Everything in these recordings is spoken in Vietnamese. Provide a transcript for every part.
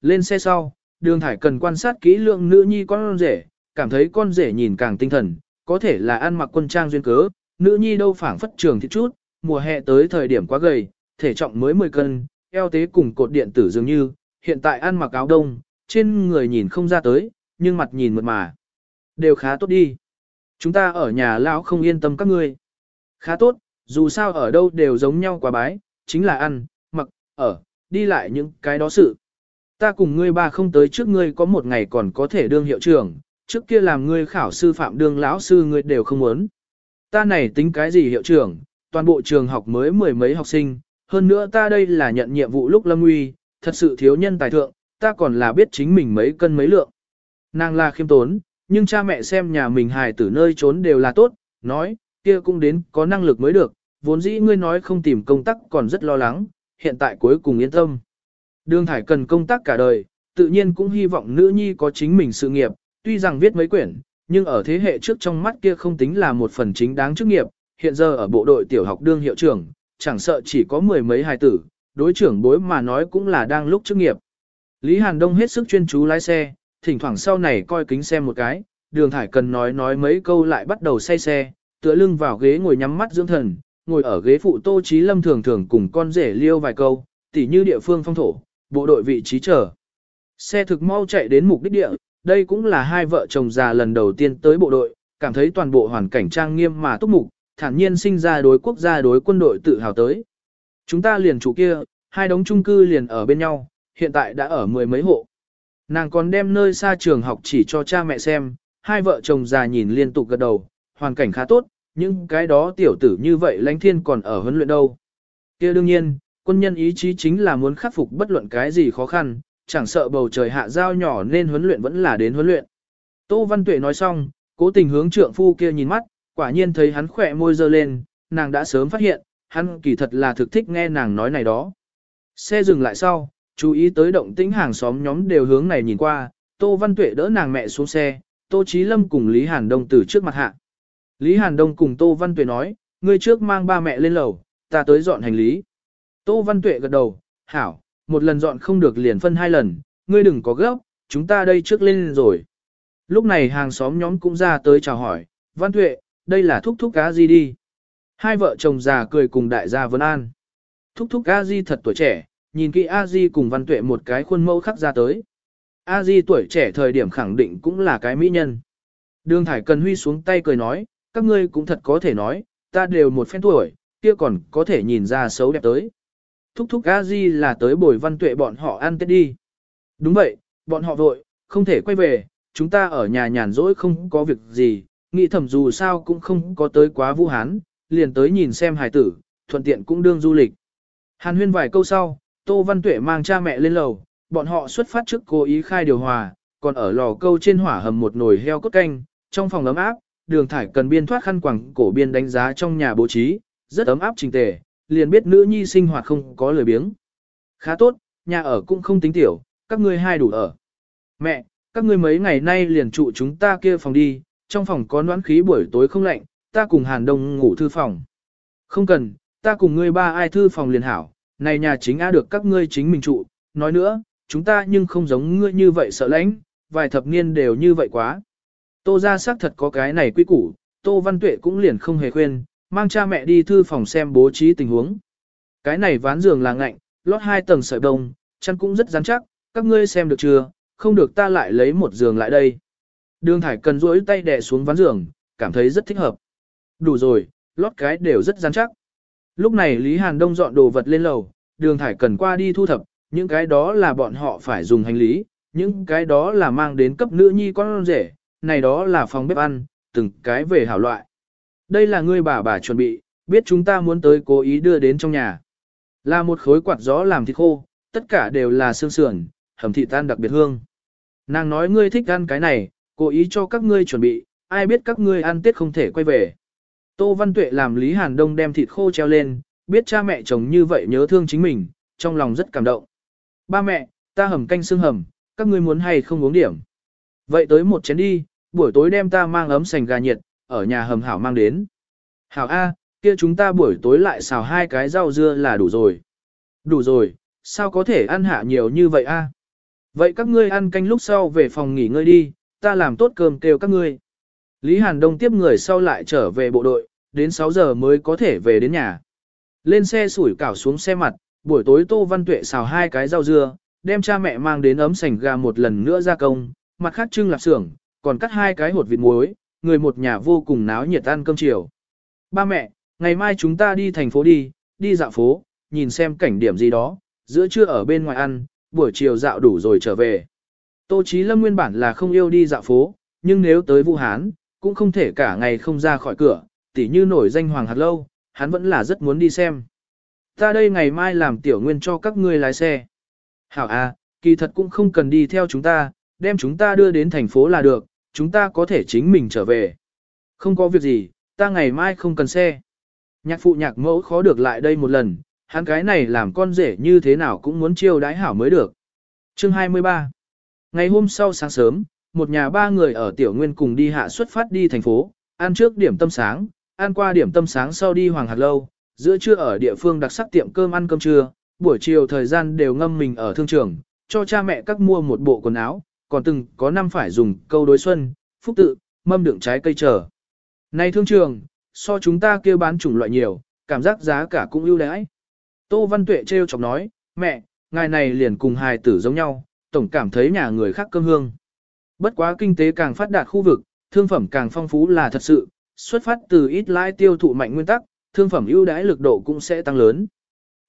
lên xe sau, đường thải cần quan sát kỹ lượng nữ nhi con rể, cảm thấy con rể nhìn càng tinh thần, có thể là ăn mặc quân trang duyên cớ, nữ nhi đâu phảng phất trường thịt chút, mùa hè tới thời điểm quá gầy, thể trọng mới 10 cân, eo tế cùng cột điện tử dường như, hiện tại ăn mặc áo đông, trên người nhìn không ra tới, nhưng mặt nhìn mượt mà. Đều khá tốt đi. Chúng ta ở nhà lão không yên tâm các ngươi. Khá tốt, dù sao ở đâu đều giống nhau quá bái, chính là ăn, mặc, ở, đi lại những cái đó sự. Ta cùng ngươi ba không tới trước ngươi có một ngày còn có thể đương hiệu trưởng, trước kia làm ngươi khảo sư phạm đương lão sư ngươi đều không muốn. Ta này tính cái gì hiệu trưởng, toàn bộ trường học mới mười mấy học sinh, hơn nữa ta đây là nhận nhiệm vụ lúc lâm nguy, thật sự thiếu nhân tài thượng, ta còn là biết chính mình mấy cân mấy lượng. Nàng là khiêm tốn, nhưng cha mẹ xem nhà mình hài tử nơi trốn đều là tốt, nói, kia cũng đến có năng lực mới được, vốn dĩ ngươi nói không tìm công tác còn rất lo lắng, hiện tại cuối cùng yên tâm. Đường Thải cần công tác cả đời, tự nhiên cũng hy vọng nữ nhi có chính mình sự nghiệp, tuy rằng viết mấy quyển, nhưng ở thế hệ trước trong mắt kia không tính là một phần chính đáng chức nghiệp, hiện giờ ở bộ đội tiểu học đương hiệu trưởng, chẳng sợ chỉ có mười mấy hài tử, đối trưởng bối mà nói cũng là đang lúc chức nghiệp. Lý Hàn Đông hết sức chuyên chú lái xe, thỉnh thoảng sau này coi kính xem một cái, đường thải cần nói nói mấy câu lại bắt đầu say xe, tựa lưng vào ghế ngồi nhắm mắt dưỡng thần, ngồi ở ghế phụ Tô Chí Lâm thường thường cùng con rể liêu vài câu, tỉ như địa phương phong thổ, bộ đội vị trí chờ. Xe thực mau chạy đến mục đích địa, đây cũng là hai vợ chồng già lần đầu tiên tới bộ đội, cảm thấy toàn bộ hoàn cảnh trang nghiêm mà túc mục, thản nhiên sinh ra đối quốc gia đối quân đội tự hào tới. Chúng ta liền chủ kia, hai đống chung cư liền ở bên nhau, hiện tại đã ở mười mấy hộ. Nàng còn đem nơi xa trường học chỉ cho cha mẹ xem, hai vợ chồng già nhìn liên tục gật đầu, hoàn cảnh khá tốt, nhưng cái đó tiểu tử như vậy lãnh thiên còn ở huấn luyện đâu. kia đương nhiên, quân nhân ý chí chính là muốn khắc phục bất luận cái gì khó khăn, chẳng sợ bầu trời hạ giao nhỏ nên huấn luyện vẫn là đến huấn luyện. Tô Văn Tuệ nói xong, cố tình hướng trượng phu kia nhìn mắt, quả nhiên thấy hắn khỏe môi dơ lên, nàng đã sớm phát hiện, hắn kỳ thật là thực thích nghe nàng nói này đó. Xe dừng lại sau, chú ý tới động tĩnh hàng xóm nhóm đều hướng này nhìn qua, Tô Văn Tuệ đỡ nàng mẹ xuống xe, Tô Chí Lâm cùng Lý Hàn Đông từ trước mặt hạ. Lý Hàn Đông cùng Tô Văn Tuệ nói, ngươi trước mang ba mẹ lên lầu, ta tới dọn hành lý. Tô Văn Tuệ gật đầu, hảo, một lần dọn không được liền phân hai lần, ngươi đừng có gấp, chúng ta đây trước lên rồi. Lúc này hàng xóm nhóm cũng ra tới chào hỏi, Văn Tuệ, đây là thúc thúc cá gì đi. Hai vợ chồng già cười cùng đại gia Vân An. Thúc thúc A Di thật tuổi trẻ, nhìn kỹ A Di cùng Văn Tuệ một cái khuôn mẫu khắc ra tới. A Di tuổi trẻ thời điểm khẳng định cũng là cái mỹ nhân. Đường Thải Cần Huy xuống tay cười nói, các ngươi cũng thật có thể nói, ta đều một phen tuổi, kia còn có thể nhìn ra xấu đẹp tới. Thúc thúc A Di là tới bồi Văn Tuệ bọn họ ăn tết đi. Đúng vậy, bọn họ vội, không thể quay về, chúng ta ở nhà nhàn rỗi không có việc gì, nghĩ thầm dù sao cũng không có tới quá vũ hán, liền tới nhìn xem hài tử, thuận tiện cũng đương du lịch. Hàn huyên vài câu sau, Tô Văn Tuệ mang cha mẹ lên lầu, bọn họ xuất phát trước cố ý khai điều hòa, còn ở lò câu trên hỏa hầm một nồi heo cốt canh, trong phòng ấm áp, đường thải cần biên thoát khăn quẳng cổ biên đánh giá trong nhà bố trí, rất ấm áp trình tề, liền biết nữ nhi sinh hoạt không có lời biếng. Khá tốt, nhà ở cũng không tính tiểu, các ngươi hai đủ ở. Mẹ, các ngươi mấy ngày nay liền trụ chúng ta kia phòng đi, trong phòng có noãn khí buổi tối không lạnh, ta cùng Hàn Đông ngủ thư phòng. Không cần, ta cùng ngươi ba ai thư phòng liền hảo, này nhà chính á được các ngươi chính mình trụ, nói nữa, chúng ta nhưng không giống ngươi như vậy sợ lãnh, vài thập niên đều như vậy quá. Tô ra xác thật có cái này quy củ, Tô Văn Tuệ cũng liền không hề khuyên, mang cha mẹ đi thư phòng xem bố trí tình huống. Cái này ván giường là ngạnh, lót hai tầng sợi bông, chăn cũng rất rắn chắc, các ngươi xem được chưa, không được ta lại lấy một giường lại đây. Đường Thải cần duỗi tay đè xuống ván giường, cảm thấy rất thích hợp. Đủ rồi, lót cái đều rất rắn chắc. Lúc này Lý Hàn Đông dọn đồ vật lên lầu, đường thải cần qua đi thu thập, những cái đó là bọn họ phải dùng hành lý, những cái đó là mang đến cấp nữ nhi con rể, này đó là phòng bếp ăn, từng cái về hảo loại. Đây là ngươi bà bà chuẩn bị, biết chúng ta muốn tới cố ý đưa đến trong nhà. Là một khối quạt gió làm thịt khô, tất cả đều là xương sườn, hầm thịt tan đặc biệt hương. Nàng nói ngươi thích ăn cái này, cố ý cho các ngươi chuẩn bị, ai biết các ngươi ăn tết không thể quay về. Tô Văn Tuệ làm Lý Hàn Đông đem thịt khô treo lên, biết cha mẹ chồng như vậy nhớ thương chính mình, trong lòng rất cảm động. Ba mẹ, ta hầm canh xương hầm, các ngươi muốn hay không uống điểm. Vậy tới một chén đi, buổi tối đem ta mang ấm sành gà nhiệt, ở nhà hầm hảo mang đến. Hảo A, kia chúng ta buổi tối lại xào hai cái rau dưa là đủ rồi. Đủ rồi, sao có thể ăn hạ nhiều như vậy A? Vậy các ngươi ăn canh lúc sau về phòng nghỉ ngơi đi, ta làm tốt cơm kêu các ngươi. Lý Hàn Đông tiếp người sau lại trở về bộ đội, đến 6 giờ mới có thể về đến nhà. Lên xe sủi cảo xuống xe mặt, buổi tối Tô Văn Tuệ xào hai cái rau dưa, đem cha mẹ mang đến ấm sành gà một lần nữa ra công, mặt khác trưng lạp xưởng, còn cắt hai cái hột vịt muối, người một nhà vô cùng náo nhiệt ăn cơm chiều. Ba mẹ, ngày mai chúng ta đi thành phố đi, đi dạo phố, nhìn xem cảnh điểm gì đó, giữa trưa ở bên ngoài ăn, buổi chiều dạo đủ rồi trở về. Tô Chí Lâm nguyên bản là không yêu đi dạo phố, nhưng nếu tới Vũ Hán, cũng không thể cả ngày không ra khỏi cửa, tỉ như nổi danh Hoàng Hạt Lâu, hắn vẫn là rất muốn đi xem. Ta đây ngày mai làm tiểu nguyên cho các ngươi lái xe. Hảo à, kỳ thật cũng không cần đi theo chúng ta, đem chúng ta đưa đến thành phố là được, chúng ta có thể chính mình trở về. Không có việc gì, ta ngày mai không cần xe. Nhạc phụ nhạc mẫu khó được lại đây một lần, hắn cái này làm con rể như thế nào cũng muốn chiêu đái hảo mới được. Chương 23 Ngày hôm sau sáng sớm, một nhà ba người ở Tiểu Nguyên cùng đi hạ xuất phát đi thành phố, ăn trước điểm tâm sáng, ăn qua điểm tâm sáng sau đi Hoàng Hạt Lâu, giữa trưa ở địa phương đặc sắc tiệm cơm ăn cơm trưa, buổi chiều thời gian đều ngâm mình ở thương trường, cho cha mẹ các mua một bộ quần áo, còn từng có năm phải dùng câu đối xuân, phúc tự, mâm đựng trái cây trở. Này thương trường, so chúng ta kêu bán chủng loại nhiều, cảm giác giá cả cũng ưu đãi. Tô Văn Tuệ trêu chọc nói, mẹ, ngài này liền cùng hài tử giống nhau, tổng cảm thấy nhà người khác cơm hương. Bất quá kinh tế càng phát đạt khu vực, thương phẩm càng phong phú là thật sự, xuất phát từ ít lãi tiêu thụ mạnh nguyên tắc, thương phẩm ưu đãi lực độ cũng sẽ tăng lớn.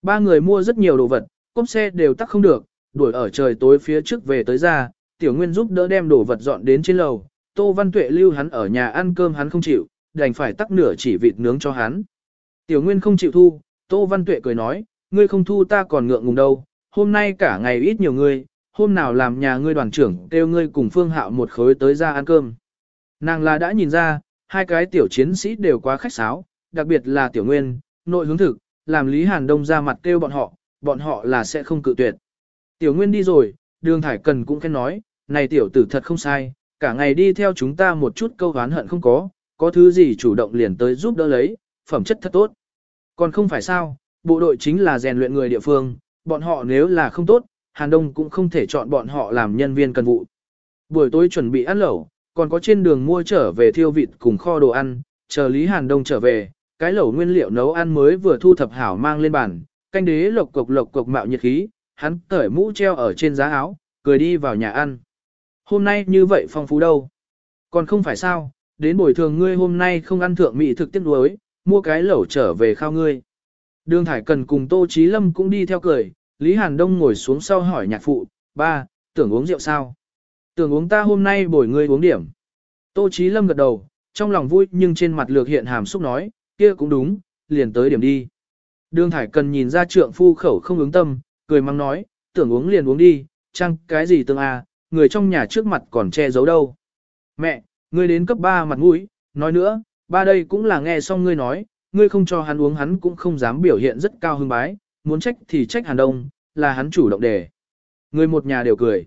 Ba người mua rất nhiều đồ vật, cốp xe đều tắc không được, đuổi ở trời tối phía trước về tới ra, tiểu nguyên giúp đỡ đem đồ vật dọn đến trên lầu, Tô Văn Tuệ lưu hắn ở nhà ăn cơm hắn không chịu, đành phải tắc nửa chỉ vịt nướng cho hắn. Tiểu nguyên không chịu thu, Tô Văn Tuệ cười nói, ngươi không thu ta còn ngượng ngùng đâu, hôm nay cả ngày ít nhiều ngươi, hôm nào làm nhà ngươi đoàn trưởng kêu ngươi cùng Phương Hạo một khối tới ra ăn cơm. Nàng là đã nhìn ra, hai cái tiểu chiến sĩ đều quá khách sáo, đặc biệt là tiểu nguyên, nội hướng thực, làm Lý Hàn Đông ra mặt kêu bọn họ, bọn họ là sẽ không cự tuyệt. Tiểu nguyên đi rồi, đường thải cần cũng khen nói, này tiểu tử thật không sai, cả ngày đi theo chúng ta một chút câu hán hận không có, có thứ gì chủ động liền tới giúp đỡ lấy, phẩm chất thật tốt. Còn không phải sao, bộ đội chính là rèn luyện người địa phương, bọn họ nếu là không tốt, Hàn Đông cũng không thể chọn bọn họ làm nhân viên cần vụ. Buổi tối chuẩn bị ăn lẩu, còn có trên đường mua trở về thiêu vịt cùng kho đồ ăn, chờ Lý Hàn Đông trở về, cái lẩu nguyên liệu nấu ăn mới vừa thu thập hảo mang lên bàn, canh đế lộc cục lộc cục mạo nhiệt khí, hắn cởi mũ treo ở trên giá áo, cười đi vào nhà ăn. Hôm nay như vậy phong phú đâu? Còn không phải sao, đến buổi thường ngươi hôm nay không ăn thượng mỹ thực tiếp đối, mua cái lẩu trở về khao ngươi. Đường Thải Cần cùng Tô Chí Lâm cũng đi theo cười, Lý Hàn Đông ngồi xuống sau hỏi nhạc phụ, ba, tưởng uống rượu sao? Tưởng uống ta hôm nay bồi ngươi uống điểm. Tô Chí Lâm gật đầu, trong lòng vui nhưng trên mặt lược hiện hàm xúc nói, kia cũng đúng, liền tới điểm đi. Đường Thải Cần nhìn ra trượng phu khẩu không ứng tâm, cười mắng nói, tưởng uống liền uống đi, chăng cái gì tương à, người trong nhà trước mặt còn che giấu đâu. Mẹ, ngươi đến cấp ba mặt mũi, nói nữa, ba đây cũng là nghe xong ngươi nói, ngươi không cho hắn uống hắn cũng không dám biểu hiện rất cao hưng bái, muốn trách thì trách Hàn Đông, là hắn chủ động đề. Người một nhà đều cười.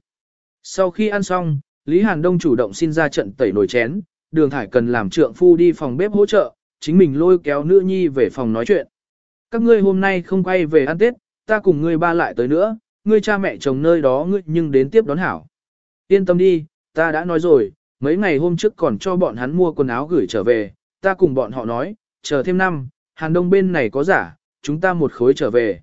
Sau khi ăn xong, Lý Hàn Đông chủ động xin ra trận tẩy nồi chén, đường thải cần làm trượng phu đi phòng bếp hỗ trợ, chính mình lôi kéo nữ nhi về phòng nói chuyện. Các ngươi hôm nay không quay về ăn Tết, ta cùng ngươi ba lại tới nữa, ngươi cha mẹ chồng nơi đó ngươi nhưng đến tiếp đón hảo. Yên tâm đi, ta đã nói rồi, mấy ngày hôm trước còn cho bọn hắn mua quần áo gửi trở về, ta cùng bọn họ nói, chờ thêm năm, Hàn Đông bên này có giả, chúng ta một khối trở về.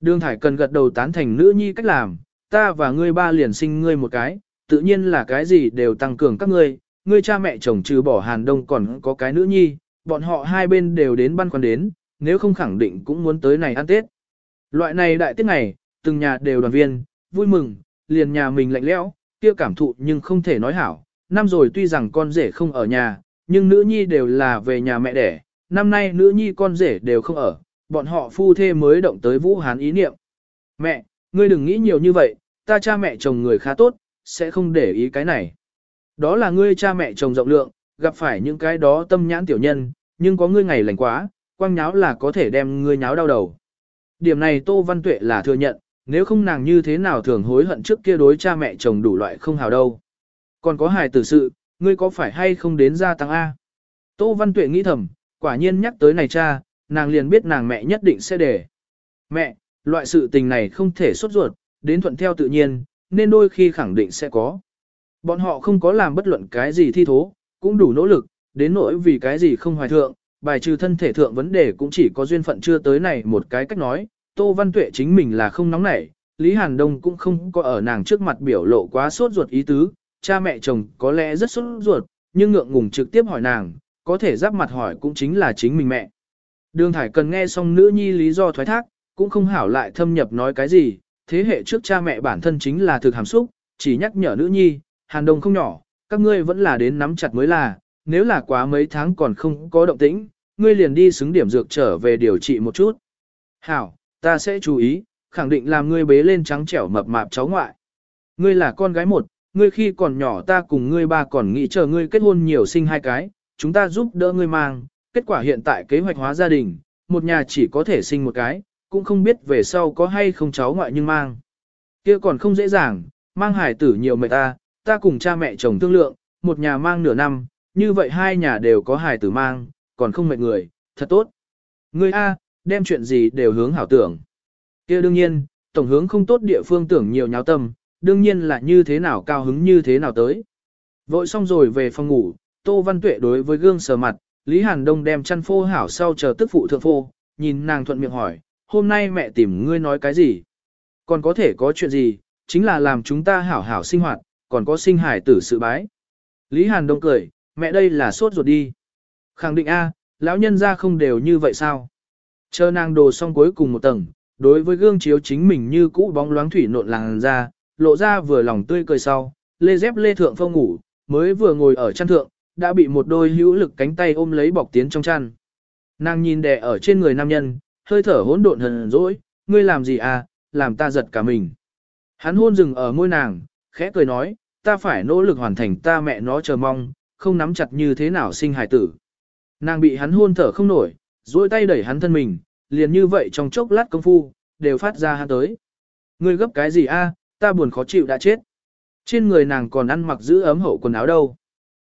Đường Thải cần gật đầu tán thành nữ nhi cách làm, ta và ngươi ba liền sinh ngươi một cái, tự nhiên là cái gì đều tăng cường các ngươi, ngươi cha mẹ chồng trừ bỏ Hàn Đông còn có cái nữ nhi, bọn họ hai bên đều đến băn khoăn đến, nếu không khẳng định cũng muốn tới này ăn Tết. Loại này đại tiết này, từng nhà đều đoàn viên, vui mừng, liền nhà mình lạnh lẽo, kia cảm thụ nhưng không thể nói hảo. Năm rồi tuy rằng con rể không ở nhà, nhưng nữ nhi đều là về nhà mẹ đẻ, năm nay nữ nhi con rể đều không ở, bọn họ phu thê mới động tới Vũ Hán ý niệm. Mẹ, ngươi đừng nghĩ nhiều như vậy, ta cha mẹ chồng người khá tốt, sẽ không để ý cái này. Đó là ngươi cha mẹ chồng rộng lượng, gặp phải những cái đó tâm nhãn tiểu nhân, nhưng có ngươi ngày lành quá, quăng nháo là có thể đem ngươi nháo đau đầu. Điểm này Tô Văn Tuệ là thừa nhận, nếu không nàng như thế nào thường hối hận trước kia đối cha mẹ chồng đủ loại không hào đâu. Còn có hài tử sự, ngươi có phải hay không đến gia tăng A? Tô Văn Tuệ nghĩ thầm, quả nhiên nhắc tới này cha, nàng liền biết nàng mẹ nhất định sẽ để. Mẹ, loại sự tình này không thể xuất ruột, đến thuận theo tự nhiên, nên đôi khi khẳng định sẽ có. Bọn họ không có làm bất luận cái gì thi thố, cũng đủ nỗ lực, đến nỗi vì cái gì không hoài thượng, bài trừ thân thể thượng vấn đề cũng chỉ có duyên phận chưa tới này một cái cách nói, Tô Văn Tuệ chính mình là không nóng nảy, Lý Hàn Đông cũng không có ở nàng trước mặt biểu lộ quá sốt ruột ý tứ, cha mẹ chồng có lẽ rất sốt ruột, nhưng ngượng ngùng trực tiếp hỏi nàng, có thể giáp mặt hỏi cũng chính là chính mình mẹ. Đường Thải cần nghe xong nữ nhi lý do thoái thác, cũng không hảo lại thâm nhập nói cái gì, thế hệ trước cha mẹ bản thân chính là thực hàm xúc, chỉ nhắc nhở nữ nhi, Hàn Đông không nhỏ, các ngươi vẫn là đến nắm chặt mới là, nếu là quá mấy tháng còn không có động tĩnh, ngươi liền đi xứng điểm dược trở về điều trị một chút. Hảo, ta sẽ chú ý, khẳng định làm ngươi bế lên trắng trẻo mập mạp cháu ngoại. Ngươi là con gái một, ngươi khi còn nhỏ ta cùng ngươi ba còn nghĩ chờ ngươi kết hôn nhiều sinh hai cái, chúng ta giúp đỡ ngươi mang, kết quả hiện tại kế hoạch hóa gia đình, một nhà chỉ có thể sinh một cái, cũng không biết về sau có hay không cháu ngoại nhưng mang. kia còn không dễ dàng, mang hải tử nhiều mệt ta, ta cùng cha mẹ chồng thương lượng, một nhà mang nửa năm, như vậy hai nhà đều có hải tử mang, còn không mệt người, thật tốt. Ngươi A, đem chuyện gì đều hướng hảo tưởng. kia đương nhiên, tổng hướng không tốt địa phương tưởng nhiều nháo tâm, đương nhiên là như thế nào cao hứng như thế nào tới. Vội xong rồi về phòng ngủ, Tô Văn Tuệ đối với gương sờ mặt, Lý Hàn Đông đem chăn phô hảo sau chờ tức phụ thượng phô, nhìn nàng thuận miệng hỏi, hôm nay mẹ tìm ngươi nói cái gì? Còn có thể có chuyện gì, chính là làm chúng ta hảo hảo sinh hoạt, còn có sinh hải tử sự bái. Lý Hàn Đông cười, mẹ đây là sốt ruột đi. Khẳng định A, lão nhân ra không đều như vậy sao? Chờ nàng đồ xong cuối cùng một tầng, đối với gương chiếu chính mình như cũ bóng loáng thủy nộn làng ra, lộ ra vừa lòng tươi cười sau, lê dép lê thượng phong ngủ, mới vừa ngồi ở chăn thượng, đã bị một đôi hữu lực cánh tay ôm lấy bọc tiến trong chăn. Nàng nhìn đè ở trên người nam nhân, hơi thở hỗn độn hờn dỗi, ngươi làm gì à, làm ta giật cả mình. Hắn hôn dừng ở môi nàng, khẽ cười nói, ta phải nỗ lực hoàn thành ta mẹ nó chờ mong, không nắm chặt như thế nào sinh hài tử. Nàng bị hắn hôn thở không nổi, duỗi tay đẩy hắn thân mình, liền như vậy trong chốc lát công phu, đều phát ra hắn tới. Ngươi gấp cái gì a? À, ta buồn khó chịu đã chết. Trên người nàng còn ăn mặc giữ ấm hậu quần áo đâu.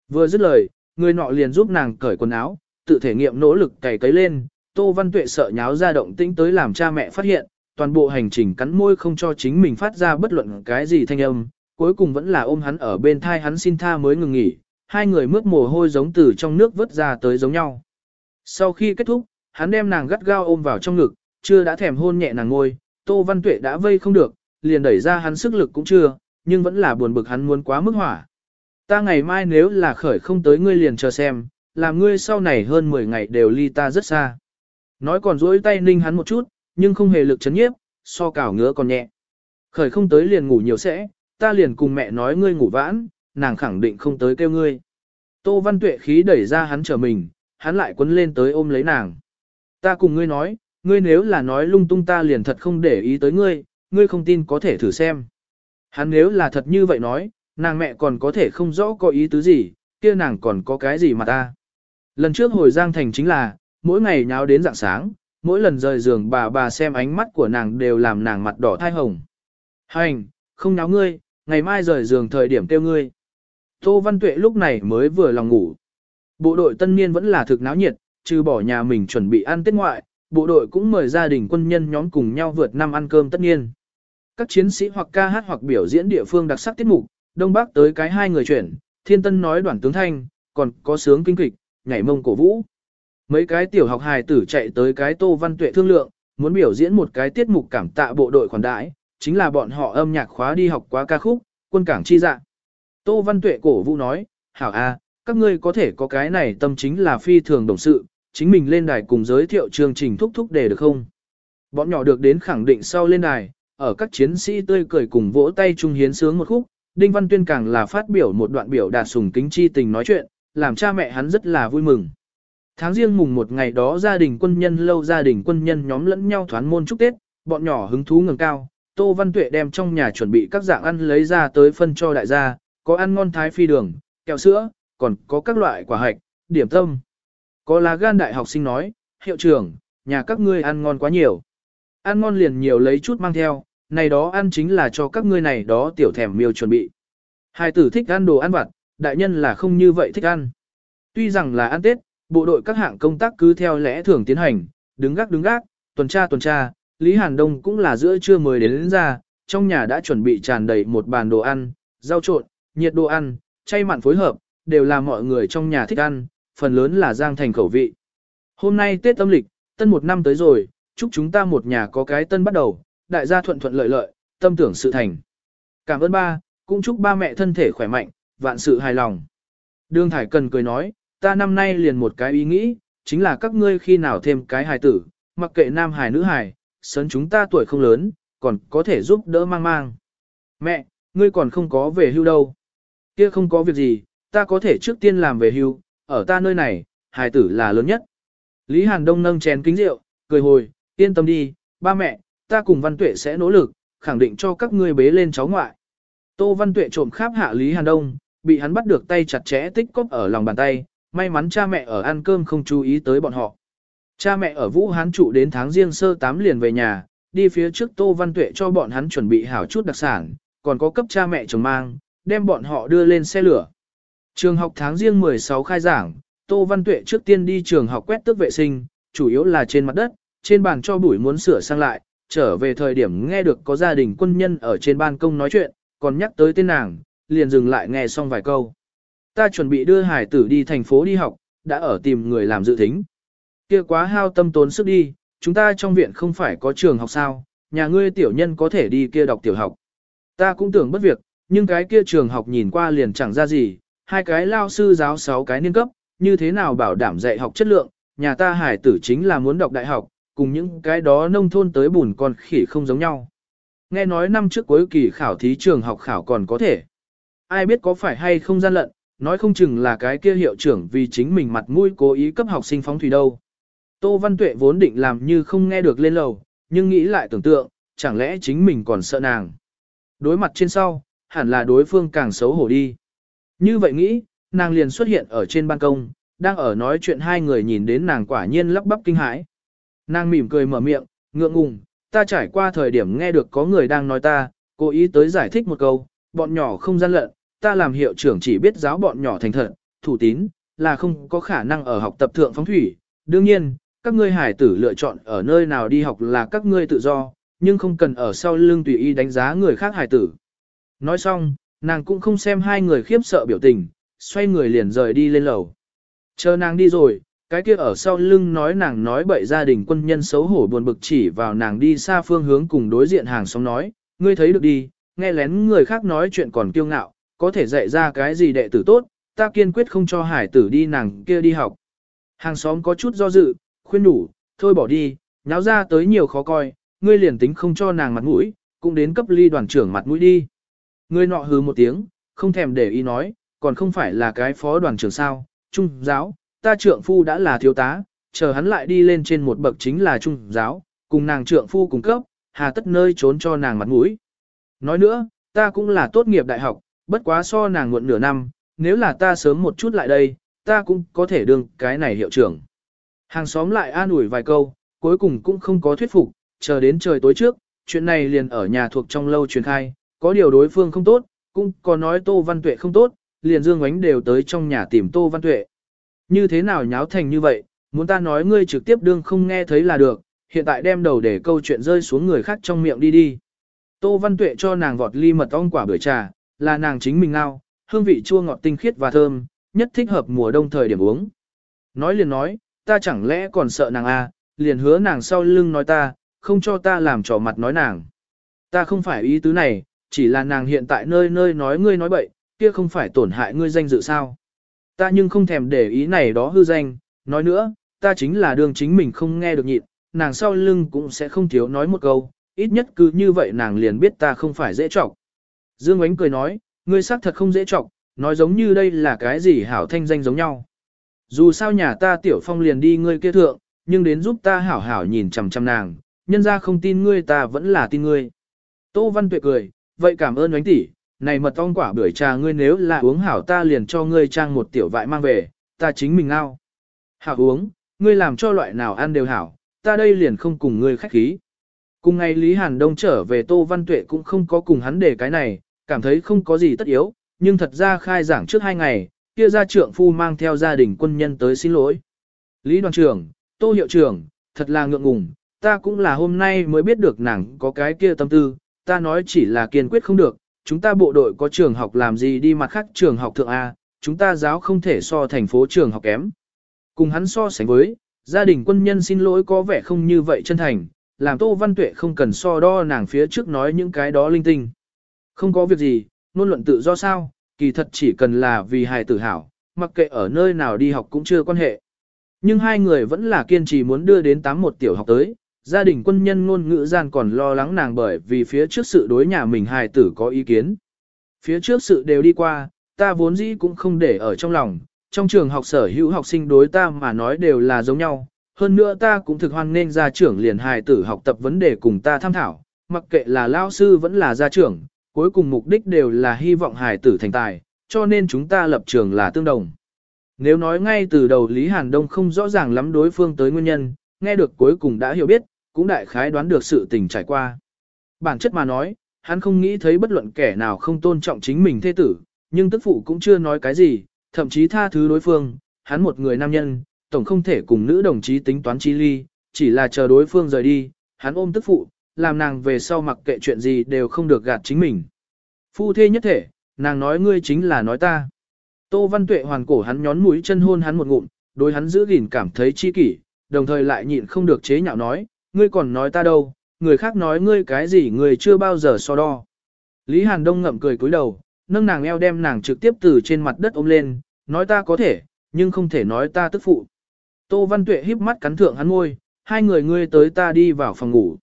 Vừa dứt lời, người nọ liền giúp nàng cởi quần áo, tự thể nghiệm nỗ lực cày cấy lên, Tô Văn Tuệ sợ nháo ra động tĩnh tới làm cha mẹ phát hiện, toàn bộ hành trình cắn môi không cho chính mình phát ra bất luận cái gì thanh âm, cuối cùng vẫn là ôm hắn ở bên thai hắn xin tha mới ngừng nghỉ, hai người mướt mồ hôi giống từ trong nước vớt ra tới giống nhau. Sau khi kết thúc, hắn đem nàng gắt gao ôm vào trong ngực, chưa đã thèm hôn nhẹ nàng ngôi, Tô Văn Tuệ đã vây không được, liền đẩy ra hắn sức lực cũng chưa, nhưng vẫn là buồn bực hắn muốn quá mức hỏa. Ta ngày mai nếu là khởi không tới ngươi liền chờ xem, làm ngươi sau này hơn 10 ngày đều ly ta rất xa. Nói còn duỗi tay ninh hắn một chút, nhưng không hề lực chấn nhiếp, so cảo ngứa còn nhẹ. Khởi không tới liền ngủ nhiều sẽ, ta liền cùng mẹ nói ngươi ngủ vãn, nàng khẳng định không tới kêu ngươi. Tô Văn Tuệ khí đẩy ra hắn trở mình, hắn lại quấn lên tới ôm lấy nàng. Ta cùng ngươi nói, ngươi nếu là nói lung tung ta liền thật không để ý tới ngươi, ngươi không tin có thể thử xem. Hắn nếu là thật như vậy nói, nàng mẹ còn có thể không rõ có ý tứ gì, kia nàng còn có cái gì mà ta. Lần trước hồi Giang Thành chính là, mỗi ngày nháo đến dạng sáng, mỗi lần rời giường bà bà xem ánh mắt của nàng đều làm nàng mặt đỏ thai hồng. Hành, không nháo ngươi, ngày mai rời giường thời điểm kêu ngươi. Tô Văn Tuệ lúc này mới vừa lòng ngủ. Bộ đội tân niên vẫn là thực náo nhiệt, trừ bỏ nhà mình chuẩn bị ăn tết ngoại, bộ đội cũng mời gia đình quân nhân nhóm cùng nhau vượt năm ăn cơm tất nhiên, Các chiến sĩ hoặc ca hát hoặc biểu diễn địa phương đặc sắc tiết mục, Đông Bắc tới cái hai người chuyển, Thiên Tân nói đoàn tướng thanh, còn có sướng kinh kịch, nhảy mông cổ vũ. Mấy cái tiểu học hài tử chạy tới cái Tô Văn Tuệ thương lượng, muốn biểu diễn một cái tiết mục cảm tạ bộ đội khoản đãi, chính là bọn họ âm nhạc khóa đi học quá ca khúc, quân cảng chi dạ. Tô Văn Tuệ cổ vũ nói, hảo a, các ngươi có thể có cái này tâm chính là phi thường đồng sự, chính mình lên đài cùng giới thiệu chương trình thúc thúc đề được không? Bọn nhỏ được đến khẳng định sau lên đài, ở các chiến sĩ tươi cười cùng vỗ tay chung hiến sướng một khúc, Đinh Văn Tuyên càng là phát biểu một đoạn biểu đạt sùng kính chi tình nói chuyện, làm cha mẹ hắn rất là vui mừng. Tháng riêng mùng một ngày đó gia đình quân nhân lâu gia đình quân nhân nhóm lẫn nhau thoán môn chúc Tết, bọn nhỏ hứng thú ngừng cao, Tô Văn Tuệ đem trong nhà chuẩn bị các dạng ăn lấy ra tới phân cho đại gia, có ăn ngon thái phi đường, kẹo sữa, còn có các loại quả hạch, điểm tâm. Có lá gan đại học sinh nói, hiệu trưởng, nhà các ngươi ăn ngon quá nhiều. Ăn ngon liền nhiều lấy chút mang theo, này đó ăn chính là cho các ngươi này đó tiểu thèm miêu chuẩn bị. Hai tử thích ăn đồ ăn vặt, đại nhân là không như vậy thích ăn. Tuy rằng là ăn Tết, bộ đội các hạng công tác cứ theo lẽ thường tiến hành, đứng gác đứng gác, tuần tra tuần tra, Lý Hàn Đông cũng là giữa trưa mới đến, đến ra, trong nhà đã chuẩn bị tràn đầy một bàn đồ ăn, rau trộn, nhiệt đồ ăn, chay mặn phối hợp, đều là mọi người trong nhà thích ăn, phần lớn là giang thành khẩu vị. Hôm nay Tết âm lịch, tân một năm tới rồi, chúc chúng ta một nhà có cái tân bắt đầu, đại gia thuận thuận lợi lợi, tâm tưởng sự thành. Cảm ơn ba, cũng chúc ba mẹ thân thể khỏe mạnh, vạn sự hài lòng. Đường Thải Cần cười nói, ta năm nay liền một cái ý nghĩ, chính là các ngươi khi nào thêm cái hài tử, mặc kệ nam hài nữ hài, sớm chúng ta tuổi không lớn, còn có thể giúp đỡ mang mang. Mẹ, ngươi còn không có về hưu đâu. Kia không có việc gì, ta có thể trước tiên làm về hưu, ở ta nơi này, hài tử là lớn nhất. Lý Hàn Đông nâng chén kính rượu, cười hồi, yên tâm đi, ba mẹ, ta cùng Văn Tuệ sẽ nỗ lực, khẳng định cho các ngươi bế lên cháu ngoại. Tô Văn Tuệ trộm kháp hạ Lý Hàn Đông, bị hắn bắt được tay chặt chẽ tích cóp ở lòng bàn tay, may mắn cha mẹ ở ăn cơm không chú ý tới bọn họ. Cha mẹ ở Vũ Hán trụ đến tháng riêng sơ tám liền về nhà, đi phía trước Tô Văn Tuệ cho bọn hắn chuẩn bị hảo chút đặc sản, còn có cấp cha mẹ chồng mang, đem bọn họ đưa lên xe lửa. Trường học tháng riêng 16 khai giảng, Tô Văn Tuệ trước tiên đi trường học quét tước vệ sinh, chủ yếu là trên mặt đất, trên bàn cho bụi muốn sửa sang lại, trở về thời điểm nghe được có gia đình quân nhân ở trên ban công nói chuyện, còn nhắc tới tên nàng, liền dừng lại nghe xong vài câu. Ta chuẩn bị đưa hải tử đi thành phố đi học, đã ở tìm người làm dự thính. Kia quá hao tâm tốn sức đi, chúng ta trong viện không phải có trường học sao, nhà ngươi tiểu nhân có thể đi kia đọc tiểu học. Ta cũng tưởng bất việc, nhưng cái kia trường học nhìn qua liền chẳng ra gì, hai cái lao sư giáo sáu cái niên cấp, như thế nào bảo đảm dạy học chất lượng, nhà ta hải tử chính là muốn đọc đại học, cùng những cái đó nông thôn tới bùn con khỉ không giống nhau. Nghe nói năm trước cuối kỳ khảo thí trường học khảo còn có thể. Ai biết có phải hay không gian lận, nói không chừng là cái kia hiệu trưởng vì chính mình mặt mũi cố ý cấp học sinh phóng thủy đâu. Tô Văn Tuệ vốn định làm như không nghe được lên lầu, nhưng nghĩ lại tưởng tượng, chẳng lẽ chính mình còn sợ nàng. Đối mặt trên sau, hẳn là đối phương càng xấu hổ đi. Như vậy nghĩ, nàng liền xuất hiện ở trên ban công, đang ở nói chuyện hai người nhìn đến nàng quả nhiên lắp bắp kinh hãi. Nàng mỉm cười mở miệng, ngượng ngùng, ta trải qua thời điểm nghe được có người đang nói ta, cố ý tới giải thích một câu, bọn nhỏ không gian lận, ta làm hiệu trưởng chỉ biết giáo bọn nhỏ thành thật, thủ tín, là không có khả năng ở học tập thượng phóng thủy. Đương nhiên, các ngươi hải tử lựa chọn ở nơi nào đi học là các ngươi tự do, nhưng không cần ở sau lưng tùy ý đánh giá người khác hải tử. Nói xong, nàng cũng không xem hai người khiếp sợ biểu tình, xoay người liền rời đi lên lầu. Chờ nàng đi rồi, cái kia ở sau lưng nói nàng nói bậy gia đình quân nhân xấu hổ buồn bực chỉ vào nàng đi xa phương hướng cùng đối diện hàng xóm nói, ngươi thấy được đi, nghe lén người khác nói chuyện còn kiêu ngạo, có thể dạy ra cái gì đệ tử tốt, ta kiên quyết không cho hải tử đi nàng kia đi học. Hàng xóm có chút do dự, khuyên đủ, thôi bỏ đi, nháo ra tới nhiều khó coi, ngươi liền tính không cho nàng mặt mũi, cũng đến cấp ly đoàn trưởng mặt mũi đi. Ngươi nọ hứ một tiếng, không thèm để ý nói, còn không phải là cái phó đoàn trưởng sao, trung giáo, ta trượng phu đã là thiếu tá, chờ hắn lại đi lên trên một bậc chính là trung giáo, cùng nàng trượng phu cùng cấp, hà tất nơi trốn cho nàng mặt mũi. Nói nữa, ta cũng là tốt nghiệp đại học, bất quá so nàng muộn nửa năm, nếu là ta sớm một chút lại đây, ta cũng có thể đương cái này hiệu trưởng. Hàng xóm lại an ủi vài câu, cuối cùng cũng không có thuyết phục, chờ đến trời tối trước, chuyện này liền ở nhà thuộc trong lâu truyền khai, có điều đối phương không tốt, cũng có nói Tô Văn Tuệ không tốt, liền Dương Ngoánh đều tới trong nhà tìm Tô Văn Tuệ. Như thế nào nháo thành như vậy, muốn ta nói ngươi trực tiếp đương không nghe thấy là được, hiện tại đem đầu để câu chuyện rơi xuống người khác trong miệng đi đi. Tô Văn Tuệ cho nàng vọt ly mật ong quả bưởi trà, là nàng chính mình ngao, hương vị chua ngọt tinh khiết và thơm, nhất thích hợp mùa đông thời điểm uống. Nói liền nói, ta chẳng lẽ còn sợ nàng à, liền hứa nàng sau lưng nói ta, không cho ta làm trò mặt nói nàng. Ta không phải ý tứ này, chỉ là nàng hiện tại nơi nơi nói ngươi nói bậy, kia không phải tổn hại ngươi danh dự sao. Ta nhưng không thèm để ý này đó hư danh, nói nữa, ta chính là đường chính mình không nghe được nhịn, nàng sau lưng cũng sẽ không thiếu nói một câu, ít nhất cứ như vậy nàng liền biết ta không phải dễ chọc. Dương Ánh cười nói, ngươi xác thật không dễ chọc, nói giống như đây là cái gì hảo thanh danh giống nhau. Dù sao nhà ta tiểu phong liền đi ngươi kia thượng, nhưng đến giúp ta hảo hảo nhìn chằm chằm nàng, nhân ra không tin ngươi ta vẫn là tin ngươi. Tô Văn Tuệ cười, vậy cảm ơn ánh tỷ, này mật ong quả bưởi trà ngươi nếu là uống hảo ta liền cho ngươi trang một tiểu vại mang về, ta chính mình ngao. Hảo uống, ngươi làm cho loại nào ăn đều hảo, ta đây liền không cùng ngươi khách khí. Cùng ngày Lý Hàn Đông trở về Tô Văn Tuệ cũng không có cùng hắn để cái này, cảm thấy không có gì tất yếu, nhưng thật ra khai giảng trước hai ngày, kia ra trượng phu mang theo gia đình quân nhân tới xin lỗi. Lý đoàn trưởng, Tô hiệu trưởng, thật là ngượng ngùng, ta cũng là hôm nay mới biết được nàng có cái kia tâm tư, ta nói chỉ là kiên quyết không được, chúng ta bộ đội có trường học làm gì đi mặt khác trường học thượng A, chúng ta giáo không thể so thành phố trường học kém. Cùng hắn so sánh với, gia đình quân nhân xin lỗi có vẻ không như vậy chân thành, làm Tô Văn Tuệ không cần so đo nàng phía trước nói những cái đó linh tinh. Không có việc gì, ngôn luận tự do sao, kỳ thật chỉ cần là vì hài tử hảo, mặc kệ ở nơi nào đi học cũng chưa quan hệ. Nhưng hai người vẫn là kiên trì muốn đưa đến 81 tiểu học tới, gia đình quân nhân ngôn ngữ gian còn lo lắng nàng bởi vì phía trước sự đối nhà mình hài tử có ý kiến. Phía trước sự đều đi qua, ta vốn dĩ cũng không để ở trong lòng, trong trường học sở hữu học sinh đối ta mà nói đều là giống nhau, hơn nữa ta cũng thực hoan nên gia trưởng liền hài tử học tập vấn đề cùng ta tham thảo, mặc kệ là lao sư vẫn là gia trưởng, cuối cùng mục đích đều là hy vọng hài tử thành tài, cho nên chúng ta lập trường là tương đồng. Nếu nói ngay từ đầu Lý Hàn Đông không rõ ràng lắm đối phương tới nguyên nhân, nghe được cuối cùng đã hiểu biết, cũng đại khái đoán được sự tình trải qua. Bản chất mà nói, hắn không nghĩ thấy bất luận kẻ nào không tôn trọng chính mình thế tử, nhưng tức phụ cũng chưa nói cái gì, thậm chí tha thứ đối phương, hắn một người nam nhân, tổng không thể cùng nữ đồng chí tính toán chi ly, chỉ là chờ đối phương rời đi, hắn ôm tức phụ, làm nàng về sau mặc kệ chuyện gì đều không được gạt chính mình. Phu thê nhất thể, nàng nói ngươi chính là nói ta. Tô Văn Tuệ hoàn cổ hắn nhón mũi chân hôn hắn một ngụm, đối hắn giữ gìn cảm thấy chi kỷ, đồng thời lại nhịn không được chế nhạo nói, ngươi còn nói ta đâu, người khác nói ngươi cái gì người chưa bao giờ so đo. Lý Hàn Đông ngậm cười cúi đầu, nâng nàng eo đem nàng trực tiếp từ trên mặt đất ôm lên, nói ta có thể, nhưng không thể nói ta tức phụ. Tô Văn Tuệ híp mắt cắn thượng hắn môi, hai người ngươi tới ta đi vào phòng ngủ.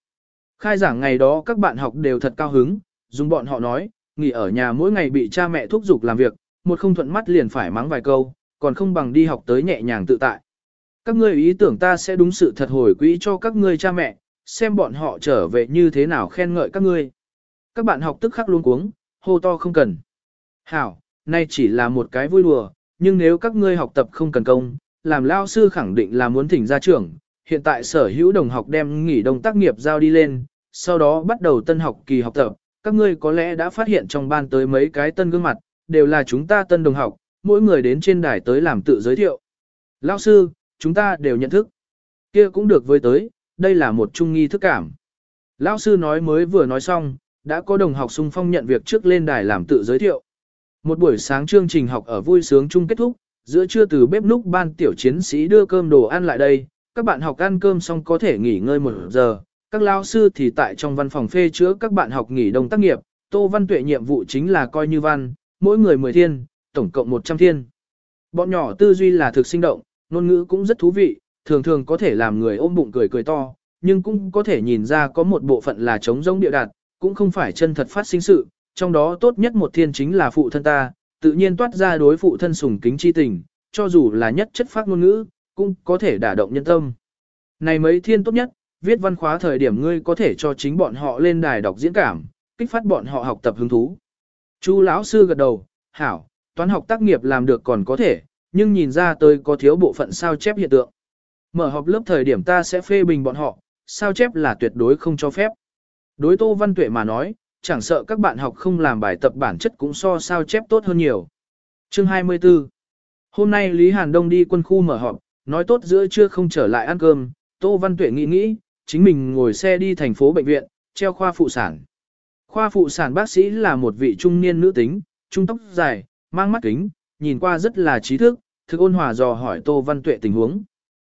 Khai giảng ngày đó các bạn học đều thật cao hứng, dùng bọn họ nói, nghỉ ở nhà mỗi ngày bị cha mẹ thúc giục làm việc, một không thuận mắt liền phải mắng vài câu, còn không bằng đi học tới nhẹ nhàng tự tại. Các ngươi ý tưởng ta sẽ đúng sự thật hồi quỹ cho các ngươi cha mẹ, xem bọn họ trở về như thế nào khen ngợi các ngươi. Các bạn học tức khắc luôn cuống, hô to không cần. Hảo, nay chỉ là một cái vui đùa, nhưng nếu các ngươi học tập không cần công, làm lao sư khẳng định là muốn thỉnh ra trưởng, hiện tại sở hữu đồng học đem nghỉ đông tác nghiệp giao đi lên, sau đó bắt đầu tân học kỳ học tập, các ngươi có lẽ đã phát hiện trong ban tới mấy cái tân gương mặt, đều là chúng ta tân đồng học, mỗi người đến trên đài tới làm tự giới thiệu. Lao sư, chúng ta đều nhận thức. kia cũng được với tới, đây là một trung nghi thức cảm. Lão sư nói mới vừa nói xong, đã có đồng học xung phong nhận việc trước lên đài làm tự giới thiệu. Một buổi sáng chương trình học ở vui sướng chung kết thúc, giữa trưa từ bếp núc ban tiểu chiến sĩ đưa cơm đồ ăn lại đây, các bạn học ăn cơm xong có thể nghỉ ngơi một giờ, các lao sư thì tại trong văn phòng phê chữa các bạn học nghỉ đông tác nghiệp, Tô Văn Tuệ nhiệm vụ chính là coi như văn, mỗi người 10 thiên, tổng cộng 100 thiên. Bọn nhỏ tư duy là thực sinh động, ngôn ngữ cũng rất thú vị, thường thường có thể làm người ôm bụng cười cười to, nhưng cũng có thể nhìn ra có một bộ phận là trống rỗng địa đạt, cũng không phải chân thật phát sinh sự, trong đó tốt nhất một thiên chính là phụ thân ta, tự nhiên toát ra đối phụ thân sùng kính chi tình, cho dù là nhất chất phát ngôn ngữ, cũng có thể đả động nhân tâm. Này mấy thiên tốt nhất, viết văn khóa thời điểm ngươi có thể cho chính bọn họ lên đài đọc diễn cảm, kích phát bọn họ học tập hứng thú. Chu lão sư gật đầu, hảo, toán học tác nghiệp làm được còn có thể, nhưng nhìn ra tôi có thiếu bộ phận sao chép hiện tượng. Mở họp lớp thời điểm ta sẽ phê bình bọn họ, sao chép là tuyệt đối không cho phép. Đối Tô Văn Tuệ mà nói, chẳng sợ các bạn học không làm bài tập bản chất cũng so sao chép tốt hơn nhiều. Chương 24 Hôm nay Lý Hàn Đông đi quân khu mở họp, nói tốt giữa trưa không trở lại ăn cơm, Tô Văn Tuệ nghĩ nghĩ, chính mình ngồi xe đi thành phố bệnh viện, treo khoa phụ sản. Khoa phụ sản bác sĩ là một vị trung niên nữ tính, trung tóc dài, mang mắt kính, nhìn qua rất là trí thức, thực ôn hòa dò hỏi Tô Văn Tuệ tình huống.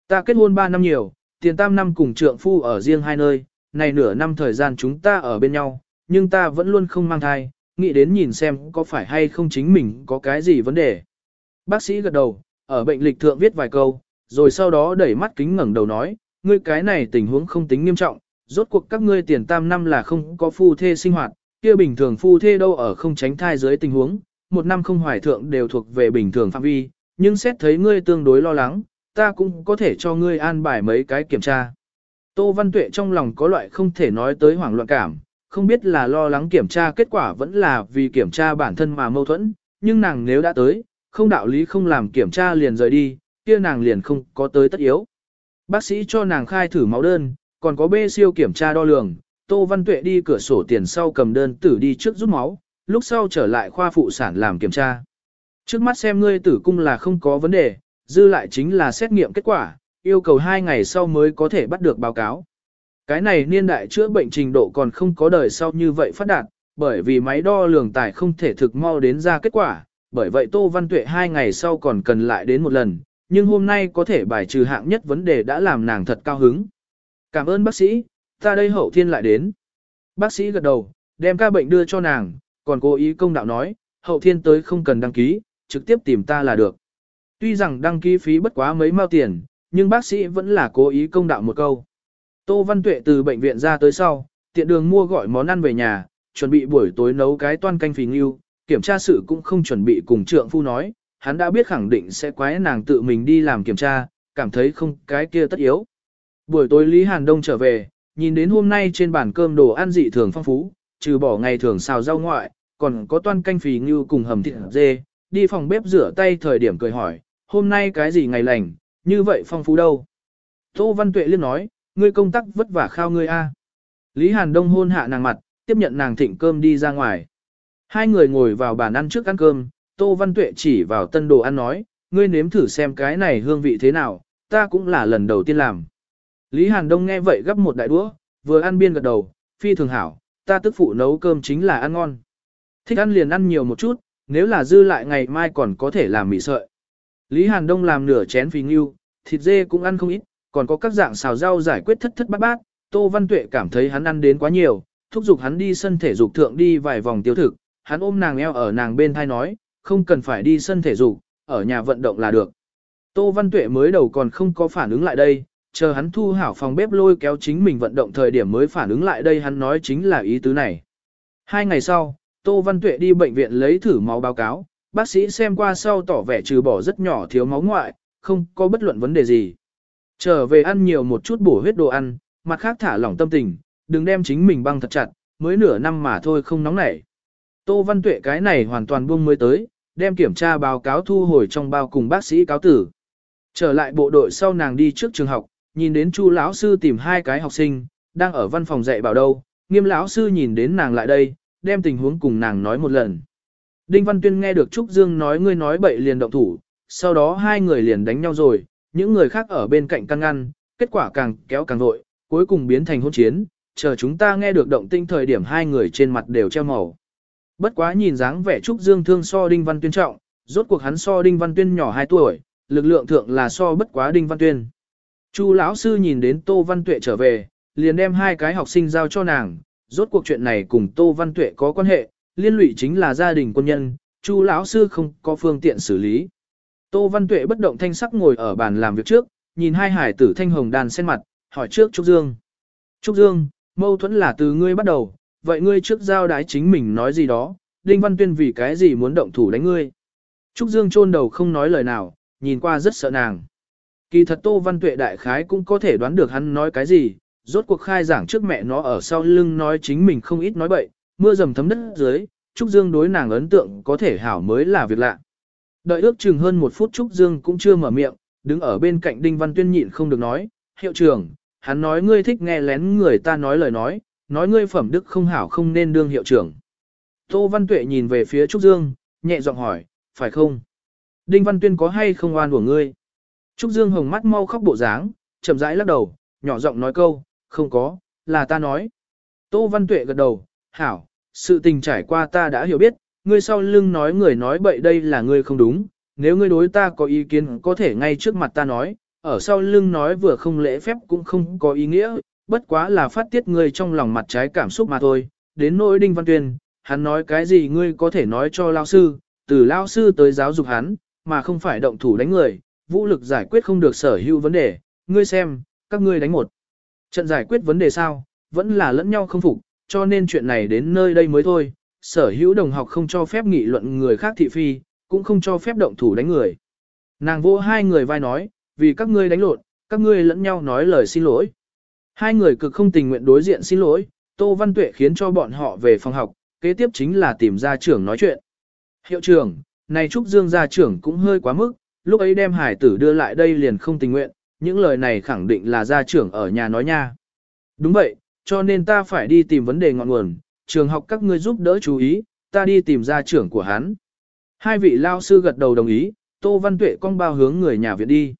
Ta kết hôn 3 năm nhiều, tiền tam năm cùng trượng phu ở riêng hai nơi, này nửa năm thời gian chúng ta ở bên nhau, nhưng ta vẫn luôn không mang thai, nghĩ đến nhìn xem có phải hay không chính mình có cái gì vấn đề. Bác sĩ gật đầu, ở bệnh lịch thượng viết vài câu, rồi sau đó đẩy mắt kính ngẩng đầu nói, ngươi cái này tình huống không tính nghiêm trọng, rốt cuộc các ngươi tiền tam năm là không có phu thê sinh hoạt, kia bình thường phu thê đâu ở không tránh thai dưới tình huống, một năm không hoài thượng đều thuộc về bình thường phạm vi, nhưng xét thấy ngươi tương đối lo lắng, ta cũng có thể cho ngươi an bài mấy cái kiểm tra. Tô Văn Tuệ trong lòng có loại không thể nói tới hoảng loạn cảm, không biết là lo lắng kiểm tra kết quả vẫn là vì kiểm tra bản thân mà mâu thuẫn, nhưng nàng nếu đã tới, không đạo lý không làm kiểm tra liền rời đi, kia nàng liền không có tới tất yếu. Bác sĩ cho nàng khai thử máu đơn, còn có bê siêu kiểm tra đo lường, Tô Văn Tuệ đi cửa sổ tiền sau cầm đơn tử đi trước rút máu, lúc sau trở lại khoa phụ sản làm kiểm tra. Trước mắt xem ngươi tử cung là không có vấn đề, dư lại chính là xét nghiệm kết quả, yêu cầu 2 ngày sau mới có thể bắt được báo cáo. Cái này niên đại chữa bệnh trình độ còn không có đời sau như vậy phát đạt, bởi vì máy đo lường tải không thể thực mau đến ra kết quả, bởi vậy Tô Văn Tuệ hai ngày sau còn cần lại đến một lần, nhưng hôm nay có thể bài trừ hạng nhất vấn đề đã làm nàng thật cao hứng. Cảm ơn bác sĩ, ta đây hậu thiên lại đến. Bác sĩ gật đầu, đem ca bệnh đưa cho nàng, còn cố ý công đạo nói, hậu thiên tới không cần đăng ký, trực tiếp tìm ta là được. Tuy rằng đăng ký phí bất quá mấy mao tiền, nhưng bác sĩ vẫn là cố ý công đạo một câu. Tô Văn Tuệ từ bệnh viện ra tới sau, tiện đường mua gọi món ăn về nhà, chuẩn bị buổi tối nấu cái toan canh phì nghiêu, kiểm tra sự cũng không chuẩn bị cùng trượng phu nói, hắn đã biết khẳng định sẽ quái nàng tự mình đi làm kiểm tra, cảm thấy không cái kia tất yếu. Buổi tối Lý Hàn Đông trở về, nhìn đến hôm nay trên bàn cơm đồ ăn dị thường phong phú, trừ bỏ ngày thường xào rau ngoại, còn có toan canh phì ngưu cùng hầm thịt dê, đi phòng bếp rửa tay thời điểm cười hỏi, hôm nay cái gì ngày lành, như vậy phong phú đâu. Tô Văn Tuệ liên nói, ngươi công tác vất vả khao ngươi a. Lý Hàn Đông hôn hạ nàng mặt, tiếp nhận nàng thịnh cơm đi ra ngoài. Hai người ngồi vào bàn ăn trước ăn cơm, Tô Văn Tuệ chỉ vào tân đồ ăn nói, ngươi nếm thử xem cái này hương vị thế nào, ta cũng là lần đầu tiên làm. Lý Hàn Đông nghe vậy gấp một đại đũa, vừa ăn biên gật đầu, phi thường hảo, ta tức phụ nấu cơm chính là ăn ngon. Thích ăn liền ăn nhiều một chút, nếu là dư lại ngày mai còn có thể làm mì sợi. Lý Hàn Đông làm nửa chén phì nghiêu, thịt dê cũng ăn không ít, còn có các dạng xào rau giải quyết thất thất bát bát. Tô Văn Tuệ cảm thấy hắn ăn đến quá nhiều, thúc giục hắn đi sân thể dục thượng đi vài vòng tiêu thực, hắn ôm nàng eo ở nàng bên thai nói, không cần phải đi sân thể dục, ở nhà vận động là được. Tô Văn Tuệ mới đầu còn không có phản ứng lại đây, chờ hắn thu hảo phòng bếp lôi kéo chính mình vận động thời điểm mới phản ứng lại đây hắn nói chính là ý tứ này. Hai ngày sau, Tô Văn Tuệ đi bệnh viện lấy thử máu báo cáo, bác sĩ xem qua sau tỏ vẻ trừ bỏ rất nhỏ thiếu máu ngoại, không có bất luận vấn đề gì. Trở về ăn nhiều một chút bổ huyết đồ ăn, mặt khác thả lỏng tâm tình, đừng đem chính mình băng thật chặt, mới nửa năm mà thôi không nóng nảy. Tô Văn Tuệ cái này hoàn toàn buông mới tới, đem kiểm tra báo cáo thu hồi trong bao cùng bác sĩ cáo tử. Trở lại bộ đội sau nàng đi trước trường học, nhìn đến Chu lão sư tìm hai cái học sinh, đang ở văn phòng dạy bảo đâu, Nghiêm lão sư nhìn đến nàng lại đây, đem tình huống cùng nàng nói một lần. Đinh Văn Tuyên nghe được Trúc Dương nói ngươi nói bậy liền động thủ, sau đó hai người liền đánh nhau rồi, những người khác ở bên cạnh căn ngăn, kết quả càng kéo càng vội, cuối cùng biến thành hôn chiến, chờ chúng ta nghe được động tinh thời điểm hai người trên mặt đều treo màu. Bất quá nhìn dáng vẻ Trúc Dương thương so Đinh Văn Tuyên trọng, rốt cuộc hắn so Đinh Văn Tuyên nhỏ 2 tuổi, lực lượng thượng là so bất quá Đinh Văn Tuyên. Chu lão sư nhìn đến Tô Văn Tuệ trở về, liền đem hai cái học sinh giao cho nàng, rốt cuộc chuyện này cùng Tô Văn Tuệ có quan hệ, liên lụy chính là gia đình quân nhân, Chu lão sư không có phương tiện xử lý. Tô Văn Tuệ bất động thanh sắc ngồi ở bàn làm việc trước, nhìn hai hải tử thanh hồng đàn sen mặt, hỏi trước Trúc Dương. Trúc Dương, mâu thuẫn là từ ngươi bắt đầu, vậy ngươi trước giao đái chính mình nói gì đó, Đinh Văn Tuyên vì cái gì muốn động thủ đánh ngươi. Trúc Dương chôn đầu không nói lời nào, nhìn qua rất sợ nàng. Kỳ thật Tô Văn Tuệ đại khái cũng có thể đoán được hắn nói cái gì, rốt cuộc khai giảng trước mẹ nó ở sau lưng nói chính mình không ít nói bậy, mưa dầm thấm đất dưới, Trúc Dương đối nàng ấn tượng có thể hảo mới là việc lạ. Đợi ước chừng hơn một phút Trúc Dương cũng chưa mở miệng, đứng ở bên cạnh Đinh Văn Tuyên nhịn không được nói, hiệu trưởng, hắn nói ngươi thích nghe lén người ta nói lời nói, nói ngươi phẩm đức không hảo không nên đương hiệu trưởng. Tô Văn Tuệ nhìn về phía Trúc Dương, nhẹ giọng hỏi, phải không? Đinh Văn Tuyên có hay không oan của ngươi? Trúc Dương hồng mắt mau khóc bộ dáng, chậm rãi lắc đầu, nhỏ giọng nói câu, không có, là ta nói. Tô Văn Tuệ gật đầu, hảo, sự tình trải qua ta đã hiểu biết, ngươi sau lưng nói người nói bậy đây là ngươi không đúng, nếu ngươi đối ta có ý kiến có thể ngay trước mặt ta nói, ở sau lưng nói vừa không lễ phép cũng không có ý nghĩa, bất quá là phát tiết ngươi trong lòng mặt trái cảm xúc mà thôi. Đến nỗi Đinh Văn Tuyền, hắn nói cái gì ngươi có thể nói cho lao sư, từ lao sư tới giáo dục hắn, mà không phải động thủ đánh người, vũ lực giải quyết không được sở hữu vấn đề, ngươi xem, các ngươi đánh một. Trận giải quyết vấn đề sao, vẫn là lẫn nhau không phục, cho nên chuyện này đến nơi đây mới thôi, sở hữu đồng học không cho phép nghị luận người khác thị phi, cũng không cho phép động thủ đánh người. Nàng vô hai người vai nói, vì các ngươi đánh lộn, các ngươi lẫn nhau nói lời xin lỗi. Hai người cực không tình nguyện đối diện xin lỗi, Tô Văn Tuệ khiến cho bọn họ về phòng học, kế tiếp chính là tìm ra trưởng nói chuyện. Hiệu trưởng, này Trúc Dương gia trưởng cũng hơi quá mức, lúc ấy đem hải tử đưa lại đây liền không tình nguyện, những lời này khẳng định là gia trưởng ở nhà nói nha. Đúng vậy, cho nên ta phải đi tìm vấn đề ngọn nguồn, trường học các ngươi giúp đỡ chú ý, ta đi tìm gia trưởng của hắn. Hai vị lao sư gật đầu đồng ý, Tô Văn Tuệ cong bao hướng người nhà viện đi.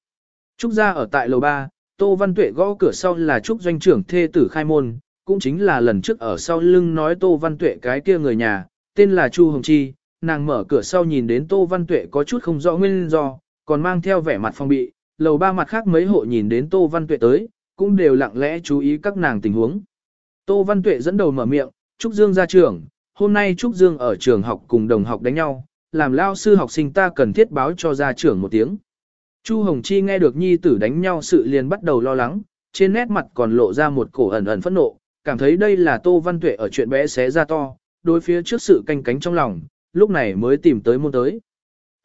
Trúc gia ở tại lầu 3, Tô Văn Tuệ gõ cửa sau là Trúc doanh trưởng thê tử khai môn, cũng chính là lần trước ở sau lưng nói Tô Văn Tuệ cái kia người nhà, tên là Chu Hồng Chi, nàng mở cửa sau nhìn đến Tô Văn Tuệ có chút không rõ nguyên do, còn mang theo vẻ mặt phong bị, lầu ba mặt khác mấy hộ nhìn đến Tô Văn Tuệ tới, cũng đều lặng lẽ chú ý các nàng tình huống. Tô Văn Tuệ dẫn đầu mở miệng, Trúc Dương ra trường, hôm nay Trúc Dương ở trường học cùng đồng học đánh nhau, làm lao sư học sinh ta cần thiết báo cho gia trưởng một tiếng. Chu Hồng Chi nghe được nhi tử đánh nhau sự liền bắt đầu lo lắng, trên nét mặt còn lộ ra một cổ ẩn ẩn phẫn nộ, cảm thấy đây là Tô Văn Tuệ ở chuyện bé xé ra to, đối phía trước sự canh cánh trong lòng, lúc này mới tìm tới môn tới.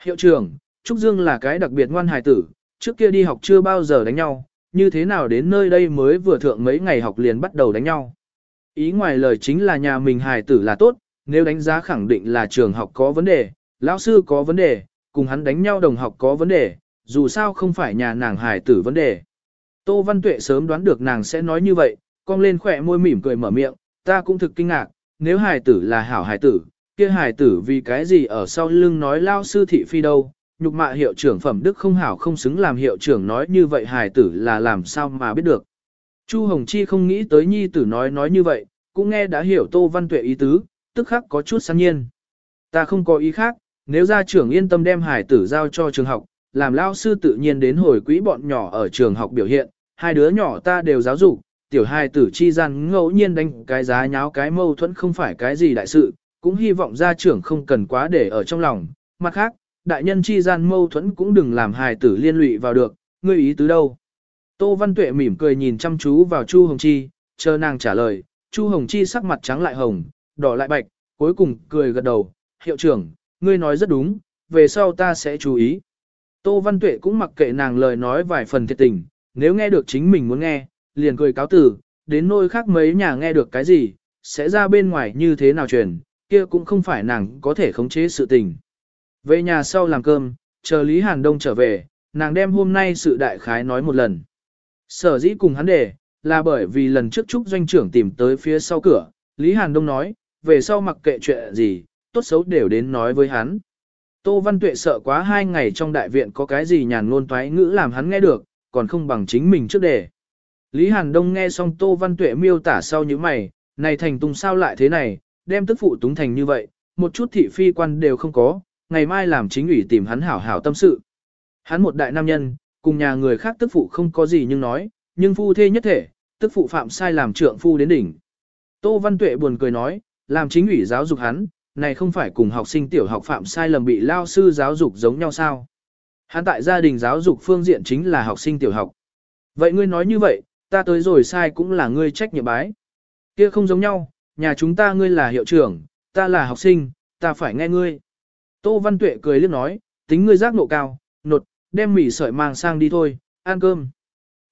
Hiệu trưởng, Trúc Dương là cái đặc biệt ngoan hài tử, trước kia đi học chưa bao giờ đánh nhau, như thế nào đến nơi đây mới vừa thượng mấy ngày học liền bắt đầu đánh nhau. Ý ngoài lời chính là nhà mình hài tử là tốt, nếu đánh giá khẳng định là trường học có vấn đề, lão sư có vấn đề, cùng hắn đánh nhau đồng học có vấn đề, dù sao không phải nhà nàng hài tử vấn đề. Tô Văn Tuệ sớm đoán được nàng sẽ nói như vậy, cong lên khỏe môi mỉm cười mở miệng, ta cũng thực kinh ngạc, nếu hài tử là hảo hài tử, kia hài tử vì cái gì ở sau lưng nói lao sư thị phi đâu, nhục mạ hiệu trưởng phẩm đức không hảo không xứng làm hiệu trưởng nói như vậy hài tử là làm sao mà biết được. Chu Hồng Chi không nghĩ tới nhi tử nói nói như vậy, cũng nghe đã hiểu Tô Văn Tuệ ý tứ, tức khắc có chút sáng nhiên. Ta không có ý khác, nếu gia trưởng yên tâm đem hài tử giao cho trường học, làm lao sư tự nhiên đến hồi quỹ bọn nhỏ ở trường học biểu hiện, hai đứa nhỏ ta đều giáo dục, tiểu hài tử chi gian ngẫu nhiên đánh cái giá nháo cái mâu thuẫn không phải cái gì đại sự, cũng hy vọng gia trưởng không cần quá để ở trong lòng. Mặt khác, đại nhân chi gian mâu thuẫn cũng đừng làm hài tử liên lụy vào được, ngươi ý tứ đâu. Tô Văn Tuệ mỉm cười nhìn chăm chú vào Chu Hồng Chi, chờ nàng trả lời, Chu Hồng Chi sắc mặt trắng lại hồng, đỏ lại bạch, cuối cùng cười gật đầu, hiệu trưởng, ngươi nói rất đúng, về sau ta sẽ chú ý. Tô Văn Tuệ cũng mặc kệ nàng lời nói vài phần thiệt tình, nếu nghe được chính mình muốn nghe, liền cười cáo tử, đến nơi khác mấy nhà nghe được cái gì, sẽ ra bên ngoài như thế nào truyền, kia cũng không phải nàng có thể khống chế sự tình. Về nhà sau làm cơm, chờ Lý Hàn Đông trở về, nàng đem hôm nay sự đại khái nói một lần. Sở dĩ cùng hắn để, là bởi vì lần trước Trúc doanh trưởng tìm tới phía sau cửa, Lý Hàn Đông nói, về sau mặc kệ chuyện gì, tốt xấu đều đến nói với hắn. Tô Văn Tuệ sợ quá hai ngày trong đại viện có cái gì nhàn ngôn toái ngữ làm hắn nghe được, còn không bằng chính mình trước để. Lý Hàn Đông nghe xong Tô Văn Tuệ miêu tả sau như mày, này thành tung sao lại thế này, đem tức phụ túng thành như vậy, một chút thị phi quan đều không có, ngày mai làm chính ủy tìm hắn hảo hảo tâm sự. Hắn một đại nam nhân, cùng nhà người khác tức phụ không có gì nhưng nói, nhưng phu thê nhất thể, tức phụ phạm sai làm trượng phu đến đỉnh. Tô Văn Tuệ buồn cười nói, làm chính ủy giáo dục hắn, này không phải cùng học sinh tiểu học phạm sai lầm bị lao sư giáo dục giống nhau sao. Hắn tại gia đình giáo dục phương diện chính là học sinh tiểu học. Vậy ngươi nói như vậy, ta tới rồi sai cũng là ngươi trách nhiệm bái. Kia không giống nhau, nhà chúng ta ngươi là hiệu trưởng, ta là học sinh, ta phải nghe ngươi. Tô Văn Tuệ cười liếc nói, tính ngươi giác nộ cao, nột, đem mì sợi mang sang đi thôi, ăn cơm.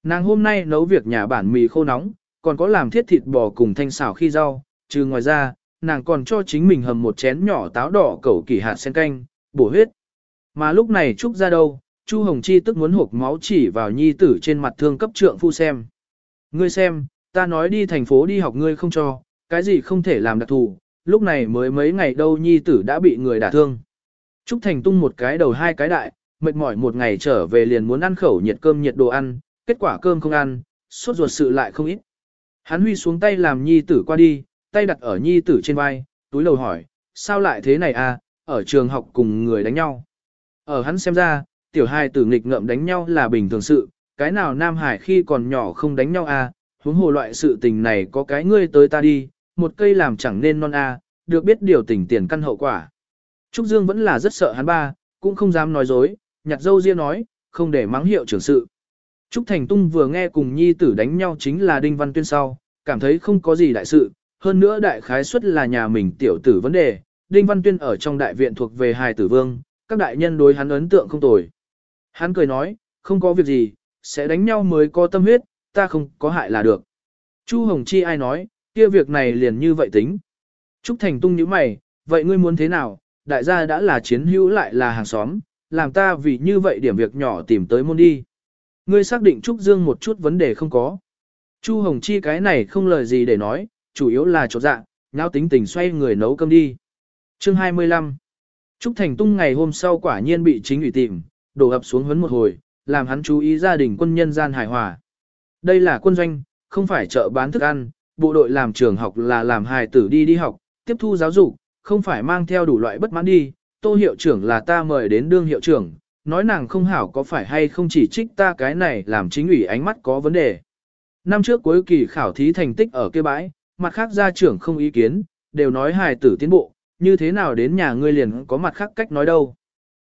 Nàng hôm nay nấu việc nhà bản mì khô nóng, còn có làm thiết thịt bò cùng thanh xào khi rau, trừ ngoài ra, nàng còn cho chính mình hầm một chén nhỏ táo đỏ cẩu kỳ hạt sen canh, bổ huyết. Mà lúc này Trúc ra đâu, Chu Hồng Chi tức muốn hộp máu chỉ vào nhi tử trên mặt thương cấp trượng phu xem. Ngươi xem, ta nói đi thành phố đi học ngươi không cho, cái gì không thể làm đặc thù, lúc này mới mấy ngày đâu nhi tử đã bị người đả thương. Trúc Thành tung một cái đầu hai cái đại, mệt mỏi một ngày trở về liền muốn ăn khẩu nhiệt cơm nhiệt đồ ăn, kết quả cơm không ăn, sốt ruột sự lại không ít. Hắn huy xuống tay làm nhi tử qua đi, tay đặt ở nhi tử trên vai, túi lầu hỏi, sao lại thế này à, ở trường học cùng người đánh nhau. Ở hắn xem ra, tiểu hài tử nghịch ngợm đánh nhau là bình thường sự, cái nào nam hải khi còn nhỏ không đánh nhau à, huống hồ loại sự tình này có cái ngươi tới ta đi, một cây làm chẳng nên non à, được biết điều tình tiền căn hậu quả. Trúc Dương vẫn là rất sợ hắn ba, cũng không dám nói dối, nhặt dâu riêng nói, không để mắng hiệu trưởng sự. Trúc Thành Tung vừa nghe cùng nhi tử đánh nhau chính là Đinh Văn Tuyên sau, cảm thấy không có gì đại sự, hơn nữa đại khái suất là nhà mình tiểu tử vấn đề, Đinh Văn Tuyên ở trong đại viện thuộc về hài tử vương, các đại nhân đối hắn ấn tượng không tồi. Hắn cười nói, không có việc gì, sẽ đánh nhau mới có tâm huyết, ta không có hại là được. Chu Hồng Chi ai nói, kia việc này liền như vậy tính. Trúc Thành Tung nhíu mày, vậy ngươi muốn thế nào, đại gia đã là chiến hữu lại là hàng xóm, làm ta vì như vậy điểm việc nhỏ tìm tới môn đi. Ngươi xác định Trúc Dương một chút vấn đề không có. Chu Hồng Chi cái này không lời gì để nói, chủ yếu là chỗ dạ, nhau tính tình xoay người nấu cơm đi. Chương 25 Trúc Thành Tung ngày hôm sau quả nhiên bị chính ủy tìm, đổ ập xuống huấn một hồi, làm hắn chú ý gia đình quân nhân gian hài hòa. Đây là quân doanh, không phải chợ bán thức ăn, bộ đội làm trường học là làm hài tử đi đi học, tiếp thu giáo dục, không phải mang theo đủ loại bất mãn đi. Tô hiệu trưởng là ta mời đến đương hiệu trưởng, nói nàng không hảo có phải hay không chỉ trích ta cái này làm chính ủy ánh mắt có vấn đề. Năm trước cuối kỳ khảo thí thành tích ở kia bãi, mặt khác gia trưởng không ý kiến, đều nói hài tử tiến bộ, như thế nào đến nhà ngươi liền có mặt khác cách nói đâu.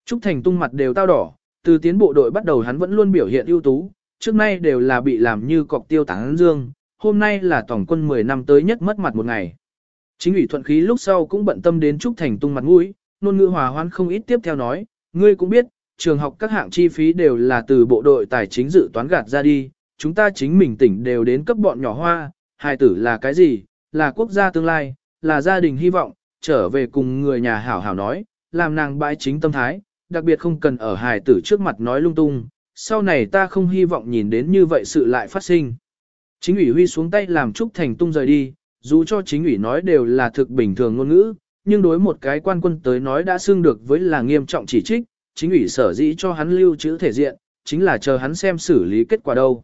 Trúc Thành tung mặt đều tao đỏ, từ tiến bộ đội bắt đầu hắn vẫn luôn biểu hiện ưu tú, trước nay đều là bị làm như cọc tiêu tán dương, hôm nay là tổng quân 10 năm tới nhất mất mặt một ngày. Chính ủy thuận khí lúc sau cũng bận tâm đến Trúc Thành tung mặt mũi, nôn ngữ hòa hoan không ít tiếp theo nói, ngươi cũng biết, trường học các hạng chi phí đều là từ bộ đội tài chính dự toán gạt ra đi, chúng ta chính mình tỉnh đều đến cấp bọn nhỏ hoa, hài tử là cái gì, là quốc gia tương lai, là gia đình hy vọng, trở về cùng người nhà hảo hảo nói, làm nàng bãi chính tâm thái, đặc biệt không cần ở hài tử trước mặt nói lung tung, sau này ta không hy vọng nhìn đến như vậy sự lại phát sinh. Chính ủy huy xuống tay làm Trúc Thành tung rời đi, dù cho chính ủy nói đều là thực bình thường ngôn ngữ, nhưng đối một cái quan quân tới nói đã xưng được với là nghiêm trọng chỉ trích, chính ủy sở dĩ cho hắn lưu trữ thể diện, chính là chờ hắn xem xử lý kết quả đâu.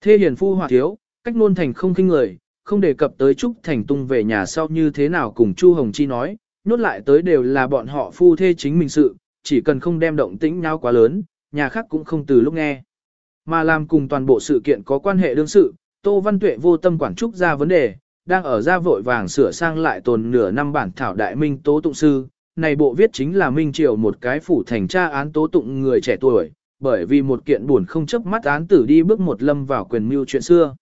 Thê hiền phu hòa thiếu, cách nôn thành không kinh người, không đề cập tới Trúc Thành Tung về nhà sau như thế nào cùng Chu Hồng Chi nói, nốt lại tới đều là bọn họ phu thê chính mình sự, chỉ cần không đem động tĩnh nhau quá lớn, nhà khác cũng không từ lúc nghe. Mà làm cùng toàn bộ sự kiện có quan hệ đương sự, Tô Văn Tuệ vô tâm quản trúc ra vấn đề, đang ở ra vội vàng sửa sang lại tồn nửa năm bản thảo đại minh tố tụng sư. Này bộ viết chính là Minh Triều một cái phủ thành tra án tố tụng người trẻ tuổi, bởi vì một kiện buồn không chấp mắt án tử đi bước một lâm vào quyền mưu chuyện xưa.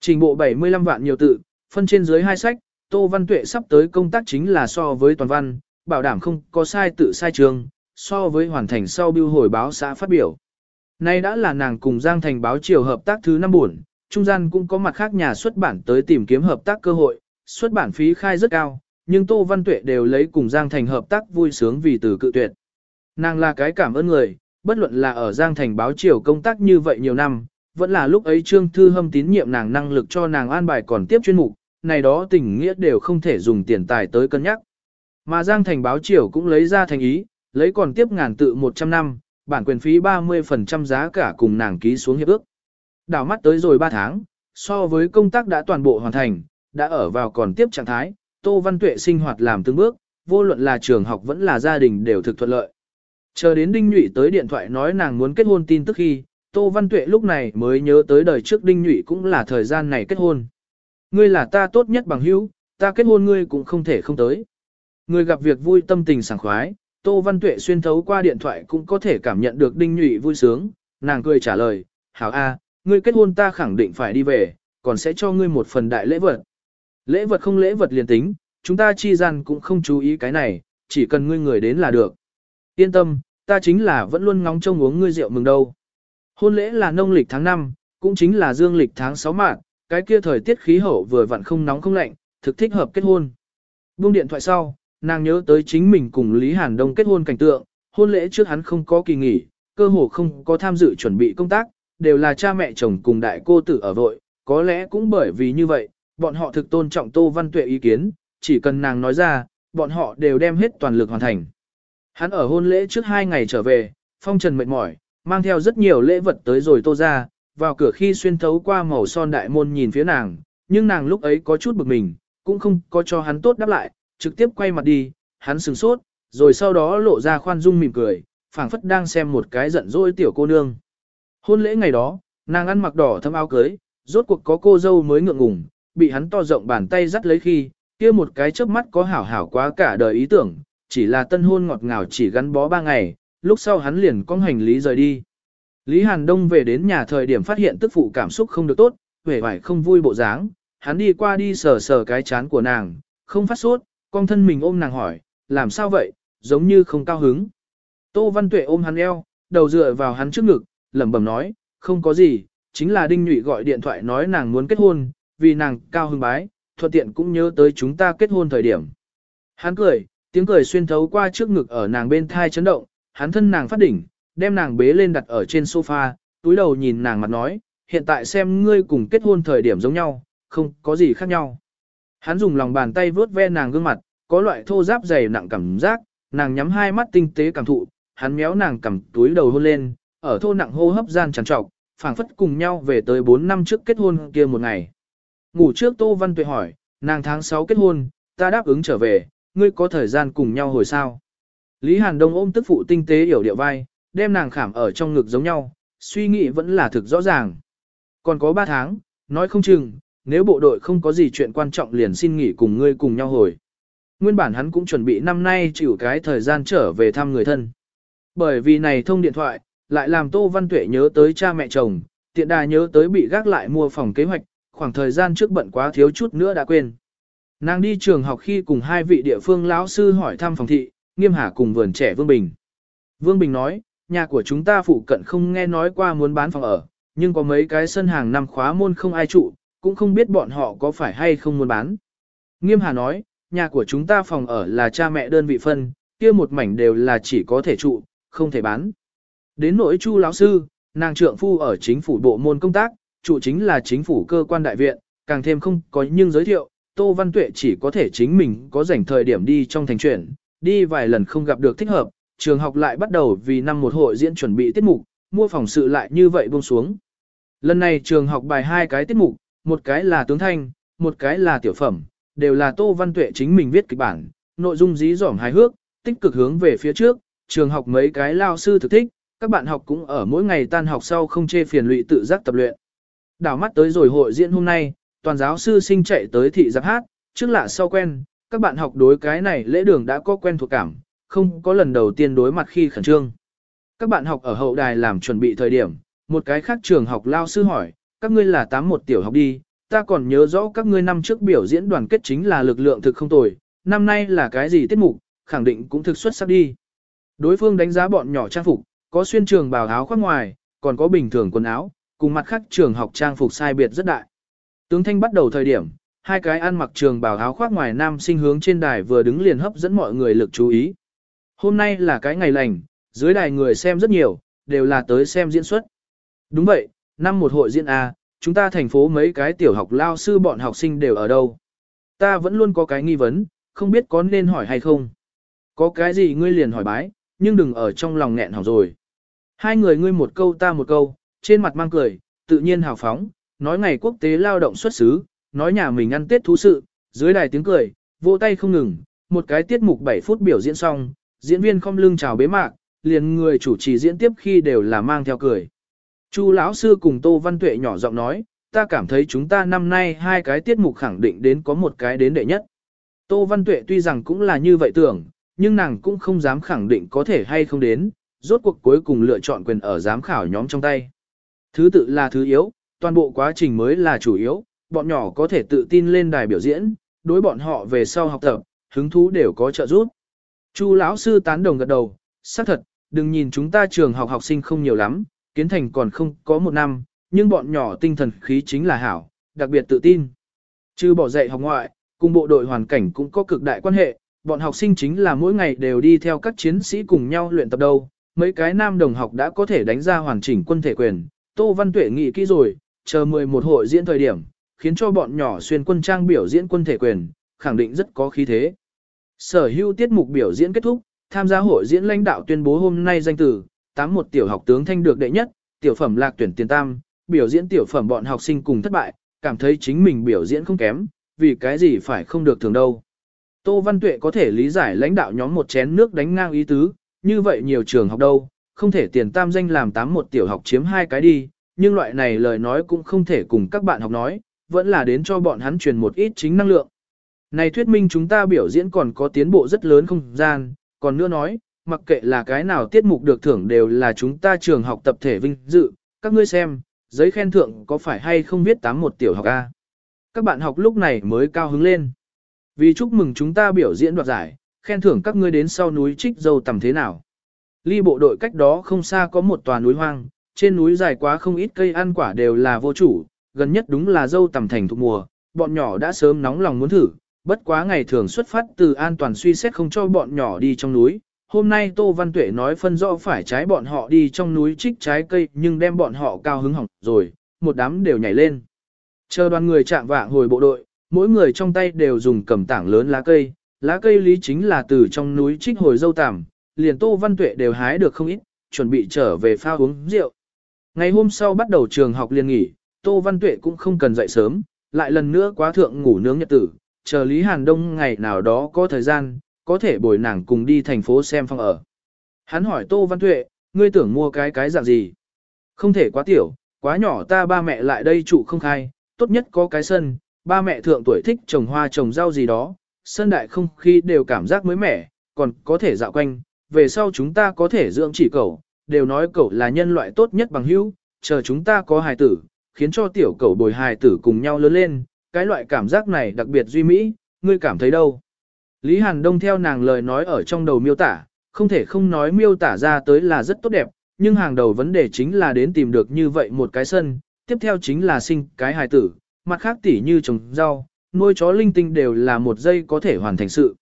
Trình bộ 75 vạn nhiều tự, phân trên dưới hai sách, Tô Văn Tuệ sắp tới công tác chính là so với toàn văn, bảo đảm không có sai tự sai trường, so với hoàn thành sau biêu hồi báo xã phát biểu. Nay đã là nàng cùng Giang Thành báo chiều hợp tác thứ năm buồn, trung gian cũng có mặt khác nhà xuất bản tới tìm kiếm hợp tác cơ hội, xuất bản phí khai rất cao, nhưng Tô Văn Tuệ đều lấy cùng Giang Thành hợp tác vui sướng vì từ cự tuyệt. Nàng là cái cảm ơn người, bất luận là ở Giang Thành báo chiều công tác như vậy nhiều năm, vẫn là lúc ấy Trương Thư Hâm tín nhiệm nàng năng lực cho nàng an bài còn tiếp chuyên mục, này đó tình nghĩa đều không thể dùng tiền tài tới cân nhắc. Mà Giang Thành báo chiều cũng lấy ra thành ý, lấy còn tiếp ngàn tự 100 năm, bản quyền phí 30% giá cả cùng nàng ký xuống hiệp ước. Đảo mắt tới rồi 3 tháng, so với công tác đã toàn bộ hoàn thành, đã ở vào còn tiếp trạng thái, Tô Văn Tuệ sinh hoạt làm từng bước, vô luận là trường học vẫn là gia đình đều thực thuận lợi. Chờ đến Đinh Nhụy tới điện thoại nói nàng muốn kết hôn tin tức khi, Tô Văn Tuệ lúc này mới nhớ tới đời trước Đinh Nhụy cũng là thời gian này kết hôn. Ngươi là ta tốt nhất bằng hữu, ta kết hôn ngươi cũng không thể không tới. Người gặp việc vui tâm tình sảng khoái, Tô Văn Tuệ xuyên thấu qua điện thoại cũng có thể cảm nhận được Đinh Nhụy vui sướng, nàng cười trả lời, hảo a, ngươi kết hôn ta khẳng định phải đi về, còn sẽ cho ngươi một phần đại lễ vật. Lễ vật không lễ vật liền tính, chúng ta chi gian cũng không chú ý cái này, chỉ cần ngươi người đến là được. Yên tâm, ta chính là vẫn luôn ngóng trông uống ngươi rượu mừng đâu. Hôn lễ là nông lịch tháng 5, cũng chính là dương lịch tháng 6 mạng, cái kia thời tiết khí hậu vừa vặn không nóng không lạnh, thực thích hợp kết hôn. Buông điện thoại sau, nàng nhớ tới chính mình cùng Lý Hàn Đông kết hôn cảnh tượng, hôn lễ trước hắn không có kỳ nghỉ, cơ hồ không có tham dự chuẩn bị công tác, đều là cha mẹ chồng cùng đại cô tử ở vội, có lẽ cũng bởi vì như vậy, bọn họ thực tôn trọng Tô Văn Tuệ ý kiến, chỉ cần nàng nói ra, bọn họ đều đem hết toàn lực hoàn thành. Hắn ở hôn lễ trước hai ngày trở về, phong trần mệt mỏi, mang theo rất nhiều lễ vật tới rồi tô ra, vào cửa khi xuyên thấu qua màu son đại môn nhìn phía nàng, nhưng nàng lúc ấy có chút bực mình, cũng không có cho hắn tốt đáp lại, trực tiếp quay mặt đi, hắn sừng sốt, rồi sau đó lộ ra khoan dung mỉm cười, phảng phất đang xem một cái giận dỗi tiểu cô nương. Hôn lễ ngày đó, nàng ăn mặc đỏ thâm áo cưới, rốt cuộc có cô dâu mới ngượng ngùng, bị hắn to rộng bàn tay dắt lấy khi, kia một cái chớp mắt có hảo hảo quá cả đời ý tưởng, chỉ là tân hôn ngọt ngào chỉ gắn bó ba ngày, lúc sau hắn liền cong hành lý rời đi. Lý Hàn Đông về đến nhà thời điểm phát hiện tức phụ cảm xúc không được tốt, vẻ vải không vui bộ dáng, hắn đi qua đi sờ sờ cái chán của nàng, không phát sốt, con thân mình ôm nàng hỏi, làm sao vậy, giống như không cao hứng. Tô Văn Tuệ ôm hắn eo, đầu dựa vào hắn trước ngực, lẩm bẩm nói, không có gì, chính là Đinh Nhụy gọi điện thoại nói nàng muốn kết hôn, vì nàng cao hứng bái, thuận tiện cũng nhớ tới chúng ta kết hôn thời điểm. Hắn cười, tiếng cười xuyên thấu qua trước ngực ở nàng bên thai chấn động, hắn thân nàng phát đỉnh, đem nàng bế lên đặt ở trên sofa, túi đầu nhìn nàng mặt nói, hiện tại xem ngươi cùng kết hôn thời điểm giống nhau, không có gì khác nhau. Hắn dùng lòng bàn tay vuốt ve nàng gương mặt, có loại thô giáp dày nặng cảm giác, nàng nhắm hai mắt tinh tế cảm thụ, hắn méo nàng cầm túi đầu hôn lên, ở thô nặng hô hấp gian trằn trọc, phảng phất cùng nhau về tới 4 năm trước kết hôn kia một ngày. Ngủ trước Tô Văn Tuệ hỏi, nàng tháng 6 kết hôn, ta đáp ứng trở về, ngươi có thời gian cùng nhau hồi sao. Lý Hàn Đông ôm tức phụ tinh tế hiểu điệu vai, đem nàng khảm ở trong ngực giống nhau, suy nghĩ vẫn là thực rõ ràng. Còn có 3 tháng, nói không chừng, nếu bộ đội không có gì chuyện quan trọng liền xin nghỉ cùng ngươi cùng nhau hồi. Nguyên bản hắn cũng chuẩn bị năm nay chịu cái thời gian trở về thăm người thân. Bởi vì này thông điện thoại, lại làm Tô Văn Tuệ nhớ tới cha mẹ chồng, tiện đà nhớ tới bị gác lại mua phòng kế hoạch, khoảng thời gian trước bận quá thiếu chút nữa đã quên. Nàng đi trường học khi cùng hai vị địa phương lão sư hỏi thăm phòng thị, nghiêm hà cùng vườn trẻ Vương Bình. Vương Bình nói, nhà của chúng ta phụ cận không nghe nói qua muốn bán phòng ở, nhưng có mấy cái sân hàng năm khóa môn không ai trụ, cũng không biết bọn họ có phải hay không muốn bán. Nghiêm hà nói, nhà của chúng ta phòng ở là cha mẹ đơn vị phân, kia một mảnh đều là chỉ có thể trụ, không thể bán. Đến nỗi chu lão sư, nàng trượng phu ở chính phủ bộ môn công tác, chủ chính là chính phủ cơ quan đại viện, càng thêm không có nhưng giới thiệu, Tô Văn Tuệ chỉ có thể chính mình có rảnh thời điểm đi trong thành chuyển, đi vài lần không gặp được thích hợp, trường học lại bắt đầu vì năm một hội diễn chuẩn bị tiết mục, mua phòng sự lại như vậy buông xuống. Lần này trường học bài hai cái tiết mục, một cái là tướng thanh, một cái là tiểu phẩm, đều là Tô Văn Tuệ chính mình viết kịch bản, nội dung dí dỏm hài hước, tích cực hướng về phía trước, trường học mấy cái lao sư thực thích, các bạn học cũng ở mỗi ngày tan học sau không chê phiền lụy tự giác tập luyện. Đảo mắt tới rồi hội diễn hôm nay, toàn giáo sư sinh chạy tới thị giáp hát, trước lạ sau quen, các bạn học đối cái này lễ đường đã có quen thuộc cảm, không có lần đầu tiên đối mặt khi khẩn trương. Các bạn học ở hậu đài làm chuẩn bị thời điểm, một cái khác trường học lao sư hỏi, các ngươi là tám một tiểu học đi, ta còn nhớ rõ các ngươi năm trước biểu diễn đoàn kết chính là lực lượng thực không tồi, năm nay là cái gì tiết mục, khẳng định cũng thực xuất sắc đi. Đối phương đánh giá bọn nhỏ trang phục, có xuyên trường bào áo khoác ngoài, còn có bình thường quần áo, cùng mặt khác trường học trang phục sai biệt rất đại. Tướng Thanh bắt đầu thời điểm, hai cái ăn mặc trường bào áo khoác ngoài nam sinh hướng trên đài vừa đứng liền hấp dẫn mọi người lực chú ý. Hôm nay là cái ngày lành, dưới đài người xem rất nhiều, đều là tới xem diễn xuất. Đúng vậy, năm một hội diễn A, chúng ta thành phố mấy cái tiểu học lao sư bọn học sinh đều ở đâu. Ta vẫn luôn có cái nghi vấn, không biết có nên hỏi hay không. Có cái gì ngươi liền hỏi bái, nhưng đừng ở trong lòng nghẹn hỏng rồi. Hai người ngươi một câu ta một câu, trên mặt mang cười, tự nhiên hào phóng, nói ngày quốc tế lao động xuất xứ, nói nhà mình ăn tết thú sự, dưới đài tiếng cười, vỗ tay không ngừng, một cái tiết mục 7 phút biểu diễn xong, diễn viên không lưng chào bế mạc, liền người chủ trì diễn tiếp khi đều là mang theo cười. Chu lão sư cùng Tô Văn Tuệ nhỏ giọng nói, ta cảm thấy chúng ta năm nay hai cái tiết mục khẳng định đến có một cái đến đệ nhất. Tô Văn Tuệ tuy rằng cũng là như vậy tưởng, nhưng nàng cũng không dám khẳng định có thể hay không đến, rốt cuộc cuối cùng lựa chọn quyền ở giám khảo nhóm trong tay. Thứ tự là thứ yếu, toàn bộ quá trình mới là chủ yếu, bọn nhỏ có thể tự tin lên đài biểu diễn, đối bọn họ về sau học tập, hứng thú đều có trợ giúp. Chu lão sư tán đồng gật đầu, xác thật, đừng nhìn chúng ta trường học học sinh không nhiều lắm, kiến thành còn không có một năm, nhưng bọn nhỏ tinh thần khí chính là hảo, đặc biệt tự tin. Chứ bỏ dạy học ngoại, cùng bộ đội hoàn cảnh cũng có cực đại quan hệ, bọn học sinh chính là mỗi ngày đều đi theo các chiến sĩ cùng nhau luyện tập đâu. Mấy cái nam đồng học đã có thể đánh ra hoàn chỉnh quân thể quyền, Tô Văn Tuệ nghĩ kỹ rồi, chờ 11 hội diễn thời điểm, khiến cho bọn nhỏ xuyên quân trang biểu diễn quân thể quyền, khẳng định rất có khí thế. Sở hữu tiết mục biểu diễn kết thúc, tham gia hội diễn lãnh đạo tuyên bố hôm nay danh từ, tám một tiểu học tướng thanh được đệ nhất, tiểu phẩm lạc tuyển tiền tam, biểu diễn tiểu phẩm bọn học sinh cùng thất bại, cảm thấy chính mình biểu diễn không kém, vì cái gì phải không được thường đâu. Tô Văn Tuệ có thể lý giải lãnh đạo nhóm một chén nước đánh ngang ý tứ, như vậy nhiều trường học đâu, không thể tiền tam danh làm tám một tiểu học chiếm hai cái đi, nhưng loại này lời nói cũng không thể cùng các bạn học nói, vẫn là đến cho bọn hắn truyền một ít chính năng lượng. Này thuyết minh chúng ta biểu diễn còn có tiến bộ rất lớn không gian, còn nữa nói, mặc kệ là cái nào tiết mục được thưởng đều là chúng ta trường học tập thể vinh dự, các ngươi xem, giấy khen thưởng có phải hay không viết tám một tiểu học A. Các bạn học lúc này mới cao hứng lên. Vì chúc mừng chúng ta biểu diễn đoạt giải, khen thưởng các ngươi đến sau núi trích dâu tầm thế nào. Ly bộ đội cách đó không xa có một tòa núi hoang, trên núi dài quá không ít cây ăn quả đều là vô chủ, gần nhất đúng là dâu tầm thành thuộc mùa, bọn nhỏ đã sớm nóng lòng muốn thử, bất quá ngày thường xuất phát từ an toàn suy xét không cho bọn nhỏ đi trong núi. Hôm nay Tô Văn Tuệ nói phân rõ phải trái bọn họ đi trong núi trích trái cây nhưng đem bọn họ cao hứng hỏng rồi, một đám đều nhảy lên. Chờ đoàn người chạm vạng hồi bộ đội, mỗi người trong tay đều dùng cầm tảng lớn lá cây, lá cây lý chính là từ trong núi trích hồi dâu tằm, liền Tô Văn Tuệ đều hái được không ít, chuẩn bị trở về pha uống rượu. Ngày hôm sau bắt đầu trường học liên nghỉ, Tô Văn Tuệ cũng không cần dậy sớm, lại lần nữa quá thượng ngủ nướng nhật tử, chờ Lý Hàn Đông ngày nào đó có thời gian, có thể bồi nàng cùng đi thành phố xem phòng ở. Hắn hỏi Tô Văn Tuệ, ngươi tưởng mua cái cái dạng gì? Không thể quá tiểu, quá nhỏ ta ba mẹ lại đây trụ không khai, tốt nhất có cái sân, ba mẹ thượng tuổi thích trồng hoa trồng rau gì đó, sân đại không khí đều cảm giác mới mẻ, còn có thể dạo quanh, về sau chúng ta có thể dưỡng chỉ cẩu, đều nói cẩu là nhân loại tốt nhất bằng hữu, chờ chúng ta có hài tử, khiến cho tiểu cẩu bồi hài tử cùng nhau lớn lên, cái loại cảm giác này đặc biệt duy mỹ, ngươi cảm thấy đâu? Lý Hàn Đông theo nàng lời nói ở trong đầu miêu tả, không thể không nói miêu tả ra tới là rất tốt đẹp, nhưng hàng đầu vấn đề chính là đến tìm được như vậy một cái sân, tiếp theo chính là sinh cái hài tử, mặt khác tỉ như trồng rau, nuôi chó linh tinh đều là một giây có thể hoàn thành sự.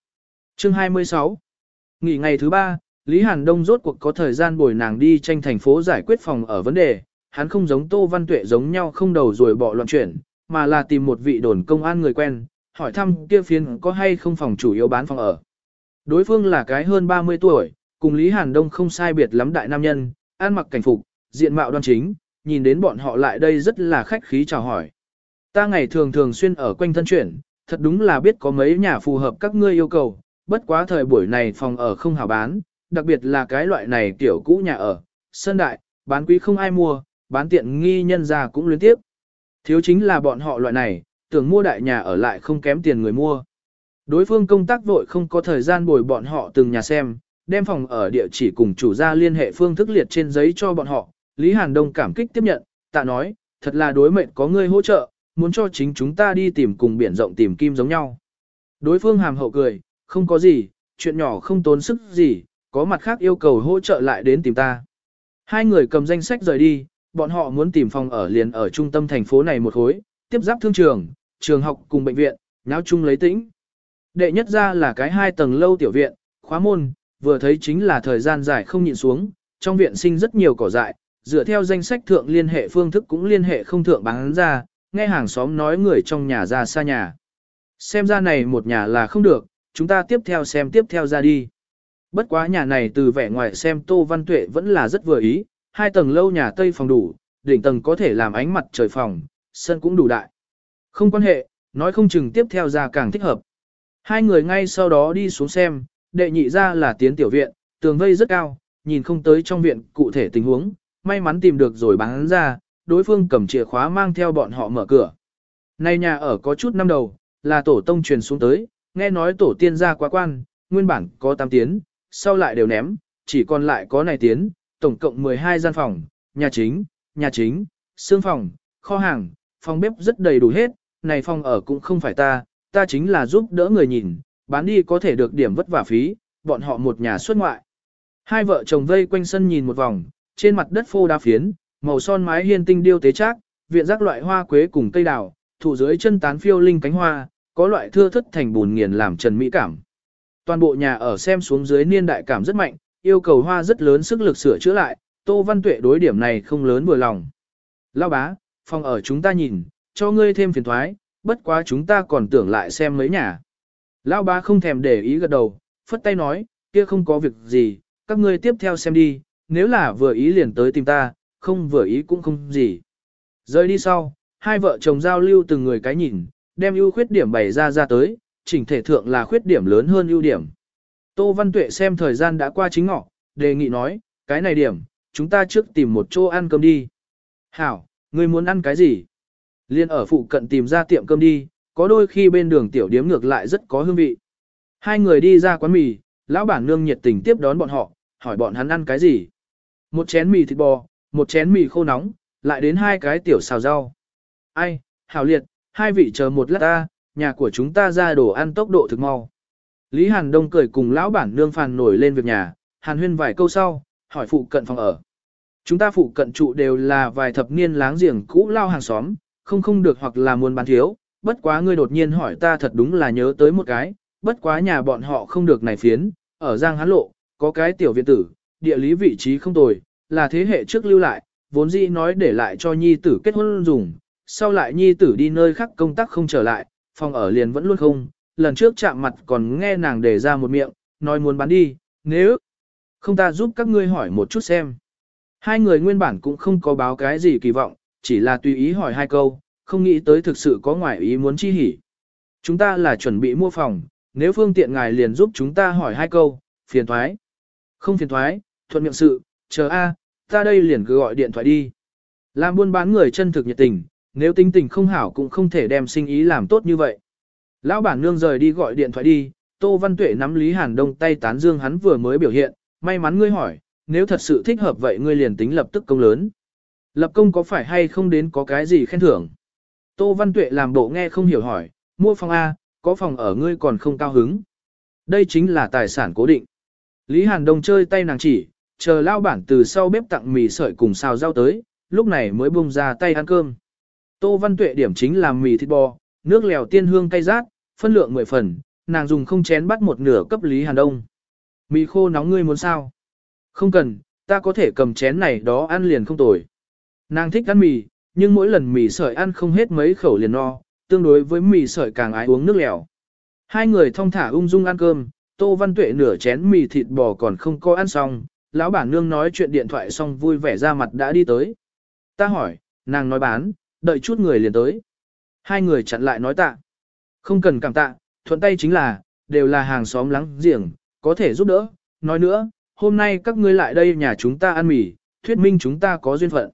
Chương 26 Nghỉ ngày thứ ba, Lý Hàn Đông rốt cuộc có thời gian bồi nàng đi tranh thành phố giải quyết phòng ở vấn đề, hắn không giống Tô Văn Tuệ giống nhau không đầu rồi bỏ loạn chuyển, mà là tìm một vị đồn công an người quen, hỏi thăm kia phiến có hay không phòng chủ yếu bán phòng ở. Đối phương là cái hơn 30 tuổi, cùng Lý Hàn Đông không sai biệt lắm đại nam nhân, ăn mặc cảnh phục, diện mạo đoan chính, nhìn đến bọn họ lại đây rất là khách khí chào hỏi. Ta ngày thường thường xuyên ở quanh thân chuyển, thật đúng là biết có mấy nhà phù hợp các ngươi yêu cầu, bất quá thời buổi này phòng ở không hảo bán, đặc biệt là cái loại này tiểu cũ nhà ở, sân đại, bán quý không ai mua, bán tiện nghi nhân ra cũng liên tiếp. Thiếu chính là bọn họ loại này, tưởng mua đại nhà ở lại không kém tiền người mua. Đối phương công tác vội không có thời gian bồi bọn họ từng nhà xem, đem phòng ở địa chỉ cùng chủ gia liên hệ phương thức liệt trên giấy cho bọn họ. Lý Hàn Đông cảm kích tiếp nhận, tạ nói, thật là đối mệnh có ngươi hỗ trợ, muốn cho chính chúng ta đi tìm cùng biển rộng tìm kim giống nhau. Đối phương hàm hậu cười, không có gì, chuyện nhỏ không tốn sức gì, có mặt khác yêu cầu hỗ trợ lại đến tìm ta. Hai người cầm danh sách rời đi, bọn họ muốn tìm phòng ở liền ở trung tâm thành phố này một khối, tiếp giáp thương trường, trường học cùng bệnh viện, náo chung lấy tĩnh. Đệ nhất ra là cái hai tầng lâu tiểu viện, khóa môn, vừa thấy chính là thời gian dài không nhịn xuống, trong viện sinh rất nhiều cỏ dại, dựa theo danh sách thượng liên hệ phương thức cũng liên hệ không thượng bán ra, nghe hàng xóm nói người trong nhà ra xa nhà. Xem ra này một nhà là không được, chúng ta tiếp theo xem tiếp theo ra đi. Bất quá nhà này từ vẻ ngoài xem Tô Văn Tuệ vẫn là rất vừa ý, hai tầng lâu nhà Tây phòng đủ, đỉnh tầng có thể làm ánh mặt trời phòng, sân cũng đủ đại. Không quan hệ, nói không chừng tiếp theo ra càng thích hợp. Hai người ngay sau đó đi xuống xem, đệ nhị ra là tiến tiểu viện, tường vây rất cao, nhìn không tới trong viện cụ thể tình huống, may mắn tìm được rồi bán ra, đối phương cầm chìa khóa mang theo bọn họ mở cửa. Này nhà ở có chút năm đầu, là tổ tông truyền xuống tới, nghe nói tổ tiên ra quá quan, nguyên bản có 8 tiến, sau lại đều ném, chỉ còn lại có này tiến, tổng cộng 12 gian phòng, nhà chính, nhà chính, xương phòng, kho hàng, phòng bếp rất đầy đủ hết, này phòng ở cũng không phải ta, ta chính là giúp đỡ người nhìn, bán đi có thể được điểm vất vả phí, bọn họ một nhà xuất ngoại. Hai vợ chồng vây quanh sân nhìn một vòng, trên mặt đất phô đá phiến, màu son mái hiên tinh điêu tế trác, viện rác loại hoa quế cùng cây đào, thủ dưới chân tán phiêu linh cánh hoa, có loại thưa thất thành bùn nghiền làm trần mỹ cảm. Toàn bộ nhà ở xem xuống dưới niên đại cảm rất mạnh, yêu cầu hoa rất lớn sức lực sửa chữa lại, Tô Văn Tuệ đối điểm này không lớn vừa lòng. Lao bá, phòng ở chúng ta nhìn, cho ngươi thêm phiền thoái, bất quá chúng ta còn tưởng lại xem mấy nhà. Lao bá không thèm để ý gật đầu, phất tay nói, kia không có việc gì, các ngươi tiếp theo xem đi, nếu là vừa ý liền tới tìm ta, không vừa ý cũng không gì. Rời đi sau, hai vợ chồng giao lưu từng người cái nhìn, đem ưu khuyết điểm bày ra ra tới, chỉnh thể thượng là khuyết điểm lớn hơn ưu điểm. Tô Văn Tuệ xem thời gian đã qua chính ngọ, đề nghị nói, cái này điểm, chúng ta trước tìm một chỗ ăn cơm đi. Hảo, ngươi muốn ăn cái gì? Liên ở phụ cận tìm ra tiệm cơm đi, có đôi khi bên đường tiểu điếm ngược lại rất có hương vị. Hai người đi ra quán mì, lão bản nương nhiệt tình tiếp đón bọn họ, hỏi bọn hắn ăn cái gì. Một chén mì thịt bò, một chén mì khô nóng, lại đến hai cái tiểu xào rau. Ai, hảo liệt, hai vị chờ một lát ta, nhà của chúng ta ra đồ ăn tốc độ thực mau. Lý Hàn Đông cười cùng lão bản nương phàn nổi lên việc nhà, Hàn huyên vài câu sau, hỏi phụ cận phòng ở. Chúng ta phụ cận trụ đều là vài thập niên láng giềng cũ lao hàng xóm, không không được hoặc là muốn bán thiếu, bất quá ngươi đột nhiên hỏi ta thật đúng là nhớ tới một cái, bất quá nhà bọn họ không được này phiến, ở Giang Hán Lộ, có cái tiểu viện tử, địa lý vị trí không tồi, là thế hệ trước lưu lại, vốn dĩ nói để lại cho nhi tử kết hôn dùng, sau lại nhi tử đi nơi khác công tác không trở lại, phòng ở liền vẫn luôn không, lần trước chạm mặt còn nghe nàng đề ra một miệng, nói muốn bán đi, nếu không ta giúp các ngươi hỏi một chút xem. Hai người nguyên bản cũng không có báo cái gì kỳ vọng, chỉ là tùy ý hỏi hai câu, không nghĩ tới thực sự có ngoại ý muốn chi hỉ. Chúng ta là chuẩn bị mua phòng, nếu phương tiện ngài liền giúp chúng ta hỏi hai câu, phiền thoái. Không phiền thoái, thuận miệng sự, chờ a, ta đây liền cứ gọi điện thoại đi. Làm buôn bán người chân thực nhiệt tình, nếu tính tình không hảo cũng không thể đem sinh ý làm tốt như vậy. Lão bản nương rời đi gọi điện thoại đi, Tô Văn Tuệ nắm Lý Hàn Đông tay tán dương hắn vừa mới biểu hiện, may mắn ngươi hỏi, nếu thật sự thích hợp vậy ngươi liền tính lập tức công lớn. Lập công có phải hay không đến có cái gì khen thưởng? Tô Văn Tuệ làm bộ nghe không hiểu hỏi, mua phòng A, có phòng ở ngươi còn không cao hứng. Đây chính là tài sản cố định. Lý Hàn Đông chơi tay nàng chỉ, chờ lao bản từ sau bếp tặng mì sợi cùng xào rau tới, lúc này mới bung ra tay ăn cơm. Tô Văn Tuệ điểm chính là mì thịt bò, nước lèo tiên hương cay rát, phân lượng 10 phần, nàng dùng không chén bắt một nửa cấp Lý Hàn Đông. Mì khô nóng ngươi muốn sao? Không cần, ta có thể cầm chén này đó ăn liền không tồi. Nàng thích ăn mì, nhưng mỗi lần mì sợi ăn không hết mấy khẩu liền no, tương đối với mì sợi càng ái uống nước lèo. Hai người thong thả ung dung ăn cơm, Tô Văn Tuệ nửa chén mì thịt bò còn không có ăn xong, lão bản nương nói chuyện điện thoại xong vui vẻ ra mặt đã đi tới. Ta hỏi, nàng nói bán, đợi chút người liền tới. Hai người chặn lại nói tạ. Không cần cảm tạ, thuận tay chính là, đều là hàng xóm lắng giềng, có thể giúp đỡ. Nói nữa, hôm nay các ngươi lại đây nhà chúng ta ăn mì, thuyết minh chúng ta có duyên phận.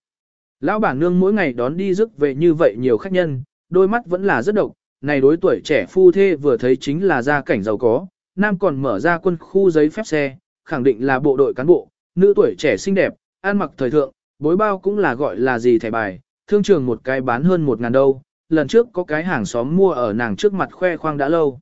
Lão bản nương mỗi ngày đón đi rước về như vậy nhiều khách nhân, đôi mắt vẫn là rất độc, này đối tuổi trẻ phu thê vừa thấy chính là gia cảnh giàu có, nam còn mở ra quân khu giấy phép xe, khẳng định là bộ đội cán bộ, nữ tuổi trẻ xinh đẹp, ăn mặc thời thượng, bối bao cũng là gọi là gì thẻ bài, thương trường một cái bán hơn một ngàn đâu, lần trước có cái hàng xóm mua ở nàng trước mặt khoe khoang đã lâu.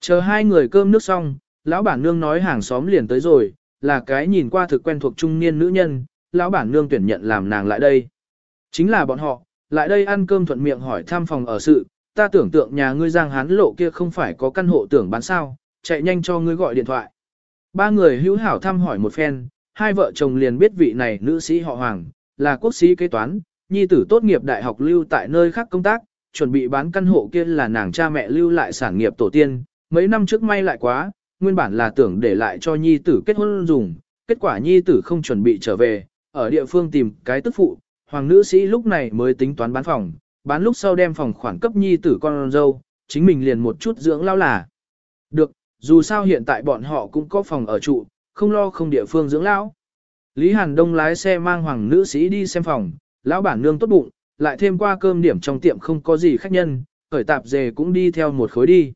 Chờ hai người cơm nước xong, lão bản nương nói hàng xóm liền tới rồi, là cái nhìn qua thực quen thuộc trung niên nữ nhân, lão bản nương tuyển nhận làm nàng lại đây. Chính là bọn họ, lại đây ăn cơm thuận miệng hỏi thăm phòng ở sự, ta tưởng tượng nhà ngươi giang hán lộ kia không phải có căn hộ tưởng bán sao, chạy nhanh cho ngươi gọi điện thoại. Ba người hữu hảo thăm hỏi một phen, hai vợ chồng liền biết vị này nữ sĩ họ Hoàng, là quốc sĩ kế toán, nhi tử tốt nghiệp đại học lưu tại nơi khác công tác, chuẩn bị bán căn hộ kia là nàng cha mẹ lưu lại sản nghiệp tổ tiên, mấy năm trước may lại quá, nguyên bản là tưởng để lại cho nhi tử kết hôn dùng, kết quả nhi tử không chuẩn bị trở về, ở địa phương tìm cái tức phụ, hoàng nữ sĩ lúc này mới tính toán bán phòng, bán lúc sau đem phòng khoản cấp nhi tử con dâu, chính mình liền một chút dưỡng lao là. Được, dù sao hiện tại bọn họ cũng có phòng ở trụ, không lo không địa phương dưỡng lão. Lý Hàn Đông lái xe mang hoàng nữ sĩ đi xem phòng, lão bản nương tốt bụng, lại thêm qua cơm điểm trong tiệm không có gì khách nhân, khởi tạp dề cũng đi theo một khối đi.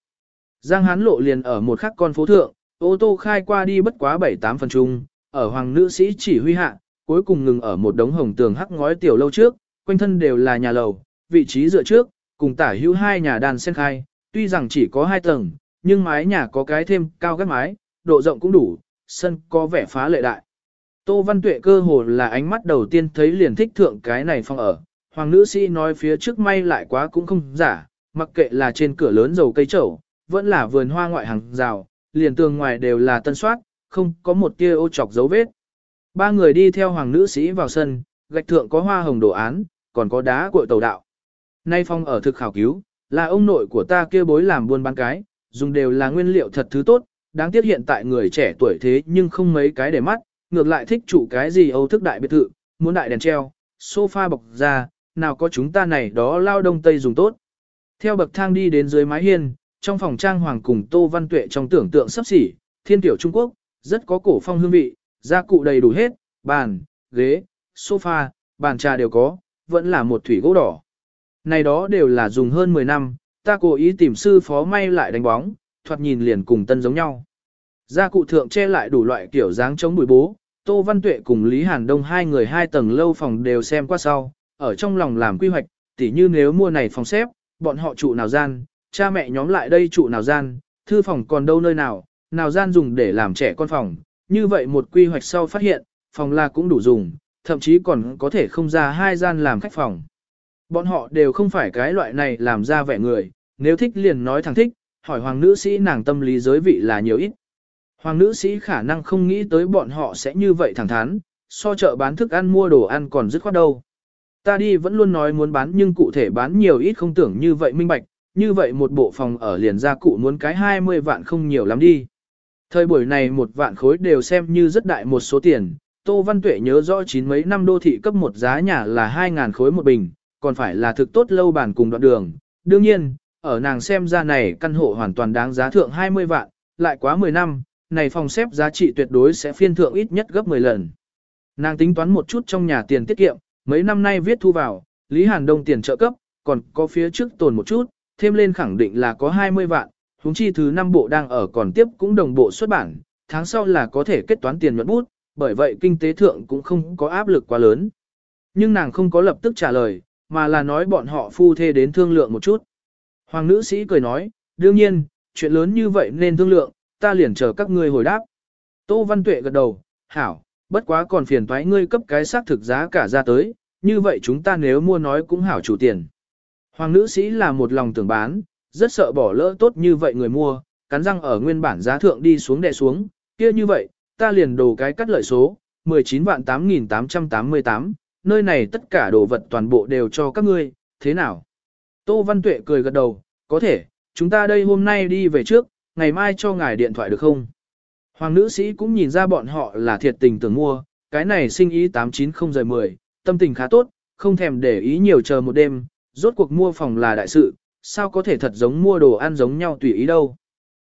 Giang Hán lộ liền ở một khắc con phố thượng, ô tô khai qua đi bất quá 7-8 phần chung, ở hoàng nữ sĩ chỉ huy hạ, cuối cùng ngừng ở một đống hồng tường hắc ngói tiểu lâu trước, quanh thân đều là nhà lầu, vị trí dựa trước, cùng tả hữu hai nhà đàn sen khai, tuy rằng chỉ có hai tầng, nhưng mái nhà có cái thêm cao gác mái, độ rộng cũng đủ, sân có vẻ phá lệ đại. Tô Văn Tuệ cơ hồ là ánh mắt đầu tiên thấy liền thích thượng cái này phòng ở, hoàng nữ sĩ nói phía trước may lại quá cũng không giả, mặc kệ là trên cửa lớn dầu cây trầu, vẫn là vườn hoa ngoại hàng rào, liền tường ngoài đều là tân soát, không có một tia ô chọc dấu vết. Ba người đi theo hoàng nữ sĩ vào sân, gạch thượng có hoa hồng đồ án, còn có đá cội tàu đạo. Nay phong ở thực khảo cứu, là ông nội của ta kia bối làm buôn bán cái, dùng đều là nguyên liệu thật thứ tốt, đáng tiếc hiện tại người trẻ tuổi thế nhưng không mấy cái để mắt, ngược lại thích chủ cái gì âu thức đại biệt thự, muốn đại đèn treo, sofa bọc ra, nào có chúng ta này đó lao đông tây dùng tốt. Theo bậc thang đi đến dưới mái hiên, trong phòng trang hoàng cùng Tô Văn Tuệ trong tưởng tượng sắp xỉ, thiên tiểu Trung Quốc, rất có cổ phong hương vị, gia cụ đầy đủ hết, bàn, ghế, sofa, bàn trà đều có, vẫn là một thủy gỗ đỏ. Này đó đều là dùng hơn 10 năm, ta cố ý tìm sư phó may lại đánh bóng, thoạt nhìn liền cùng tân giống nhau. Gia cụ thượng che lại đủ loại kiểu dáng chống bụi bố, Tô Văn Tuệ cùng Lý Hàn Đông hai người hai tầng lâu phòng đều xem qua sau, ở trong lòng làm quy hoạch, tỉ như nếu mua này phòng xếp, bọn họ trụ nào gian, cha mẹ nhóm lại đây trụ nào gian, thư phòng còn đâu nơi nào, nào gian dùng để làm trẻ con phòng, như vậy một quy hoạch sau phát hiện, phòng là cũng đủ dùng, thậm chí còn có thể không ra hai gian làm khách phòng. Bọn họ đều không phải cái loại này làm ra vẻ người, nếu thích liền nói thẳng thích, hỏi hoàng nữ sĩ nàng tâm lý giới vị là nhiều ít. Hoàng nữ sĩ khả năng không nghĩ tới bọn họ sẽ như vậy thẳng thắn, so chợ bán thức ăn mua đồ ăn còn dứt khoát đâu. Ta đi vẫn luôn nói muốn bán nhưng cụ thể bán nhiều ít không tưởng như vậy minh bạch, như vậy một bộ phòng ở liền gia cụ muốn cái 20 vạn không nhiều lắm đi. Thời buổi này một vạn khối đều xem như rất đại một số tiền, Tô Văn Tuệ nhớ rõ chín mấy năm đô thị cấp một giá nhà là 2.000 khối một bình, còn phải là thực tốt lâu bản cùng đoạn đường. Đương nhiên, ở nàng xem ra này căn hộ hoàn toàn đáng giá thượng 20 vạn, lại quá 10 năm, này phòng xếp giá trị tuyệt đối sẽ phiên thượng ít nhất gấp 10 lần. Nàng tính toán một chút trong nhà tiền tiết kiệm, mấy năm nay viết thu vào, Lý Hàn Đông tiền trợ cấp, còn có phía trước tồn một chút, thêm lên khẳng định là có 20 vạn, huống chi thứ năm bộ đang ở còn tiếp cũng đồng bộ xuất bản, tháng sau là có thể kết toán tiền nhuận bút, bởi vậy kinh tế thượng cũng không có áp lực quá lớn. Nhưng nàng không có lập tức trả lời, mà là nói bọn họ phu thê đến thương lượng một chút. Hoàng nữ sĩ cười nói, đương nhiên, chuyện lớn như vậy nên thương lượng, ta liền chờ các ngươi hồi đáp. Tô Văn Tuệ gật đầu, hảo, bất quá còn phiền toái ngươi cấp cái xác thực giá cả ra tới, như vậy chúng ta nếu mua nói cũng hảo chủ tiền. Hoàng nữ sĩ là một lòng tưởng bán, rất sợ bỏ lỡ tốt như vậy người mua, cắn răng ở nguyên bản giá thượng đi xuống đè xuống, kia như vậy, ta liền đồ cái cắt lợi số, 19 vạn 8.888, nơi này tất cả đồ vật toàn bộ đều cho các ngươi, thế nào? Tô Văn Tuệ cười gật đầu, có thể, chúng ta đây hôm nay đi về trước, ngày mai cho ngài điện thoại được không? Hoàng nữ sĩ cũng nhìn ra bọn họ là thiệt tình tưởng mua, cái này sinh ý 890-10, tâm tình khá tốt, không thèm để ý nhiều chờ một đêm, rốt cuộc mua phòng là đại sự, sao có thể thật giống mua đồ ăn giống nhau tùy ý đâu.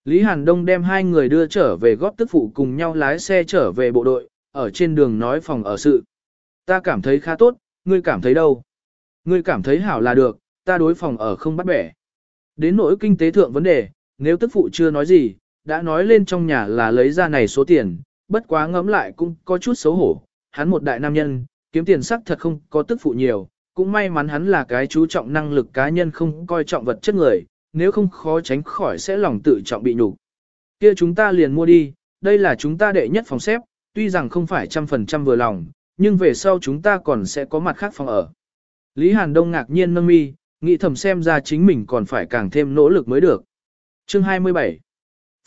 Lý Hàn Đông đem hai người đưa trở về góp tức phụ cùng nhau lái xe trở về bộ đội, ở trên đường nói phòng ở sự. Ta cảm thấy khá tốt, ngươi cảm thấy đâu? Ngươi cảm thấy hảo là được, ta đối phòng ở không bắt bẻ. Đến nỗi kinh tế thượng vấn đề, nếu tức phụ chưa nói gì, đã nói lên trong nhà là lấy ra này số tiền, bất quá ngẫm lại cũng có chút xấu hổ. Hắn một đại nam nhân, kiếm tiền sắc thật không có tức phụ nhiều, cũng may mắn hắn là cái chú trọng năng lực cá nhân không coi trọng vật chất người, nếu không khó tránh khỏi sẽ lòng tự trọng bị nhục. Kia chúng ta liền mua đi, đây là chúng ta đệ nhất phòng xếp, tuy rằng không phải trăm phần trăm vừa lòng, nhưng về sau chúng ta còn sẽ có mặt khác phòng ở. Lý Hàn Đông ngạc nhiên nâng mi, nghĩ thầm xem ra chính mình còn phải càng thêm nỗ lực mới được. Chương 27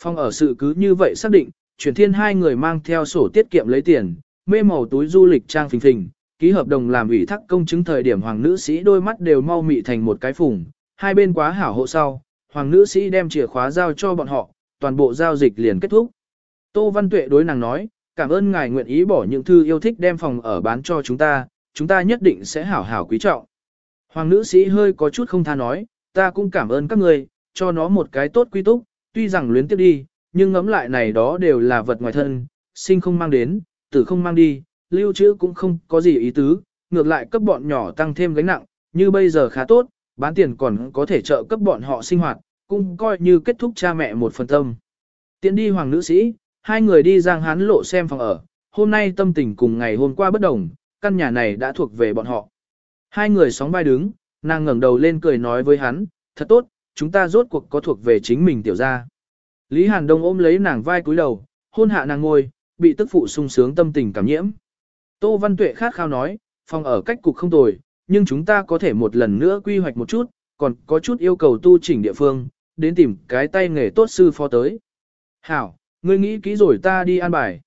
Phòng ở sự cứ như vậy xác định, chuyển thiên hai người mang theo sổ tiết kiệm lấy tiền, mê màu túi du lịch trang phình phình, ký hợp đồng làm ủy thác công chứng thời điểm hoàng nữ sĩ đôi mắt đều mau mị thành một cái phùng, hai bên quá hảo hộ sau, hoàng nữ sĩ đem chìa khóa giao cho bọn họ, toàn bộ giao dịch liền kết thúc. Tô Văn Tuệ đối nàng nói, cảm ơn ngài nguyện ý bỏ những thư yêu thích đem phòng ở bán cho chúng ta, chúng ta nhất định sẽ hảo hảo quý trọng. Hoàng nữ sĩ hơi có chút không tha nói, ta cũng cảm ơn các người, cho nó một cái tốt quy túc, tuy rằng luyến tiếp đi, nhưng ngẫm lại này đó đều là vật ngoài thân, sinh không mang đến, tử không mang đi, lưu trữ cũng không có gì ý tứ, ngược lại cấp bọn nhỏ tăng thêm gánh nặng, như bây giờ khá tốt, bán tiền còn có thể trợ cấp bọn họ sinh hoạt, cũng coi như kết thúc cha mẹ một phần tâm. Tiến đi hoàng nữ sĩ, hai người đi giang hán lộ xem phòng ở, hôm nay tâm tình cùng ngày hôm qua bất đồng, căn nhà này đã thuộc về bọn họ. Hai người sóng vai đứng, nàng ngẩng đầu lên cười nói với hắn, thật tốt, chúng ta rốt cuộc có thuộc về chính mình tiểu gia. Lý Hàn Đông ôm lấy nàng vai cúi đầu, hôn hạ nàng ngôi, bị tức phụ sung sướng tâm tình cảm nhiễm. Tô Văn Tuệ khát khao nói, phòng ở cách cục không tồi, nhưng chúng ta có thể một lần nữa quy hoạch một chút, còn có chút yêu cầu tu chỉnh địa phương, đến tìm cái tay nghề tốt sư phó tới. Hảo, ngươi nghĩ kỹ rồi ta đi an bài.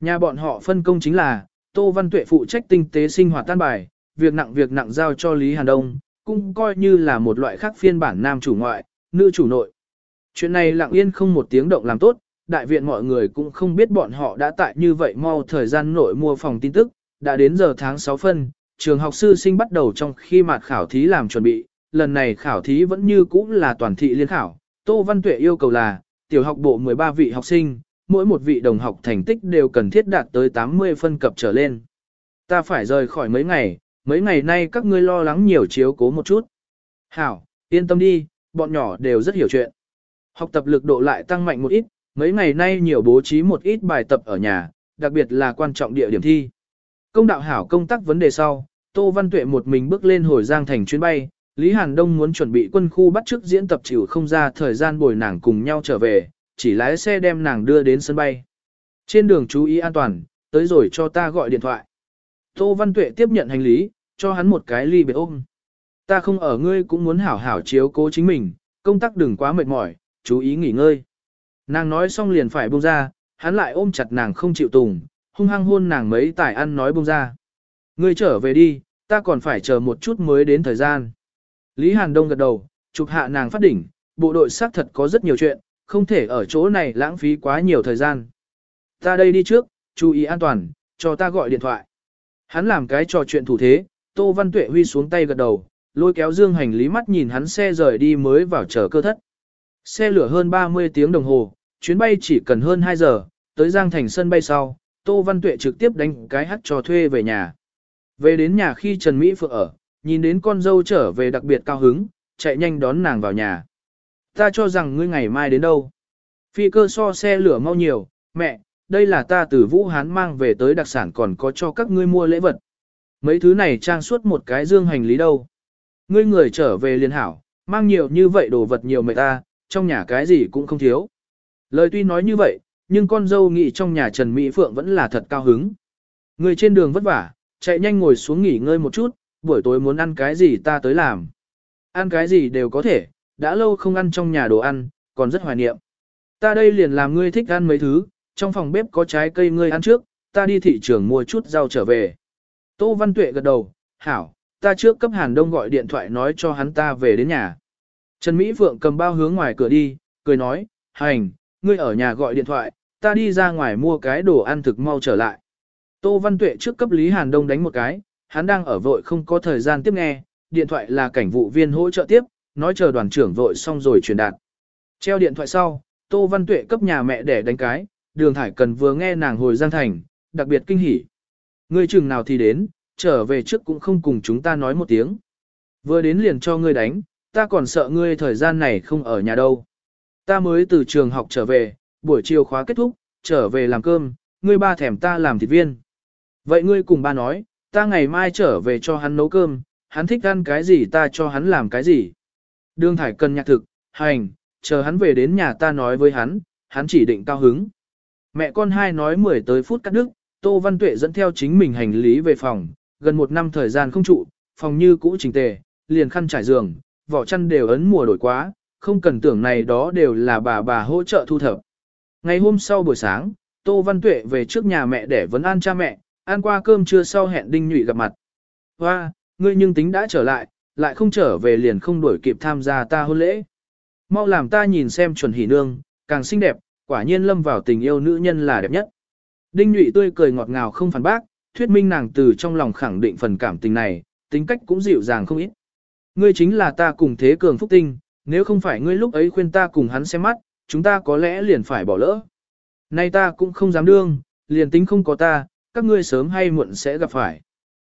Nhà bọn họ phân công chính là, Tô Văn Tuệ phụ trách tinh tế sinh hoạt tan bài, việc nặng việc nặng giao cho Lý Hàn Đông, cũng coi như là một loại khác phiên bản nam chủ ngoại, nữ chủ nội. Chuyện này lặng yên không một tiếng động làm tốt, đại viện mọi người cũng không biết bọn họ đã tại như vậy mau thời gian nội mua phòng tin tức, đã đến giờ tháng 6 phân, trường học sư sinh bắt đầu trong khi mặt khảo thí làm chuẩn bị, lần này khảo thí vẫn như cũ là toàn thị liên khảo, Tô Văn Tuệ yêu cầu là, tiểu học bộ 13 vị học sinh, mỗi một vị đồng học thành tích đều cần thiết đạt tới 80 phân cập trở lên. Ta phải rời khỏi mấy ngày, mấy ngày nay các ngươi lo lắng nhiều chiếu cố một chút. Hảo, yên tâm đi, bọn nhỏ đều rất hiểu chuyện. Học tập lực độ lại tăng mạnh một ít, mấy ngày nay nhiều bố trí một ít bài tập ở nhà, đặc biệt là quan trọng địa điểm thi. Công đạo hảo công tác vấn đề sau, Tô Văn Tuệ một mình bước lên hồi Giang thành chuyến bay, Lý Hàn Đông muốn chuẩn bị quân khu bắt trước diễn tập chịu không ra thời gian bồi nàng cùng nhau trở về, chỉ lái xe đem nàng đưa đến sân bay. Trên đường chú ý an toàn, tới rồi cho ta gọi điện thoại. Tô Văn Tuệ tiếp nhận hành lý, cho hắn một cái ly biệt ôm. Ta không ở ngươi cũng muốn hảo hảo chiếu cố chính mình, công tác đừng quá mệt mỏi, chú ý nghỉ ngơi. Nàng nói xong liền phải buông ra, hắn lại ôm chặt nàng không chịu tùng, hung hăng hôn nàng mấy tài ăn nói buông ra. Ngươi trở về đi, ta còn phải chờ một chút mới đến thời gian. Lý Hàn Đông gật đầu, chụp hạ nàng phát đỉnh, bộ đội xác thật có rất nhiều chuyện, không thể ở chỗ này lãng phí quá nhiều thời gian. Ta đây đi trước, chú ý an toàn, cho ta gọi điện thoại. Hắn làm cái trò chuyện thủ thế, Tô Văn Tuệ huy xuống tay gật đầu, lôi kéo dương hành lý mắt nhìn hắn xe rời đi mới vào chờ cơ thất. Xe lửa hơn 30 tiếng đồng hồ, chuyến bay chỉ cần hơn 2 giờ, tới Giang Thành sân bay sau, Tô Văn Tuệ trực tiếp đánh cái hắt cho thuê về nhà. Về đến nhà khi Trần Mỹ Phượng ở, nhìn đến con dâu trở về đặc biệt cao hứng, chạy nhanh đón nàng vào nhà. Ta cho rằng ngươi ngày mai đến đâu. Phi cơ so xe lửa mau nhiều, mẹ, đây là ta từ Vũ Hán mang về tới đặc sản còn có cho các ngươi mua lễ vật. Mấy thứ này trang suốt một cái dương hành lý đâu. Ngươi người trở về liền hảo, mang nhiều như vậy đồ vật nhiều mệt ta, trong nhà cái gì cũng không thiếu. Lời tuy nói như vậy, nhưng con dâu nghĩ trong nhà Trần Mỹ Phượng vẫn là thật cao hứng. Người trên đường vất vả, chạy nhanh ngồi xuống nghỉ ngơi một chút, buổi tối muốn ăn cái gì ta tới làm. Ăn cái gì đều có thể, đã lâu không ăn trong nhà đồ ăn, còn rất hoài niệm. Ta đây liền làm ngươi thích ăn mấy thứ, trong phòng bếp có trái cây ngươi ăn trước, ta đi thị trường mua chút rau trở về. Tô Văn Tuệ gật đầu, hảo, ta trước cấp Hàn Đông gọi điện thoại nói cho hắn ta về đến nhà. Trần Mỹ Phượng cầm bao hướng ngoài cửa đi, cười nói, hành, ngươi ở nhà gọi điện thoại, ta đi ra ngoài mua cái đồ ăn thực mau trở lại. Tô Văn Tuệ trước cấp Lý Hàn Đông đánh một cái, hắn đang ở vội không có thời gian tiếp nghe, điện thoại là cảnh vụ viên hỗ trợ tiếp, nói chờ đoàn trưởng vội xong rồi truyền đạt. Treo điện thoại sau, Tô Văn Tuệ cấp nhà mẹ để đánh cái, đường thải cần vừa nghe nàng hồi Giang Thành, đặc biệt kinh hỉ. Ngươi chừng nào thì đến, trở về trước cũng không cùng chúng ta nói một tiếng. Vừa đến liền cho ngươi đánh, ta còn sợ ngươi thời gian này không ở nhà đâu. Ta mới từ trường học trở về, buổi chiều khóa kết thúc, trở về làm cơm, ngươi ba thèm ta làm thịt viên. Vậy ngươi cùng ba nói, ta ngày mai trở về cho hắn nấu cơm, hắn thích ăn cái gì ta cho hắn làm cái gì. Đường thải cần nhạc thực, hành, chờ hắn về đến nhà ta nói với hắn, hắn chỉ định cao hứng. Mẹ con hai nói 10 tới phút cắt đứt, Tô Văn Tuệ dẫn theo chính mình hành lý về phòng, gần một năm thời gian không trụ, phòng như cũ chỉnh tề, liền khăn trải giường, vỏ chăn đều ấn mùa đổi quá, không cần tưởng này đó đều là bà bà hỗ trợ thu thập. Ngày hôm sau buổi sáng, Tô Văn Tuệ về trước nhà mẹ để vấn an cha mẹ, ăn qua cơm trưa sau hẹn Đinh Nhụy gặp mặt. Hoa, ngươi nhưng tính đã trở lại, lại không trở về liền không đuổi kịp tham gia ta hôn lễ. Mau làm ta nhìn xem chuẩn hỉ nương, càng xinh đẹp, quả nhiên lâm vào tình yêu nữ nhân là đẹp nhất. Đinh Nhụy tươi cười ngọt ngào không phản bác, thuyết minh nàng từ trong lòng khẳng định phần cảm tình này, tính cách cũng dịu dàng không ít. Ngươi chính là ta cùng thế cường phúc tinh, nếu không phải ngươi lúc ấy khuyên ta cùng hắn xem mắt, chúng ta có lẽ liền phải bỏ lỡ. Nay ta cũng không dám đương, liền tính không có ta, các ngươi sớm hay muộn sẽ gặp phải.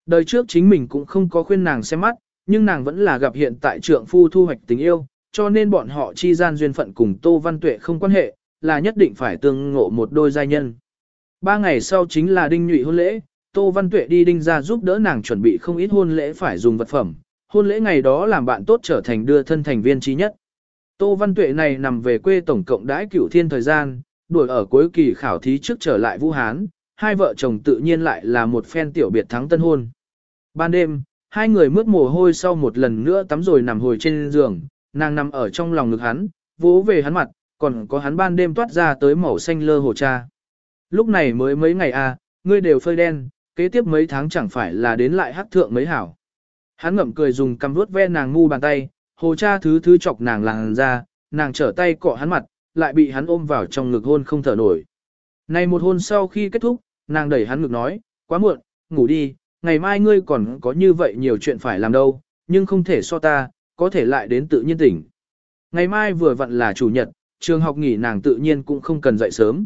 Đời trước chính mình cũng không có khuyên nàng xem mắt, nhưng nàng vẫn là gặp hiện tại trượng phu thu hoạch tình yêu, cho nên bọn họ chi gian duyên phận cùng Tô Văn Tuệ không quan hệ, là nhất định phải tương ngộ một đôi giai nhân. Ba ngày sau chính là đinh nhụy hôn lễ, Tô Văn Tuệ đi đinh ra giúp đỡ nàng chuẩn bị không ít hôn lễ phải dùng vật phẩm, hôn lễ ngày đó làm bạn tốt trở thành đưa thân thành viên trí nhất. Tô Văn Tuệ này nằm về quê tổng cộng đãi cửu thiên thời gian, đuổi ở cuối kỳ khảo thí trước trở lại Vũ Hán, hai vợ chồng tự nhiên lại là một phen tiểu biệt thắng tân hôn. Ban đêm, hai người mướt mồ hôi sau một lần nữa tắm rồi nằm hồi trên giường, nàng nằm ở trong lòng ngực hắn, vỗ về hắn mặt, còn có hắn ban đêm toát ra tới màu xanh lơ hồ cha. Lúc này mới mấy ngày à, ngươi đều phơi đen, kế tiếp mấy tháng chẳng phải là đến lại hắc thượng mấy hảo. Hắn ngậm cười dùng cầm vuốt ve nàng ngu bàn tay, hồ cha thứ thứ chọc nàng làng ra, nàng trở tay cọ hắn mặt, lại bị hắn ôm vào trong ngực hôn không thở nổi. Này một hôn sau khi kết thúc, nàng đẩy hắn ngực nói, quá muộn, ngủ đi, ngày mai ngươi còn có như vậy nhiều chuyện phải làm đâu, nhưng không thể so ta, có thể lại đến tự nhiên tỉnh. Ngày mai vừa vặn là chủ nhật, trường học nghỉ nàng tự nhiên cũng không cần dậy sớm.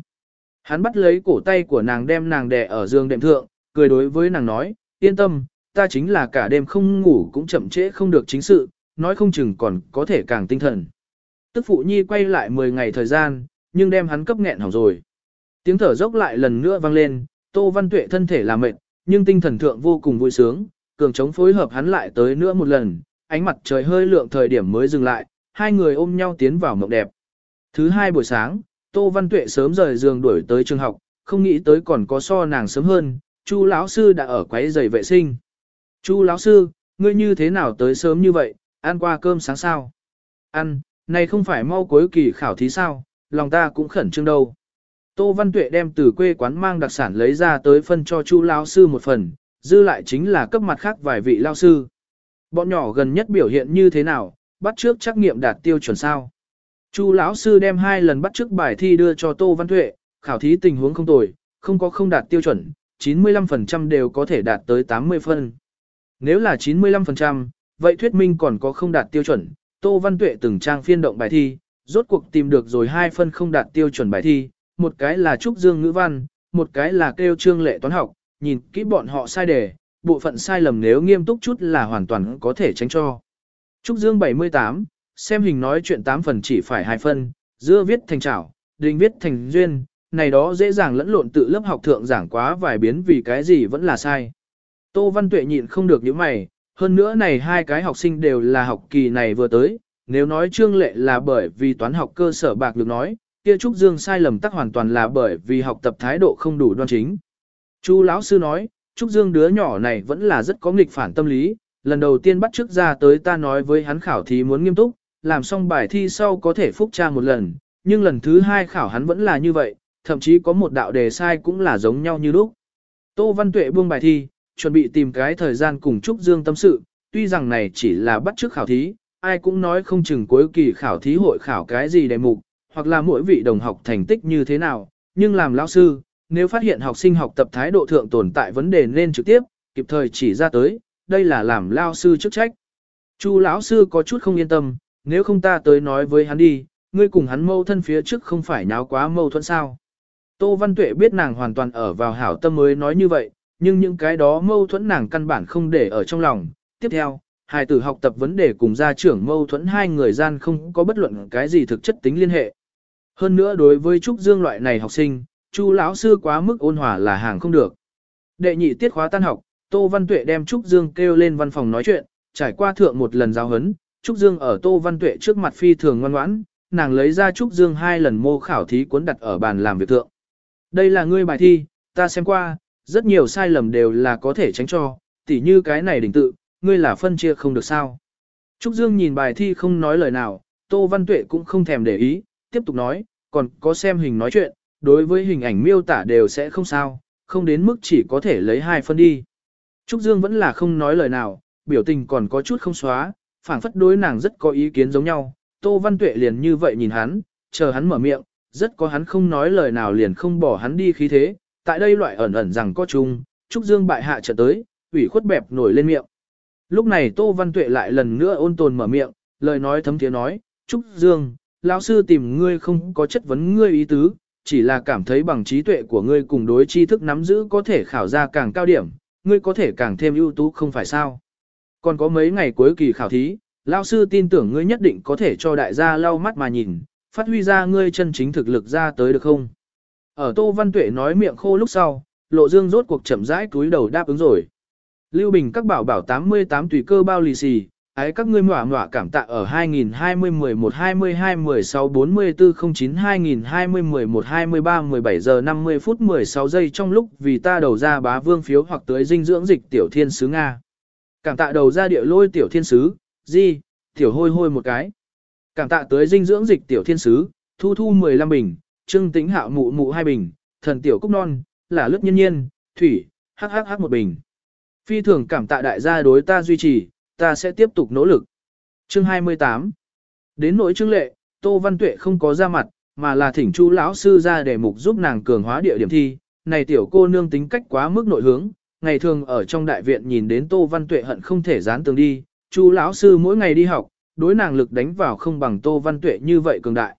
Hắn bắt lấy cổ tay của nàng đem nàng đè ở giường đệm thượng, cười đối với nàng nói, yên tâm, ta chính là cả đêm không ngủ cũng chậm trễ không được chính sự, nói không chừng còn có thể càng tinh thần. Tức phụ nhi quay lại 10 ngày thời gian, nhưng đem hắn cấp nghẹn hỏng rồi. Tiếng thở dốc lại lần nữa vang lên, Tô Văn Tuệ thân thể là mệt, nhưng tinh thần thượng vô cùng vui sướng, cường chống phối hợp hắn lại tới nữa một lần, ánh mặt trời hơi lượng thời điểm mới dừng lại, hai người ôm nhau tiến vào mộng đẹp. Thứ hai buổi sáng, Tô Văn Tuệ sớm rời giường đuổi tới trường học, không nghĩ tới còn có so nàng sớm hơn, Chu lão sư đã ở quấy giày vệ sinh. Chu lão sư, ngươi như thế nào tới sớm như vậy, ăn qua cơm sáng sao? Ăn, này không phải mau cuối kỳ khảo thí sao, lòng ta cũng khẩn trương đâu. Tô Văn Tuệ đem từ quê quán mang đặc sản lấy ra tới phân cho Chu lão sư một phần, dư lại chính là cấp mặt khác vài vị lão sư. Bọn nhỏ gần nhất biểu hiện như thế nào, bắt trước trắc nghiệm đạt tiêu chuẩn sao? Chu lão sư đem hai lần bắt trước bài thi đưa cho Tô Văn Tuệ, khảo thí tình huống không tồi, không có không đạt tiêu chuẩn, 95% đều có thể đạt tới 80 phân. Nếu là 95%, vậy thuyết minh còn có không đạt tiêu chuẩn, Tô Văn Tuệ từng trang phiên động bài thi, rốt cuộc tìm được rồi hai phân không đạt tiêu chuẩn bài thi, một cái là Trúc Dương ngữ văn, một cái là kêu trương lệ toán học, nhìn kỹ bọn họ sai đề, bộ phận sai lầm nếu nghiêm túc chút là hoàn toàn có thể tránh cho. Trúc Dương 78, xem hình nói chuyện 8 phần chỉ phải 2 phân, giữa viết thành trảo, đình viết thành duyên, này đó dễ dàng lẫn lộn tự lớp học thượng giảng quá vài biến vì cái gì vẫn là sai. Tô Văn Tuệ nhịn không được những mày, hơn nữa này hai cái học sinh đều là học kỳ này vừa tới, nếu nói trương lệ là bởi vì toán học cơ sở bạc được nói, kia Trúc Dương sai lầm tắc hoàn toàn là bởi vì học tập thái độ không đủ đoan chính. Chu lão sư nói, Trúc Dương đứa nhỏ này vẫn là rất có nghịch phản tâm lý, lần đầu tiên bắt trước ra tới ta nói với hắn khảo thí muốn nghiêm túc, làm xong bài thi sau có thể phúc tra một lần, nhưng lần thứ hai khảo hắn vẫn là như vậy, thậm chí có một đạo đề sai cũng là giống nhau như lúc. Tô Văn Tuệ buông bài thi, chuẩn bị tìm cái thời gian cùng Trúc Dương tâm sự, tuy rằng này chỉ là bắt trước khảo thí, ai cũng nói không chừng cuối kỳ khảo thí hội khảo cái gì đề mục, hoặc là mỗi vị đồng học thành tích như thế nào, nhưng làm lão sư, nếu phát hiện học sinh học tập thái độ thượng tồn tại vấn đề nên trực tiếp, kịp thời chỉ ra tới, đây là làm lao sư chức trách. Chu lão sư có chút không yên tâm, nếu không ta tới nói với hắn đi, ngươi cùng hắn mâu thân phía trước không phải nháo quá mâu thuẫn sao. Tô Văn Tuệ biết nàng hoàn toàn ở vào hảo tâm mới nói như vậy, nhưng những cái đó mâu thuẫn nàng căn bản không để ở trong lòng. Tiếp theo, hài tử học tập vấn đề cùng gia trưởng mâu thuẫn hai người gian không có bất luận cái gì thực chất tính liên hệ. Hơn nữa đối với Trúc Dương loại này học sinh, Chu lão sư quá mức ôn hòa là hàng không được. Đệ nhị tiết khóa tan học, Tô Văn Tuệ đem Trúc Dương kêu lên văn phòng nói chuyện, trải qua thượng một lần giáo huấn, Trúc Dương ở Tô Văn Tuệ trước mặt phi thường ngoan ngoãn, nàng lấy ra Trúc Dương hai lần mô khảo thí cuốn đặt ở bàn làm việc thượng. Đây là ngươi bài thi, ta xem qua, rất nhiều sai lầm đều là có thể tránh cho, tỉ như cái này đỉnh tự, ngươi là phân chia không được sao. Trúc Dương nhìn bài thi không nói lời nào, Tô Văn Tuệ cũng không thèm để ý, tiếp tục nói, còn có xem hình nói chuyện, đối với hình ảnh miêu tả đều sẽ không sao, không đến mức chỉ có thể lấy hai phân đi. Trúc Dương vẫn là không nói lời nào, biểu tình còn có chút không xóa, phảng phất đối nàng rất có ý kiến giống nhau. Tô Văn Tuệ liền như vậy nhìn hắn, chờ hắn mở miệng, rất có hắn không nói lời nào liền không bỏ hắn đi khí thế. Tại đây loại ẩn ẩn rằng có chung, Trúc Dương bại hạ trở tới, ủy khuất bẹp nổi lên miệng. Lúc này Tô Văn Tuệ lại lần nữa ôn tồn mở miệng, lời nói thấm tiếng nói, Trúc Dương, lão sư tìm ngươi không có chất vấn ngươi ý tứ, chỉ là cảm thấy bằng trí tuệ của ngươi cùng đối tri thức nắm giữ có thể khảo ra càng cao điểm, ngươi có thể càng thêm ưu tú không phải sao. Còn có mấy ngày cuối kỳ khảo thí, lão sư tin tưởng ngươi nhất định có thể cho đại gia lau mắt mà nhìn, phát huy ra ngươi chân chính thực lực ra tới được không? Ở Tô Văn Tuệ nói miệng khô lúc sau, Lộ Dương rốt cuộc chậm rãi túi đầu đáp ứng rồi. Lưu Bình các bảo bảo 88 tùy cơ bao lì xì, ái các ngươi mỏa mỏa cảm tạ ở 2020 11 22 16 44 09 2020 11 23 17 giờ 50 phút 16 giây trong lúc vì ta đầu ra bá vương phiếu hoặc tới dinh dưỡng dịch tiểu thiên sứ Nga. Cảm tạ đầu ra địa lôi tiểu thiên sứ, di, tiểu hôi hôi một cái. Cảm tạ tới dinh dưỡng dịch tiểu thiên sứ, thu thu 15 bình, trưng tính hạo mụ mụ hai bình, thần tiểu cúc non, là lướt nhân nhiên, thủy, hắc hắc hắc một bình. Phi thường cảm tạ đại gia đối ta duy trì, ta sẽ tiếp tục nỗ lực. Chương 28 Đến nỗi chương lệ, Tô Văn Tuệ không có ra mặt, mà là thỉnh chu lão sư ra để mục giúp nàng cường hóa địa điểm thi. Này tiểu cô nương tính cách quá mức nội hướng, ngày thường ở trong đại viện nhìn đến Tô Văn Tuệ hận không thể dán tường đi, chu lão sư mỗi ngày đi học, đối nàng lực đánh vào không bằng Tô Văn Tuệ như vậy cường đại.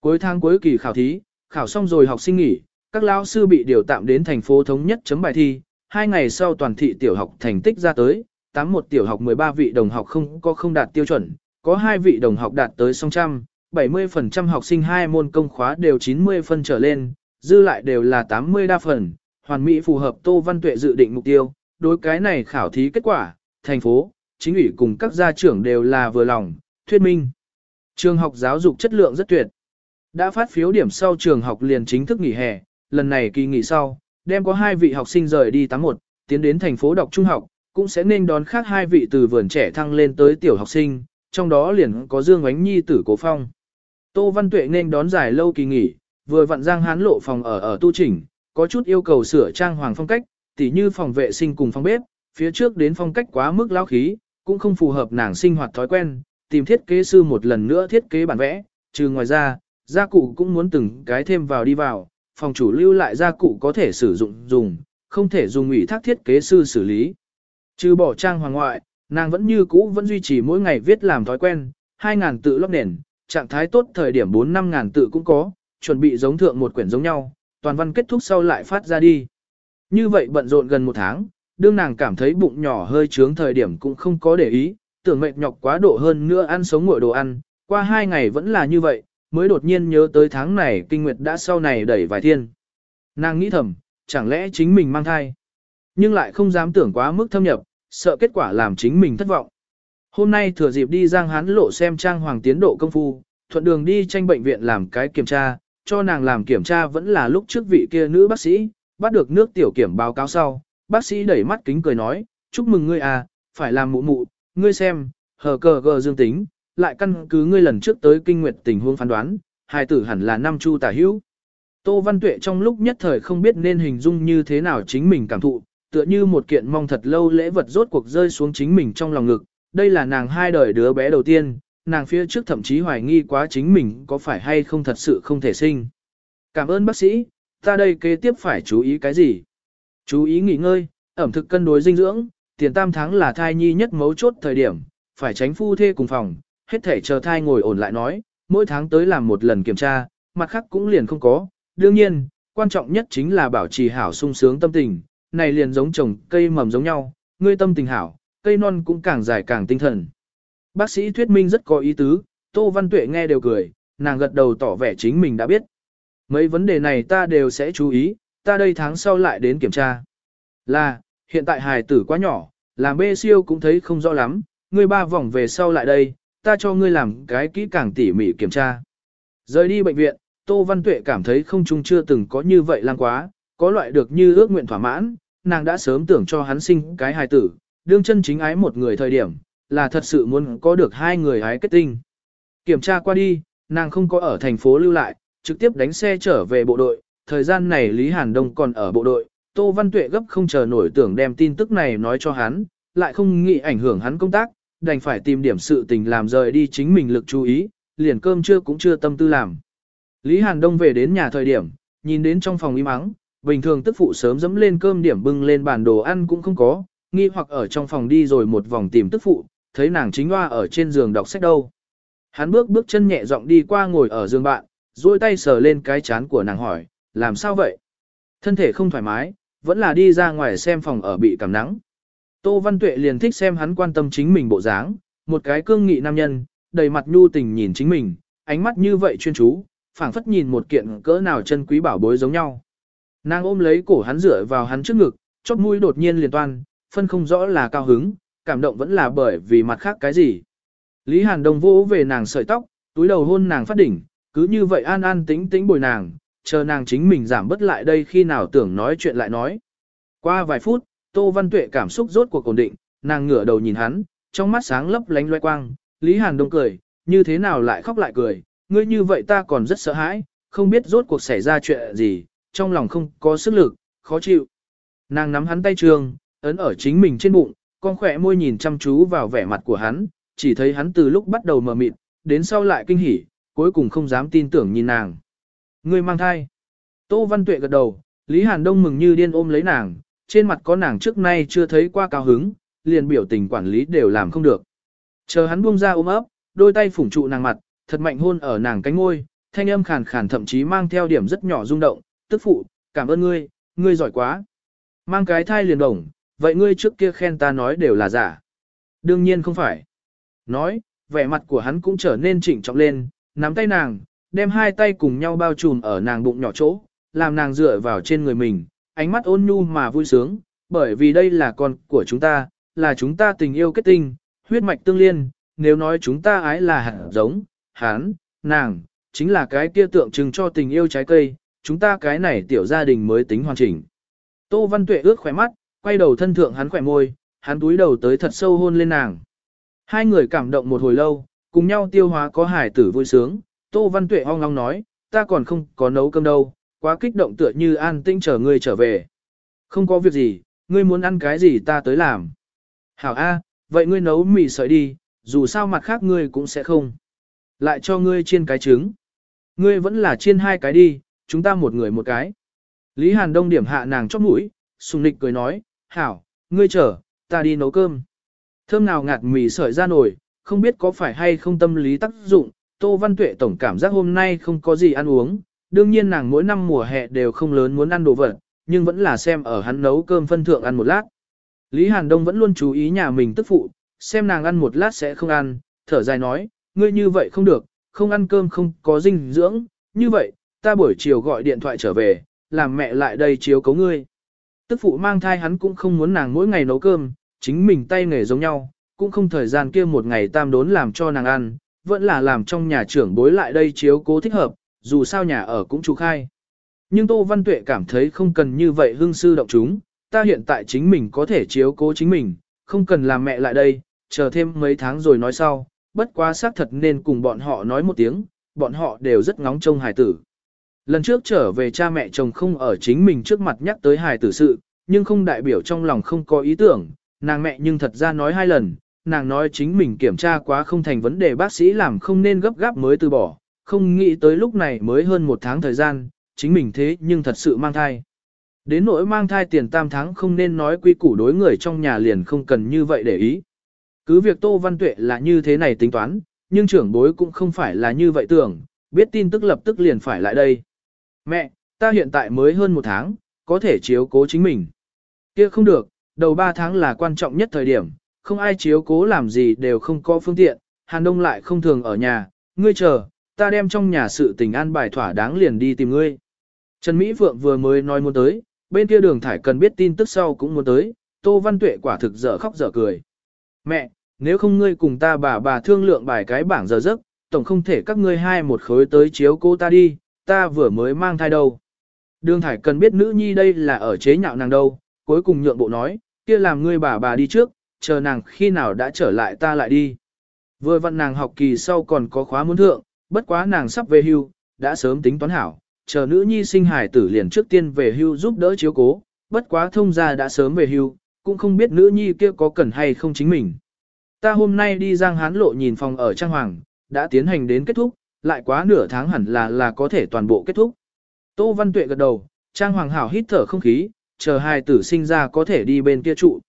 Cuối tháng cuối kỳ khảo thí, khảo xong rồi học sinh nghỉ, các lão sư bị điều tạm đến thành phố thống nhất chấm bài thi, hai ngày sau toàn thị tiểu học thành tích ra tới, 81 tiểu học 13 vị đồng học không có không đạt tiêu chuẩn, có hai vị đồng học đạt tới song trăm, 70% học sinh hai môn công khóa đều 90 phân trở lên, dư lại đều là 80 đa phần, hoàn mỹ phù hợp Tô Văn Tuệ dự định mục tiêu. Đối cái này khảo thí kết quả, thành phố, chính ủy cùng các gia trưởng đều là vừa lòng, thuyết minh. Trường học giáo dục chất lượng rất tuyệt. Đã phát phiếu điểm sau trường học liền chính thức nghỉ hè, lần này kỳ nghỉ sau, đem có hai vị học sinh rời đi 81, tiến đến thành phố đọc trung học, cũng sẽ nên đón khác hai vị từ vườn trẻ thăng lên tới tiểu học sinh, trong đó liền có Dương Ánh Nhi tử Cố Phong. Tô Văn Tuệ nên đón giải lâu kỳ nghỉ, vừa vặn Giang Hán lộ phòng ở ở tu chỉnh, có chút yêu cầu sửa trang hoàng phong cách, tỉ như phòng vệ sinh cùng phòng bếp, phía trước đến phong cách quá mức lao khí, cũng không phù hợp nàng sinh hoạt thói quen, tìm thiết kế sư một lần nữa thiết kế bản vẽ, trừ ngoài ra, gia cụ cũng muốn từng cái thêm vào đi vào, phòng chủ lưu lại gia cụ có thể sử dụng dùng, không thể dùng ủy thác thiết kế sư xử lý. Trừ bỏ trang hoàng ngoại, nàng vẫn như cũ vẫn duy trì mỗi ngày viết làm thói quen, 2.000 tự lóc nền, trạng thái tốt thời điểm 4-5 ngàn tự cũng có, chuẩn bị giống thượng một quyển giống nhau, toàn văn kết thúc sau lại phát ra đi. Như vậy bận rộn gần một tháng, đương nàng cảm thấy bụng nhỏ hơi trướng thời điểm cũng không có để ý, tưởng mệt nhọc quá độ hơn nữa ăn sống ngồi đồ ăn, qua hai ngày vẫn là như vậy, mới đột nhiên nhớ tới tháng này kinh nguyệt đã sau này đẩy vài thiên. Nàng nghĩ thầm, chẳng lẽ chính mình mang thai, nhưng lại không dám tưởng quá mức thâm nhập, sợ kết quả làm chính mình thất vọng. Hôm nay thừa dịp đi Giang Hán lộ xem trang hoàng tiến độ công phu, thuận đường đi tranh bệnh viện làm cái kiểm tra, cho nàng làm kiểm tra vẫn là lúc trước vị kia nữ bác sĩ, bắt được nước tiểu kiểm báo cáo sau, bác sĩ đẩy mắt kính cười nói, chúc mừng ngươi à, phải làm mụ mụ, ngươi xem, hờ cờ gờ dương tính, lại căn cứ ngươi lần trước tới kinh nguyệt tình huống phán đoán, hai tử hẳn là năm chu tả hữu. Tô Văn Tuệ trong lúc nhất thời không biết nên hình dung như thế nào chính mình cảm thụ, tựa như một kiện mong thật lâu lễ vật rốt cuộc rơi xuống chính mình trong lòng ngực, đây là nàng hai đời đứa bé đầu tiên, nàng phía trước thậm chí hoài nghi quá chính mình có phải hay không thật sự không thể sinh. Cảm ơn bác sĩ, ta đây kế tiếp phải chú ý cái gì? Chú ý nghỉ ngơi, ẩm thực cân đối dinh dưỡng, tiền tam tháng là thai nhi nhất mấu chốt thời điểm, phải tránh phu thê cùng phòng, hết thể chờ thai ngồi ổn lại nói, mỗi tháng tới làm một lần kiểm tra, mặt khác cũng liền không có. Đương nhiên, quan trọng nhất chính là bảo trì hảo sung sướng tâm tình, này liền giống trồng cây mầm giống nhau, ngươi tâm tình hảo, cây non cũng càng dài càng tinh thần. Bác sĩ thuyết minh rất có ý tứ, Tô Văn Tuệ nghe đều cười, nàng gật đầu tỏ vẻ chính mình đã biết. Mấy vấn đề này ta đều sẽ chú ý, ta đây tháng sau lại đến kiểm tra. Là, hiện tại hài tử quá nhỏ, làm bê siêu cũng thấy không rõ lắm, ngươi ba vòng về sau lại đây, ta cho ngươi làm cái kỹ càng tỉ mỉ kiểm tra. Rời đi bệnh viện, Tô Văn Tuệ cảm thấy không chung chưa từng có như vậy lang quá, có loại được như ước nguyện thỏa mãn, nàng đã sớm tưởng cho hắn sinh cái hài tử, đương chân chính ái một người thời điểm, là thật sự muốn có được hai người ái kết tinh. Kiểm tra qua đi, nàng không có ở thành phố lưu lại, trực tiếp đánh xe trở về bộ đội, thời gian này Lý Hàn Đông còn ở bộ đội, Tô Văn Tuệ gấp không chờ nổi tưởng đem tin tức này nói cho hắn, lại không nghĩ ảnh hưởng hắn công tác, đành phải tìm điểm sự tình làm rời đi chính mình lực chú ý, liền cơm trưa cũng chưa tâm tư làm. Lý Hàn Đông về đến nhà thời điểm, nhìn đến trong phòng im ắng, bình thường tức phụ sớm dẫm lên cơm điểm bưng lên bàn đồ ăn cũng không có, nghi hoặc ở trong phòng đi rồi một vòng tìm tức phụ, thấy nàng chính hoa ở trên giường đọc sách đâu. Hắn bước bước chân nhẹ giọng đi qua ngồi ở giường bạn, duỗi tay sờ lên cái chán của nàng hỏi, làm sao vậy? Thân thể không thoải mái, vẫn là đi ra ngoài xem phòng ở bị cảm nắng. Tô Văn Tuệ liền thích xem hắn quan tâm chính mình bộ dáng, một cái cương nghị nam nhân, đầy mặt nhu tình nhìn chính mình, ánh mắt như vậy chuyên chú, phảng phất nhìn một kiện cỡ nào chân quý bảo bối giống nhau. Nàng ôm lấy cổ hắn rửa vào hắn trước ngực, chóp mũi đột nhiên liền toan, phân không rõ là cao hứng, cảm động vẫn là bởi vì mặt khác cái gì. Lý Hàn Đông vỗ về nàng sợi tóc, túi đầu hôn nàng phát đỉnh, cứ như vậy an an tĩnh tĩnh bồi nàng, chờ nàng chính mình giảm bớt lại đây khi nào tưởng nói chuyện lại nói. Qua vài phút, Tô Văn Tuệ cảm xúc rốt cuộc ổn định, nàng ngửa đầu nhìn hắn, trong mắt sáng lấp lánh loe quang, Lý Hàn Đông cười, như thế nào lại khóc lại cười, ngươi như vậy ta còn rất sợ hãi, không biết rốt cuộc xảy ra chuyện gì, trong lòng không có sức lực, khó chịu. Nàng nắm hắn tay trường, ấn ở chính mình trên bụng, con khỏe môi nhìn chăm chú vào vẻ mặt của hắn, chỉ thấy hắn từ lúc bắt đầu mờ mịt, đến sau lại kinh hỉ, cuối cùng không dám tin tưởng nhìn nàng. Ngươi mang thai. Tô Văn Tuệ gật đầu, Lý Hàn Đông mừng như điên ôm lấy nàng, trên mặt có nàng trước nay chưa thấy qua cao hứng, liền biểu tình quản lý đều làm không được. Chờ hắn buông ra ôm ấp, đôi tay phủng trụ nàng mặt, thật mạnh hôn ở nàng cánh ngôi, thanh âm khàn khàn thậm chí mang theo điểm rất nhỏ rung động, tức phụ, cảm ơn ngươi, ngươi giỏi quá. Mang cái thai liền đồng, vậy ngươi trước kia khen ta nói đều là giả. Đương nhiên không phải. Nói, vẻ mặt của hắn cũng trở nên chỉnh trọng lên, nắm tay nàng, đem hai tay cùng nhau bao trùm ở nàng bụng nhỏ chỗ, làm nàng dựa vào trên người mình, ánh mắt ôn nhu mà vui sướng, bởi vì đây là con của chúng ta, là chúng ta tình yêu kết tinh, huyết mạch tương liên, nếu nói chúng ta ái là hạt giống, hắn, nàng, chính là cái kia tượng trưng cho tình yêu trái cây, chúng ta cái này tiểu gia đình mới tính hoàn chỉnh. Tô Văn Tuệ ước khỏe mắt, quay đầu thân thượng hắn khỏe môi, hắn túi đầu tới thật sâu hôn lên nàng. Hai người cảm động một hồi lâu, cùng nhau tiêu hóa có hải tử vui sướng, Tô Văn Tuệ ong ong nói, ta còn không có nấu cơm đâu, quá kích động tựa như an tinh chờ ngươi trở về. Không có việc gì, ngươi muốn ăn cái gì ta tới làm. Hảo A, vậy ngươi nấu mì sợi đi, dù sao mặt khác ngươi cũng sẽ không. Lại cho ngươi chiên cái trứng. Ngươi vẫn là chiên hai cái đi, chúng ta một người một cái. Lý Hàn Đông điểm hạ nàng chóp mũi, Sùng Nịch cười nói, hảo, ngươi chờ, ta đi nấu cơm. Thơm nào ngạt mì sợi ra nổi, không biết có phải hay không tâm lý tác dụng, Tô Văn Tuệ tổng cảm giác hôm nay không có gì ăn uống, đương nhiên nàng mỗi năm mùa hè đều không lớn muốn ăn đồ vật, nhưng vẫn là xem ở hắn nấu cơm phân thượng ăn một lát. Lý Hàn Đông vẫn luôn chú ý nhà mình tức phụ, xem nàng ăn một lát sẽ không ăn, thở dài nói, ngươi như vậy không được, không ăn cơm không có dinh dưỡng, như vậy, ta buổi chiều gọi điện thoại trở về, làm mẹ lại đây chiếu cấu ngươi. Tức phụ mang thai hắn cũng không muốn nàng mỗi ngày nấu cơm, chính mình tay nghề giống nhau, cũng không thời gian kia một ngày tam đốn làm cho nàng ăn, vẫn là làm trong nhà trưởng bối lại đây chiếu cố thích hợp, dù sao nhà ở cũng chú khai. Nhưng Tô Văn Tuệ cảm thấy không cần như vậy hương sư động chúng, ta hiện tại chính mình có thể chiếu cố chính mình, không cần làm mẹ lại đây, chờ thêm mấy tháng rồi nói sau, bất quá xác thật nên cùng bọn họ nói một tiếng, bọn họ đều rất ngóng trông hài tử. Lần trước trở về cha mẹ chồng không ở chính mình trước mặt nhắc tới hài tử sự, nhưng không đại biểu trong lòng không có ý tưởng, nàng mẹ nhưng thật ra nói hai lần, nàng nói chính mình kiểm tra quá không thành vấn đề bác sĩ làm không nên gấp gáp mới từ bỏ, không nghĩ tới lúc này mới hơn một tháng thời gian, chính mình thế nhưng thật sự mang thai. Đến nỗi mang thai tiền tam tháng không nên nói quy củ đối người trong nhà liền không cần như vậy để ý. Cứ việc Tô Văn Tuệ là như thế này tính toán, nhưng trưởng bối cũng không phải là như vậy tưởng, biết tin tức lập tức liền phải lại đây. Mẹ, ta hiện tại mới hơn một tháng, có thể chiếu cố chính mình. kia không được, đầu ba tháng là quan trọng nhất thời điểm, không ai chiếu cố làm gì đều không có phương tiện, Hàn Đông lại không thường ở nhà, ngươi chờ, ta đem trong nhà sự tình an bài thỏa đáng liền đi tìm ngươi. Trần Mỹ Phượng vừa mới nói muốn tới, bên kia đường thải cần biết tin tức sau cũng muốn tới, Tô Văn Tuệ quả thực dở khóc dở cười. Mẹ, nếu không ngươi cùng ta bà bà thương lượng bài cái bảng giờ giấc, tổng không thể các ngươi hai một khối tới chiếu cô ta đi, ta vừa mới mang thai đâu. Đường thải cần biết nữ nhi đây là ở chế nhạo nàng đâu, cuối cùng nhượng bộ nói, kia làm ngươi bà bà đi trước, chờ nàng khi nào đã trở lại ta lại đi. Vừa vặn nàng học kỳ sau còn có khóa muốn thượng, bất quá nàng sắp về hưu, đã sớm tính toán hảo, chờ nữ nhi sinh hải tử liền trước tiên về hưu giúp đỡ chiếu cố, bất quá thông gia đã sớm về hưu, cũng không biết nữ nhi kia có cần hay không chính mình. Ta hôm nay đi Giang Hán lộ nhìn phòng ở Trang Hoàng, đã tiến hành đến kết thúc, lại quá nửa tháng hẳn là là có thể toàn bộ kết thúc. Tô Văn Tuệ gật đầu, Trang Hoàng hảo hít thở không khí, chờ hai tử sinh ra có thể đi bên kia trụ.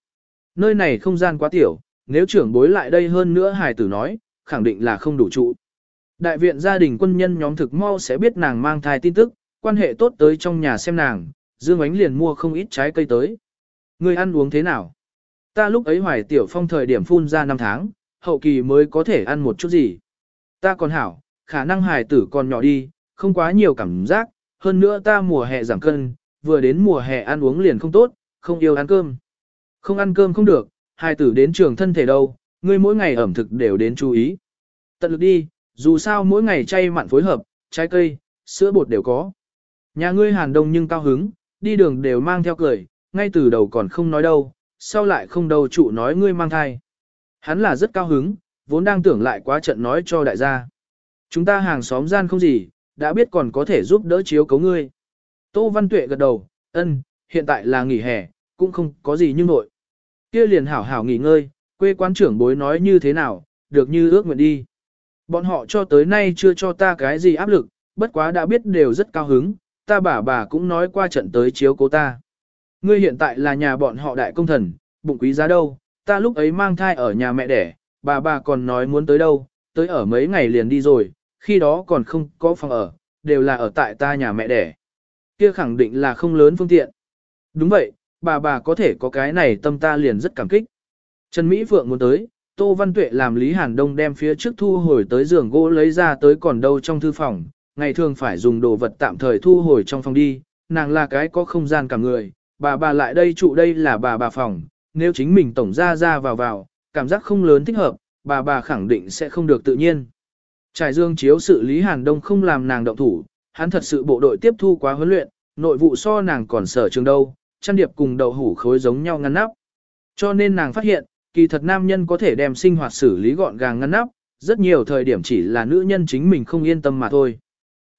Nơi này không gian quá tiểu, nếu trưởng bối lại đây hơn nữa hài tử nói, khẳng định là không đủ trụ. Đại viện gia đình quân nhân nhóm thực mau sẽ biết nàng mang thai tin tức, quan hệ tốt tới trong nhà xem nàng, Dương Ánh liền mua không ít trái cây tới. Người ăn uống thế nào? Ta lúc ấy hoài tiểu phong thời điểm phun ra 5 tháng, hậu kỳ mới có thể ăn một chút gì. Ta còn hảo, khả năng hài tử còn nhỏ đi, không quá nhiều cảm giác, hơn nữa ta mùa hè giảm cân, vừa đến mùa hè ăn uống liền không tốt, không yêu ăn cơm. Không ăn cơm không được, hài tử đến trường thân thể đâu, ngươi mỗi ngày ẩm thực đều đến chú ý. Tận lực đi, dù sao mỗi ngày chay mặn phối hợp, trái cây, sữa bột đều có. Nhà ngươi hàn đông nhưng cao hứng, đi đường đều mang theo cười, ngay từ đầu còn không nói đâu, sau lại không đâu trụ nói ngươi mang thai. Hắn là rất cao hứng, vốn đang tưởng lại quá trận nói cho đại gia. Chúng ta hàng xóm gian không gì, đã biết còn có thể giúp đỡ chiếu cấu ngươi. Tô Văn Tuệ gật đầu, ân, hiện tại là nghỉ hè, cũng không có gì nhưng nội. Kia liền hảo hảo nghỉ ngơi, quê quán trưởng bối nói như thế nào, được như ước nguyện đi. Bọn họ cho tới nay chưa cho ta cái gì áp lực, bất quá đã biết đều rất cao hứng, ta bà bà cũng nói qua trận tới chiếu cố ta. Ngươi hiện tại là nhà bọn họ đại công thần, bụng quý giá đâu, ta lúc ấy mang thai ở nhà mẹ đẻ, bà bà còn nói muốn tới đâu, tới ở mấy ngày liền đi rồi, khi đó còn không có phòng ở, đều là ở tại ta nhà mẹ đẻ. Kia khẳng định là không lớn phương tiện. Đúng vậy, bà bà có thể có cái này tâm ta liền rất cảm kích. Trần Mỹ Phượng muốn tới, Tô Văn Tuệ làm Lý Hàn Đông đem phía trước thu hồi tới giường gỗ lấy ra tới còn đâu trong thư phòng, ngày thường phải dùng đồ vật tạm thời thu hồi trong phòng đi, nàng là cái có không gian cả người, bà bà lại đây trụ đây là bà bà phòng, nếu chính mình tổng ra ra vào vào, cảm giác không lớn thích hợp, bà bà khẳng định sẽ không được tự nhiên. Trải dương chiếu sự Lý Hàn Đông không làm nàng động thủ, hắn thật sự bộ đội tiếp thu quá huấn luyện, nội vụ so nàng còn sở trường đâu, chăn điệp cùng đậu hủ khối giống nhau ngăn nắp. Cho nên nàng phát hiện, kỳ thật nam nhân có thể đem sinh hoạt xử lý gọn gàng ngăn nắp, rất nhiều thời điểm chỉ là nữ nhân chính mình không yên tâm mà thôi.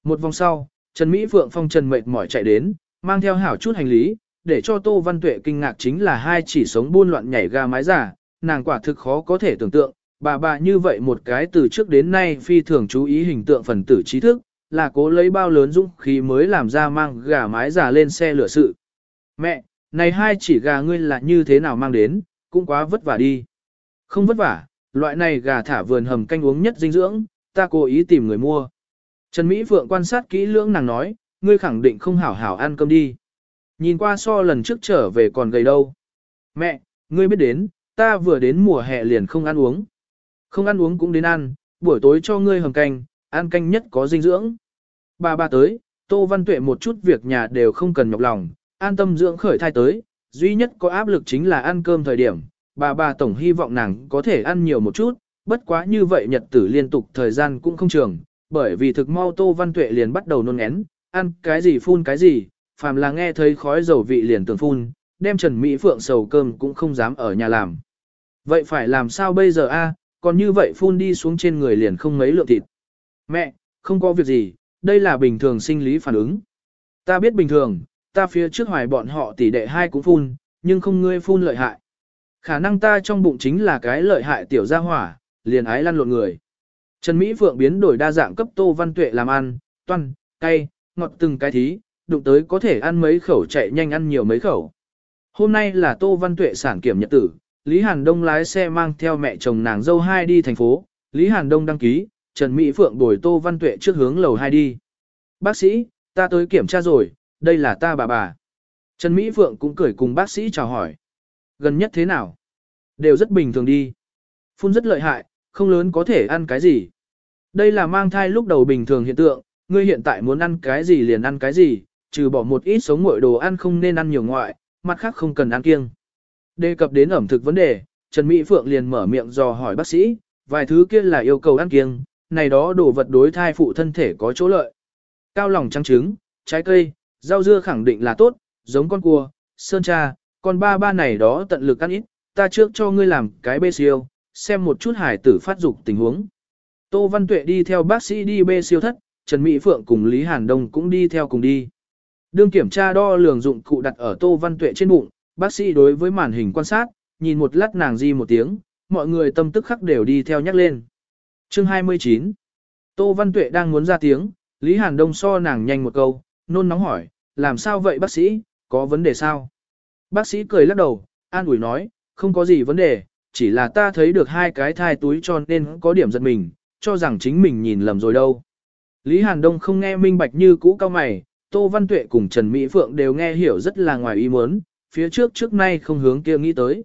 Một vòng sau, Trần Mỹ Phượng phong trần mệt mỏi chạy đến, mang theo hảo chút hành lý, để cho Tô Văn Tuệ kinh ngạc chính là hai chỉ sống buôn loạn nhảy ga mái giả, nàng quả thực khó có thể tưởng tượng, bà bà như vậy một cái từ trước đến nay phi thường chú ý hình tượng phần tử trí thức, là cố lấy bao lớn dũng khí mới làm ra mang gà mái giả lên xe lửa sự. Mẹ, Này hai chỉ gà ngươi là như thế nào mang đến, cũng quá vất vả đi. Không vất vả, loại này gà thả vườn hầm canh uống nhất dinh dưỡng, ta cố ý tìm người mua. Trần Mỹ Phượng quan sát kỹ lưỡng nàng nói, ngươi khẳng định không hảo hảo ăn cơm đi. Nhìn qua so lần trước trở về còn gầy đâu. Mẹ, ngươi biết đến, ta vừa đến mùa hè liền không ăn uống. Không ăn uống cũng đến ăn, buổi tối cho ngươi hầm canh, ăn canh nhất có dinh dưỡng. Bà bà tới, Tô Văn Tuệ một chút việc nhà đều không cần nhọc lòng, an tâm dưỡng khởi thai tới, duy nhất có áp lực chính là ăn cơm thời điểm. Bà bà tổng hy vọng nàng có thể ăn nhiều một chút, bất quá như vậy nhật tử liên tục thời gian cũng không trường, bởi vì thực mau Tô Văn Tuệ liền bắt đầu nôn ngén, ăn cái gì phun cái gì, phàm là nghe thấy khói dầu vị liền tưởng phun, đem Trần Mỹ Phượng sầu cơm cũng không dám ở nhà làm. Vậy phải làm sao bây giờ a? Còn như vậy phun đi xuống trên người liền không mấy lượng thịt. Mẹ, không có việc gì, đây là bình thường sinh lý phản ứng. Ta biết bình thường, ta phía trước hoài bọn họ tỷ đệ hai cũng phun, nhưng không ngươi phun lợi hại. Khả năng ta trong bụng chính là cái lợi hại tiểu gia hỏa, liền ái lăn lộn người. Trần Mỹ Phượng biến đổi đa dạng cấp Tô Văn Tuệ làm ăn, toan, cay, ngọt từng cái thí, đụng tới có thể ăn mấy khẩu chạy nhanh ăn nhiều mấy khẩu. Hôm nay là Tô Văn Tuệ sản kiểm nhật tử, Lý Hàn Đông lái xe mang theo mẹ chồng nàng dâu hai đi thành phố, Lý Hàn Đông đăng ký, Trần Mỹ Phượng bồi Tô Văn Tuệ trước hướng lầu hai đi. Bác sĩ, ta tới kiểm tra rồi, đây là ta bà bà. Trần Mỹ Phượng cũng cười cùng bác sĩ chào hỏi. Gần nhất thế nào? Đều rất bình thường đi. Phun rất lợi hại, không lớn có thể ăn cái gì. Đây là mang thai lúc đầu bình thường hiện tượng, ngươi hiện tại muốn ăn cái gì liền ăn cái gì, trừ bỏ một ít sống nguội đồ ăn không nên ăn nhiều ngoại, mặt khác không cần ăn kiêng. Đề cập đến ẩm thực vấn đề, Trần Mỹ Phượng liền mở miệng dò hỏi bác sĩ, vài thứ kia là yêu cầu ăn kiêng, này đó đồ vật đối thai phụ thân thể có chỗ lợi. Cao lòng trắng trứng, trái cây, rau dưa khẳng định là tốt, giống con cua, sơn cha, con ba ba này đó tận lực ăn ít, ta trước cho ngươi làm cái bê siêu, xem một chút hải tử phát dục tình huống. Tô Văn Tuệ đi theo bác sĩ đi bê siêu thất, Trần Mỹ Phượng cùng Lý Hàn Đông cũng đi theo cùng đi. Đương kiểm tra đo lường dụng cụ đặt ở Tô Văn Tuệ trên bụng, bác sĩ đối với màn hình quan sát, nhìn một lát nàng di một tiếng, mọi người tâm tức khắc đều đi theo nhắc lên. Chương 29 Tô Văn Tuệ đang muốn ra tiếng, Lý Hàn Đông so nàng nhanh một câu, nôn nóng hỏi, làm sao vậy bác sĩ, có vấn đề sao? Bác sĩ cười lắc đầu, an ủi nói, không có gì vấn đề, chỉ là ta thấy được hai cái thai túi cho nên có điểm giật mình, cho rằng chính mình nhìn lầm rồi đâu. Lý Hàn Đông không nghe minh bạch như cũ cao mày, Tô Văn Tuệ cùng Trần Mỹ Phượng đều nghe hiểu rất là ngoài ý muốn, phía trước trước nay không hướng kia nghĩ tới.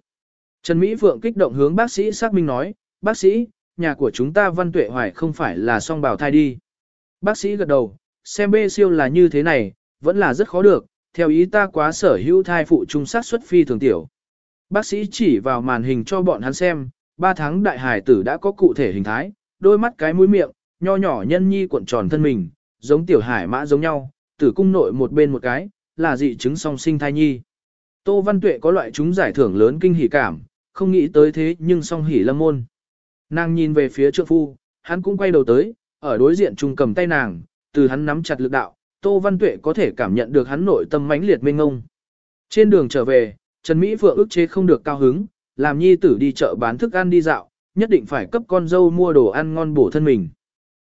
Trần Mỹ Phượng kích động hướng bác sĩ xác minh nói, bác sĩ, nhà của chúng ta Văn Tuệ Hoài không phải là song bào thai đi. Bác sĩ gật đầu, xem bê siêu là như thế này, vẫn là rất khó được, theo ý ta quá sở hữu thai phụ trung sát xuất phi thường tiểu. Bác sĩ chỉ vào màn hình cho bọn hắn xem, 3 tháng đại hải tử đã có cụ thể hình thái, đôi mắt cái mũi miệng, nho nhỏ nhân nhi cuộn tròn thân mình, giống tiểu hải mã giống nhau, tử cung nội một bên một cái, là dị chứng song sinh thai nhi. Tô Văn Tuệ có loại chúng giải thưởng lớn kinh hỉ cảm, không nghĩ tới thế nhưng song hỉ lâm môn. Nàng nhìn về phía trượng phu, hắn cũng quay đầu tới, ở đối diện trung cầm tay nàng, từ hắn nắm chặt lực đạo, Tô Văn Tuệ có thể cảm nhận được hắn nội tâm mãnh liệt mênh ngông. Trên đường trở về, Trần Mỹ Phượng ức chế không được cao hứng, làm nhi tử đi chợ bán thức ăn đi dạo, nhất định phải cấp con dâu mua đồ ăn ngon bổ thân mình.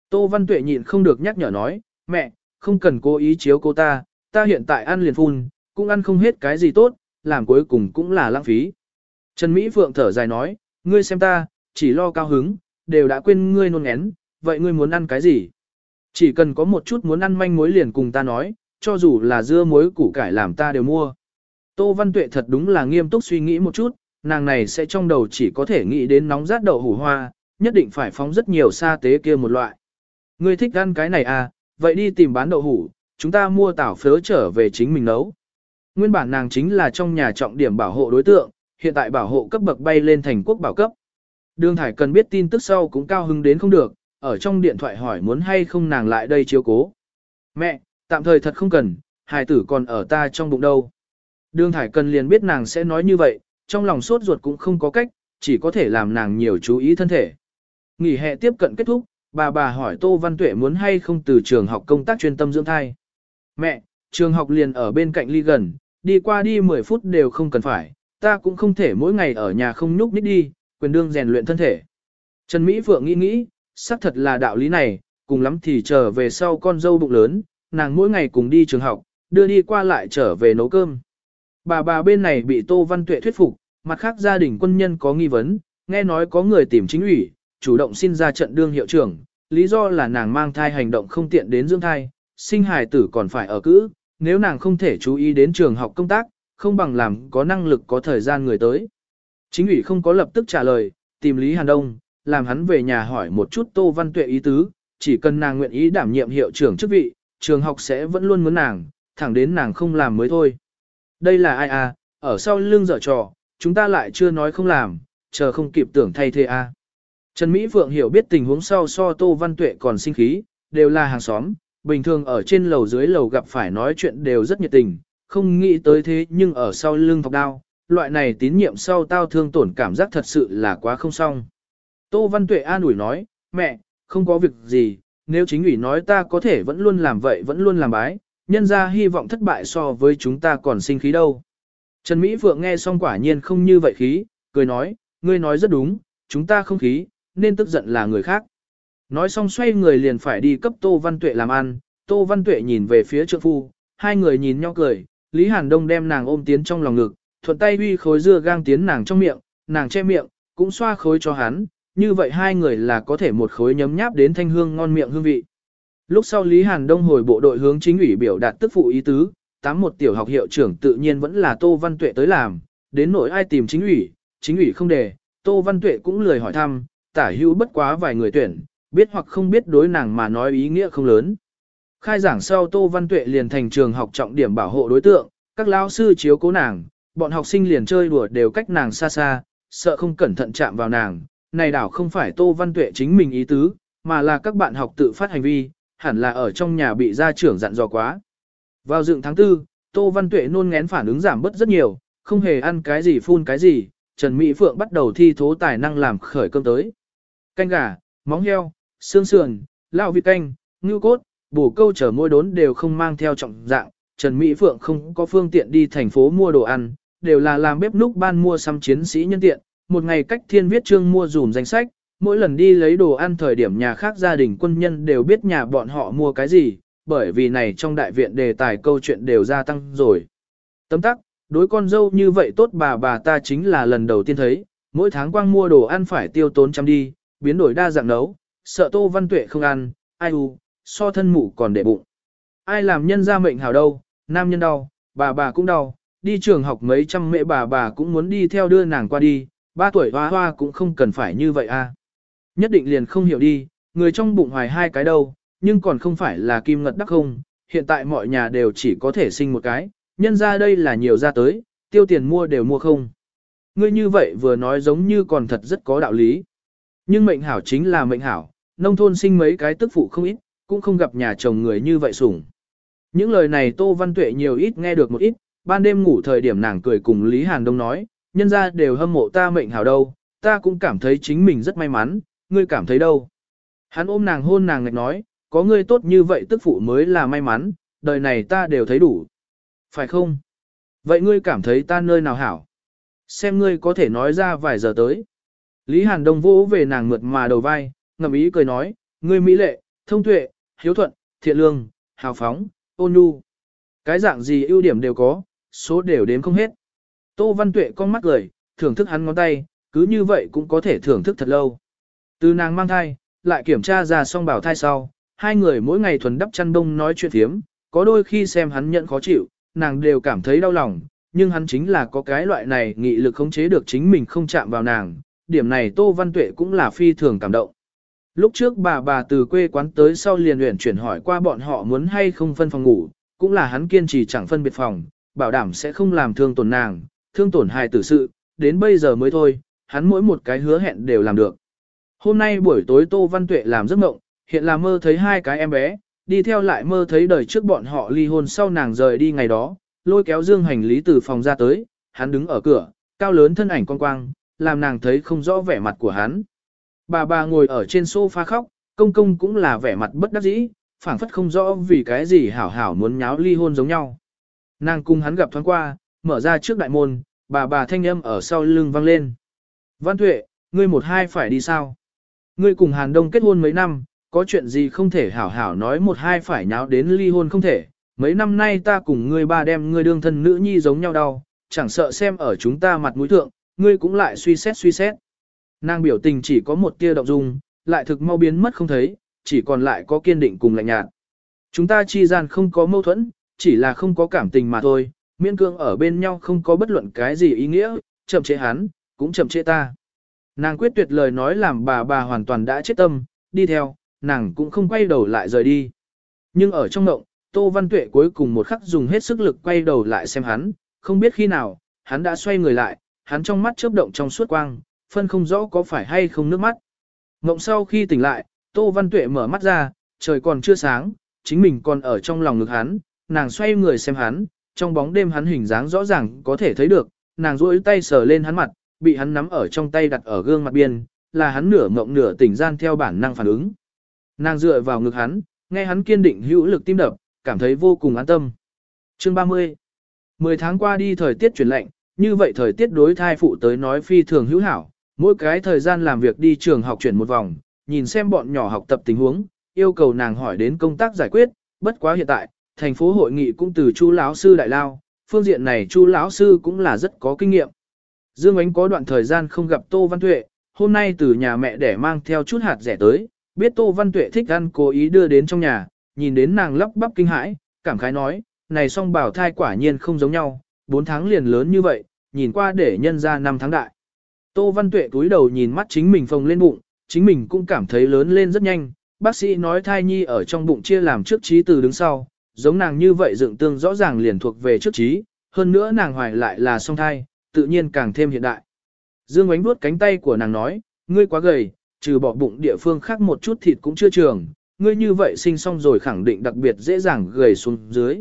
Tô Văn Tuệ nhịn không được nhắc nhở nói, mẹ, không cần cố ý chiếu cô ta, ta hiện tại ăn liền phun, cũng ăn không hết cái gì tốt, làm cuối cùng cũng là lãng phí. Trần Mỹ Phượng thở dài nói, ngươi xem ta, chỉ lo cao hứng, đều đã quên ngươi nôn ngén, vậy ngươi muốn ăn cái gì? Chỉ cần có một chút muốn ăn manh mối liền cùng ta nói, cho dù là dưa muối củ cải làm ta đều mua. Tô Văn Tuệ thật đúng là nghiêm túc suy nghĩ một chút, nàng này sẽ trong đầu chỉ có thể nghĩ đến nóng rát đậu hủ hoa, nhất định phải phóng rất nhiều sa tế kia một loại. Ngươi thích ăn cái này à, vậy đi tìm bán đậu hủ, chúng ta mua tảo phớ trở về chính mình nấu. Nguyên bản nàng chính là trong nhà trọng điểm bảo hộ đối tượng, hiện tại bảo hộ cấp bậc bay lên thành quốc bảo cấp. Đường Thải cần biết tin tức sau cũng cao hứng đến không được, ở trong điện thoại hỏi muốn hay không nàng lại đây chiếu cố. Mẹ, tạm thời thật không cần, hài tử còn ở ta trong bụng đâu. Đường Thải cần liền biết nàng sẽ nói như vậy, trong lòng sốt ruột cũng không có cách, chỉ có thể làm nàng nhiều chú ý thân thể. Nghỉ hè tiếp cận kết thúc, bà bà hỏi Tô Văn Tuệ muốn hay không từ trường học công tác chuyên tâm dưỡng thai. Mẹ, trường học liền ở bên cạnh ly gần, đi qua đi 10 phút đều không cần phải, ta cũng không thể mỗi ngày ở nhà không nhúc nít đi, quyền đương rèn luyện thân thể. Trần Mỹ Phượng nghĩ nghĩ, xác thật là đạo lý này, cùng lắm thì trở về sau con dâu bụng lớn, nàng mỗi ngày cùng đi trường học, đưa đi qua lại trở về nấu cơm. bà bà bên này bị Tô Văn Tuệ thuyết phục, mặt khác gia đình quân nhân có nghi vấn, nghe nói có người tìm chính ủy, chủ động xin ra trận đương hiệu trưởng, lý do là nàng mang thai hành động không tiện đến dưỡng thai, sinh hài tử còn phải ở cữ, nếu nàng không thể chú ý đến trường học công tác, không bằng làm có năng lực có thời gian người tới. Chính ủy không có lập tức trả lời, tìm Lý Hàn Đông, làm hắn về nhà hỏi một chút Tô Văn Tuệ ý tứ, chỉ cần nàng nguyện ý đảm nhiệm hiệu trưởng chức vị, trường học sẽ vẫn luôn muốn nàng, thẳng đến nàng không làm mới thôi. Đây là ai à, ở sau lưng dở trò, chúng ta lại chưa nói không làm, chờ không kịp tưởng thay thế à. Trần Mỹ Phượng hiểu biết tình huống sau so Tô Văn Tuệ còn sinh khí, đều là hàng xóm, bình thường ở trên lầu dưới lầu gặp phải nói chuyện đều rất nhiệt tình, không nghĩ tới thế nhưng ở sau lưng thọc đao, loại này tín nhiệm sau tao thương tổn cảm giác thật sự là quá không xong. Tô Văn Tuệ an ủi nói, mẹ, không có việc gì, nếu chính ủy nói ta có thể vẫn luôn làm vậy vẫn luôn làm bái, nhân ra hy vọng thất bại so với chúng ta còn sinh khí đâu. Trần Mỹ Phượng nghe xong quả nhiên không như vậy khí, cười nói, ngươi nói rất đúng, chúng ta không khí, nên tức giận là người khác. Nói xong xoay người liền phải đi cấp Tô Văn Tuệ làm ăn, Tô Văn Tuệ nhìn về phía trượng phu, hai người nhìn nhau cười, Lý Hàn Đông đem nàng ôm tiến trong lòng ngực, thuận tay huy khối dưa gang tiến nàng trong miệng, nàng che miệng, cũng xoa khối cho hắn, như vậy hai người là có thể một khối nhấm nháp đến thanh hương ngon miệng hương vị. Lúc sau Lý Hàn Đông hồi bộ đội hướng chính ủy biểu đạt tức phụ ý tứ, tám một tiểu học hiệu trưởng tự nhiên vẫn là Tô Văn Tuệ tới làm, đến nỗi ai tìm chính ủy, chính ủy không đề, Tô Văn Tuệ cũng lười hỏi thăm, tả hữu bất quá vài người tuyển, biết hoặc không biết đối nàng mà nói ý nghĩa không lớn. Khai giảng sau Tô Văn Tuệ liền thành trường học trọng điểm bảo hộ đối tượng, các lao sư chiếu cố nàng, bọn học sinh liền chơi đùa đều cách nàng xa xa, sợ không cẩn thận chạm vào nàng. Này đảo không phải Tô Văn Tuệ chính mình ý tứ, mà là các bạn học tự phát hành vi, hẳn là ở trong nhà bị gia trưởng dặn dò quá. Vào dựng tháng 4, Tô Văn Tuệ nôn ngén phản ứng giảm bớt rất nhiều, không hề ăn cái gì phun cái gì, Trần Mỹ Phượng bắt đầu thi thố tài năng làm khởi cơm tới. Canh gà, móng heo, xương sườn, lao vịt canh, ngưu cốt, bổ câu chở môi đốn đều không mang theo trọng dạng, Trần Mỹ Phượng không có phương tiện đi thành phố mua đồ ăn, đều là làm bếp núc ban mua xăm chiến sĩ nhân tiện, một ngày cách thiên viết chương mua dùm danh sách, mỗi lần đi lấy đồ ăn thời điểm nhà khác gia đình quân nhân đều biết nhà bọn họ mua cái gì, bởi vì này trong đại viện đề tài câu chuyện đều gia tăng rồi. Tấm tắc, đối con dâu như vậy tốt bà bà ta chính là lần đầu tiên thấy, mỗi tháng quang mua đồ ăn phải tiêu tốn trăm đi, biến đổi đa dạng nấu, sợ tô văn tuệ không ăn, ai u, so thân mụ còn để bụng. Ai làm nhân ra mệnh hào đâu, nam nhân đau, bà bà cũng đau, đi trường học mấy trăm mẹ bà bà cũng muốn đi theo đưa nàng qua đi, ba tuổi hoa hoa cũng không cần phải như vậy a. À. Nhất định liền không hiểu đi, người trong bụng hoài hai cái đâu, nhưng còn không phải là kim ngật đắc không, hiện tại mọi nhà đều chỉ có thể sinh một cái, nhân ra đây là nhiều ra tới, tiêu tiền mua đều mua không. Ngươi như vậy vừa nói giống như còn thật rất có đạo lý. Nhưng mệnh hảo chính là mệnh hảo, nông thôn sinh mấy cái tức phụ không ít, cũng không gặp nhà chồng người như vậy sủng. Những lời này Tô Văn Tuệ nhiều ít nghe được một ít, ban đêm ngủ thời điểm nàng cười cùng Lý Hàn Đông nói, nhân ra đều hâm mộ ta mệnh hảo đâu, ta cũng cảm thấy chính mình rất may mắn, ngươi cảm thấy đâu. Hắn ôm nàng hôn nàng ngạch nói, có ngươi tốt như vậy tức phụ mới là may mắn, đời này ta đều thấy đủ. Phải không? Vậy ngươi cảm thấy ta nơi nào hảo? Xem ngươi có thể nói ra vài giờ tới. Lý Hàn Đông vỗ về nàng mượt mà đầu vai, ngầm ý cười nói, ngươi mỹ lệ, thông tuệ, hiếu thuận, thiện lương, hào phóng, ôn nhu. Cái dạng gì ưu điểm đều có, số đều đếm không hết. Tô Văn Tuệ con mắt cười, thưởng thức hắn ngón tay, cứ như vậy cũng có thể thưởng thức thật lâu. Từ nàng mang thai, lại kiểm tra ra xong bảo thai sau, hai người mỗi ngày thuần đắp chăn đông nói chuyện thiếm, có đôi khi xem hắn nhận khó chịu, nàng đều cảm thấy đau lòng, nhưng hắn chính là có cái loại này nghị lực khống chế được chính mình không chạm vào nàng, điểm này Tô Văn Tuệ cũng là phi thường cảm động. Lúc trước bà bà từ quê quán tới sau liền luyện chuyển hỏi qua bọn họ muốn hay không phân phòng ngủ, cũng là hắn kiên trì chẳng phân biệt phòng, bảo đảm sẽ không làm thương tổn nàng, thương tổn hài tử sự, đến bây giờ mới thôi, hắn mỗi một cái hứa hẹn đều làm được. Hôm nay buổi tối Tô Văn Tuệ làm giấc mộng, hiện là mơ thấy hai cái em bé, đi theo lại mơ thấy đời trước bọn họ ly hôn sau nàng rời đi ngày đó, lôi kéo dương hành lý từ phòng ra tới, hắn đứng ở cửa, cao lớn thân ảnh con quang, làm nàng thấy không rõ vẻ mặt của hắn. Bà bà ngồi ở trên sofa khóc, công công cũng là vẻ mặt bất đắc dĩ, phảng phất không rõ vì cái gì hảo hảo muốn nháo ly hôn giống nhau. Nàng cùng hắn gặp thoáng qua, mở ra trước đại môn, bà bà thanh âm ở sau lưng vang lên. Văn Tuệ, ngươi một hai phải đi sao? Ngươi cùng Hàn Đông kết hôn mấy năm, có chuyện gì không thể hảo hảo nói một hai phải nháo đến ly hôn không thể. Mấy năm nay ta cùng ngươi ba đem ngươi đương thân nữ nhi giống nhau đau, chẳng sợ xem ở chúng ta mặt mũi thượng, ngươi cũng lại suy xét suy xét. Nàng biểu tình chỉ có một tia động dung, lại thực mau biến mất không thấy, chỉ còn lại có kiên định cùng lạnh nhạt. Chúng ta chi gian không có mâu thuẫn, chỉ là không có cảm tình mà thôi, miễn cương ở bên nhau không có bất luận cái gì ý nghĩa, chậm chế hắn, cũng chậm chế ta. Nàng quyết tuyệt lời nói làm bà bà hoàn toàn đã chết tâm, đi theo, nàng cũng không quay đầu lại rời đi. Nhưng ở trong động, Tô Văn Tuệ cuối cùng một khắc dùng hết sức lực quay đầu lại xem hắn, không biết khi nào, hắn đã xoay người lại, hắn trong mắt chớp động trong suốt quang, phân không rõ có phải hay không nước mắt. Ngộng sau khi tỉnh lại, Tô Văn Tuệ mở mắt ra, trời còn chưa sáng, chính mình còn ở trong lòng ngực hắn, nàng xoay người xem hắn, trong bóng đêm hắn hình dáng rõ ràng có thể thấy được, nàng duỗi tay sờ lên hắn mặt, bị hắn nắm ở trong tay đặt ở gương mặt biên, là hắn nửa mộng nửa tỉnh gian theo bản năng phản ứng. Nàng dựa vào ngực hắn, nghe hắn kiên định hữu lực tim đập, cảm thấy vô cùng an tâm. Chương 30 Mười tháng qua đi thời tiết chuyển lạnh, như vậy thời tiết đối thai phụ tới nói phi thường hữu hảo, mỗi cái thời gian làm việc đi trường học chuyển một vòng, nhìn xem bọn nhỏ học tập tình huống, yêu cầu nàng hỏi đến công tác giải quyết, bất quá hiện tại, thành phố hội nghị cũng từ chu lão sư đại lao, phương diện này chu lão sư cũng là rất có kinh nghiệm. Dương Ánh có đoạn thời gian không gặp Tô Văn Tuệ, hôm nay từ nhà mẹ để mang theo chút hạt rẻ tới, biết Tô Văn Tuệ thích ăn cố ý đưa đến trong nhà, nhìn đến nàng lắp bắp kinh hãi, cảm khái nói, này song bảo thai quả nhiên không giống nhau, 4 tháng liền lớn như vậy, nhìn qua để nhân ra 5 tháng đại. Tô Văn Tuệ túi đầu nhìn mắt chính mình phồng lên bụng, chính mình cũng cảm thấy lớn lên rất nhanh, bác sĩ nói thai nhi ở trong bụng chia làm trước trí từ đứng sau, giống nàng như vậy dựng tương rõ ràng liền thuộc về trước trí, hơn nữa nàng hoài lại là song thai, tự nhiên càng thêm hiện đại. Dương ánh vuốt cánh tay của nàng nói, ngươi quá gầy, trừ bỏ bụng địa phương khác một chút thịt cũng chưa trường, ngươi như vậy sinh xong rồi khẳng định đặc biệt dễ dàng gầy xuống dưới.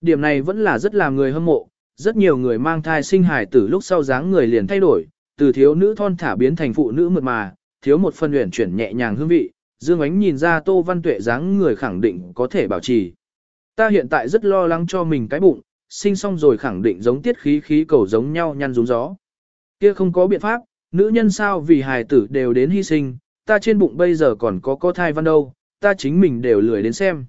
Điểm này vẫn là rất làm người hâm mộ, rất nhiều người mang thai sinh hài tử lúc sau dáng người liền thay đổi, từ thiếu nữ thon thả biến thành phụ nữ mượt mà, thiếu một phần uyển chuyển nhẹ nhàng hương vị, Dương Ánh nhìn ra Tô Văn Tuệ dáng người khẳng định có thể bảo trì. Ta hiện tại rất lo lắng cho mình cái bụng, sinh xong rồi khẳng định giống tiết khí khí cầu giống nhau nhăn rúng gió. Kia không có biện pháp, nữ nhân sao vì hài tử đều đến hy sinh, ta trên bụng bây giờ còn có có thai văn đâu, ta chính mình đều lười đến xem.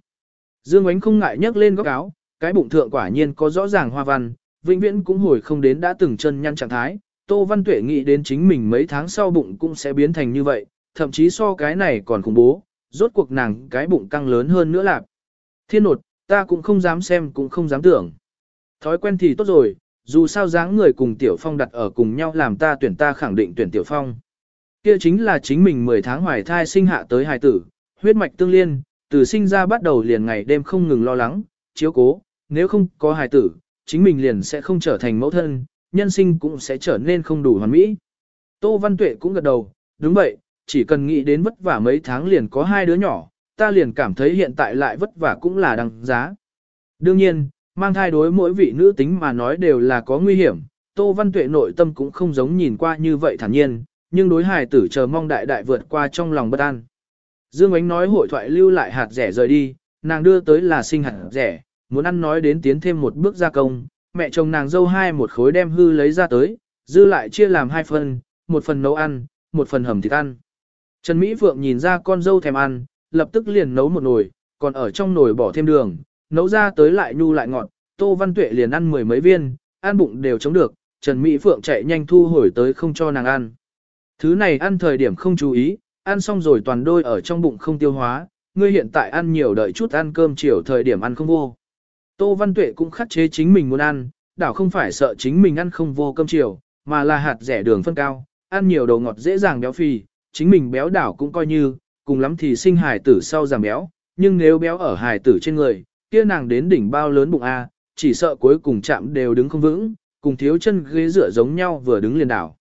Dương Ánh không ngại nhấc lên góc áo, cái bụng thượng quả nhiên có rõ ràng hoa văn, vĩnh viễn cũng hồi không đến đã từng chân nhăn trạng thái. Tô Văn Tuệ nghĩ đến chính mình mấy tháng sau bụng cũng sẽ biến thành như vậy, thậm chí so cái này còn khủng bố, rốt cuộc nàng cái bụng căng lớn hơn nữa lạc. Thiên nột, ta cũng không dám xem cũng không dám tưởng. Thói quen thì tốt rồi, dù sao dáng người cùng Tiểu Phong đặt ở cùng nhau làm ta tuyển ta khẳng định tuyển Tiểu Phong. Kia chính là chính mình 10 tháng hoài thai sinh hạ tới hài tử, huyết mạch tương liên, từ sinh ra bắt đầu liền ngày đêm không ngừng lo lắng, chiếu cố, nếu không có hài tử, chính mình liền sẽ không trở thành mẫu thân, nhân sinh cũng sẽ trở nên không đủ hoàn mỹ. Tô Văn Tuệ cũng gật đầu, đúng vậy, chỉ cần nghĩ đến vất vả mấy tháng liền có hai đứa nhỏ, ta liền cảm thấy hiện tại lại vất vả cũng là đằng giá. Đương nhiên, mang thai đối mỗi vị nữ tính mà nói đều là có nguy hiểm, Tô Văn Tuệ nội tâm cũng không giống nhìn qua như vậy thản nhiên, nhưng đối hài tử chờ mong đại đại vượt qua trong lòng bất an. Dương Ánh nói hội thoại lưu lại hạt rẻ rời đi, nàng đưa tới là sinh hạt rẻ, muốn ăn nói đến tiến thêm một bước gia công, mẹ chồng nàng dâu hai một khối đem hư lấy ra tới, dư lại chia làm hai phần, một phần nấu ăn, một phần hầm thịt ăn. Trần Mỹ Phượng nhìn ra con dâu thèm ăn, lập tức liền nấu một nồi, còn ở trong nồi bỏ thêm đường, nấu ra tới lại nhu lại ngọt, Tô Văn Tuệ liền ăn mười mấy viên, ăn bụng đều chống được, Trần Mỹ Phượng chạy nhanh thu hồi tới không cho nàng ăn. Thứ này ăn thời điểm không chú ý, ăn xong rồi toàn đôi ở trong bụng không tiêu hóa, ngươi hiện tại ăn nhiều đợi chút ăn cơm chiều thời điểm ăn không vô. Tô Văn Tuệ cũng khắc chế chính mình muốn ăn, đảo không phải sợ chính mình ăn không vô cơm chiều, mà là hạt rẻ đường phân cao, ăn nhiều đồ ngọt dễ dàng béo phì, chính mình béo đảo cũng coi như, cùng lắm thì sinh hài tử sau giảm béo, nhưng nếu béo ở hài tử trên người, kia nàng đến đỉnh bao lớn bụng A, chỉ sợ cuối cùng chạm đều đứng không vững, cùng thiếu chân ghế rửa giống nhau vừa đứng liền đảo.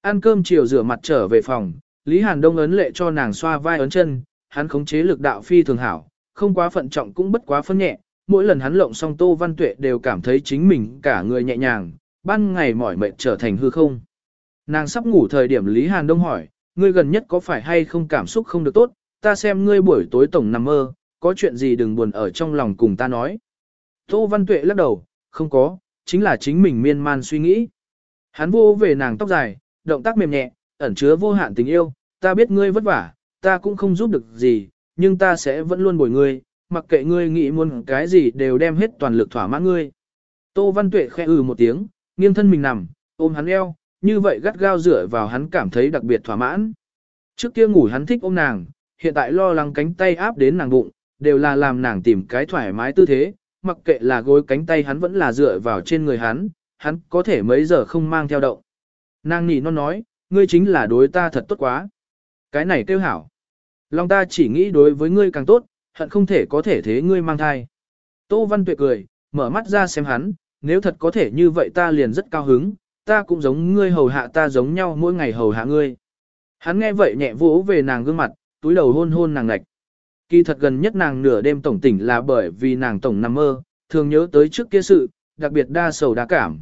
Ăn cơm chiều rửa mặt trở về phòng, Lý Hàn Đông ấn lệ cho nàng xoa vai ấn chân, hắn khống chế lực đạo phi thường hảo, không quá phận trọng cũng bất quá phân nhẹ, mỗi lần hắn lộng xong Tô Văn Tuệ đều cảm thấy chính mình cả người nhẹ nhàng, ban ngày mỏi mệt trở thành hư không. Nàng sắp ngủ thời điểm Lý Hàn Đông hỏi, ngươi gần nhất có phải hay không cảm xúc không được tốt, ta xem ngươi buổi tối tổng nằm mơ, có chuyện gì đừng buồn ở trong lòng cùng ta nói. Tô Văn Tuệ lắc đầu, không có, chính là chính mình miên man suy nghĩ. Hắn vô về nàng tóc dài, động tác mềm nhẹ, ẩn chứa vô hạn tình yêu, ta biết ngươi vất vả, ta cũng không giúp được gì, nhưng ta sẽ vẫn luôn bồi ngươi, mặc kệ ngươi nghĩ muốn cái gì đều đem hết toàn lực thỏa mãn ngươi. Tô Văn Tuệ khẽ ừ một tiếng, nghiêng thân mình nằm, ôm hắn eo, như vậy gắt gao dựa vào hắn cảm thấy đặc biệt thỏa mãn. Trước kia ngủ hắn thích ôm nàng, hiện tại lo lắng cánh tay áp đến nàng bụng, đều là làm nàng tìm cái thoải mái tư thế, mặc kệ là gối cánh tay hắn vẫn là dựa vào trên người hắn, hắn có thể mấy giờ không mang theo động. Nàng nỉ non nói, ngươi chính là đối ta thật tốt quá. Cái này kêu hảo. Long ta chỉ nghĩ đối với ngươi càng tốt, hận không thể có thể thế ngươi mang thai. Tô Văn Tuệ cười, mở mắt ra xem hắn, nếu thật có thể như vậy ta liền rất cao hứng, ta cũng giống ngươi hầu hạ ta giống nhau mỗi ngày hầu hạ ngươi. Hắn nghe vậy nhẹ vỗ về nàng gương mặt, túi đầu hôn hôn nàng ngạch. Kỳ thật gần nhất nàng nửa đêm tổng tỉnh là bởi vì nàng tổng nằm mơ, thường nhớ tới trước kia sự, đặc biệt đa sầu đa cảm.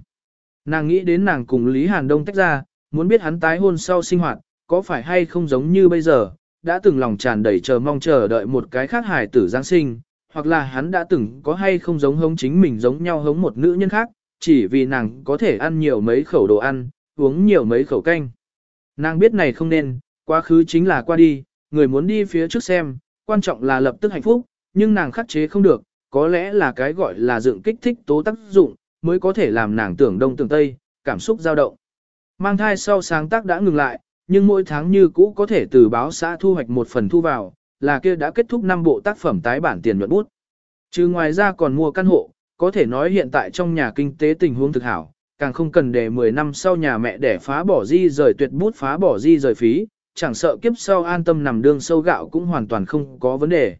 Nàng nghĩ đến nàng cùng Lý Hàn Đông tách ra, muốn biết hắn tái hôn sau sinh hoạt, có phải hay không giống như bây giờ, đã từng lòng tràn đầy chờ mong chờ đợi một cái khác hài tử Giáng sinh, hoặc là hắn đã từng có hay không giống hống chính mình giống nhau hống một nữ nhân khác, chỉ vì nàng có thể ăn nhiều mấy khẩu đồ ăn, uống nhiều mấy khẩu canh. Nàng biết này không nên, quá khứ chính là qua đi, người muốn đi phía trước xem, quan trọng là lập tức hạnh phúc, nhưng nàng khắc chế không được, có lẽ là cái gọi là dựng kích thích tố tác dụng, mới có thể làm nàng tưởng đông tưởng tây, cảm xúc dao động. Mang thai sau sáng tác đã ngừng lại, nhưng mỗi tháng như cũ có thể từ báo xã thu hoạch một phần thu vào, là kia đã kết thúc 5 bộ tác phẩm tái bản tiền nhuận bút. Chứ ngoài ra còn mua căn hộ, có thể nói hiện tại trong nhà kinh tế tình huống thực hảo, càng không cần để 10 năm sau nhà mẹ để phá bỏ di rời tuyệt bút phá bỏ di rời phí, chẳng sợ kiếp sau an tâm nằm đương sâu gạo cũng hoàn toàn không có vấn đề.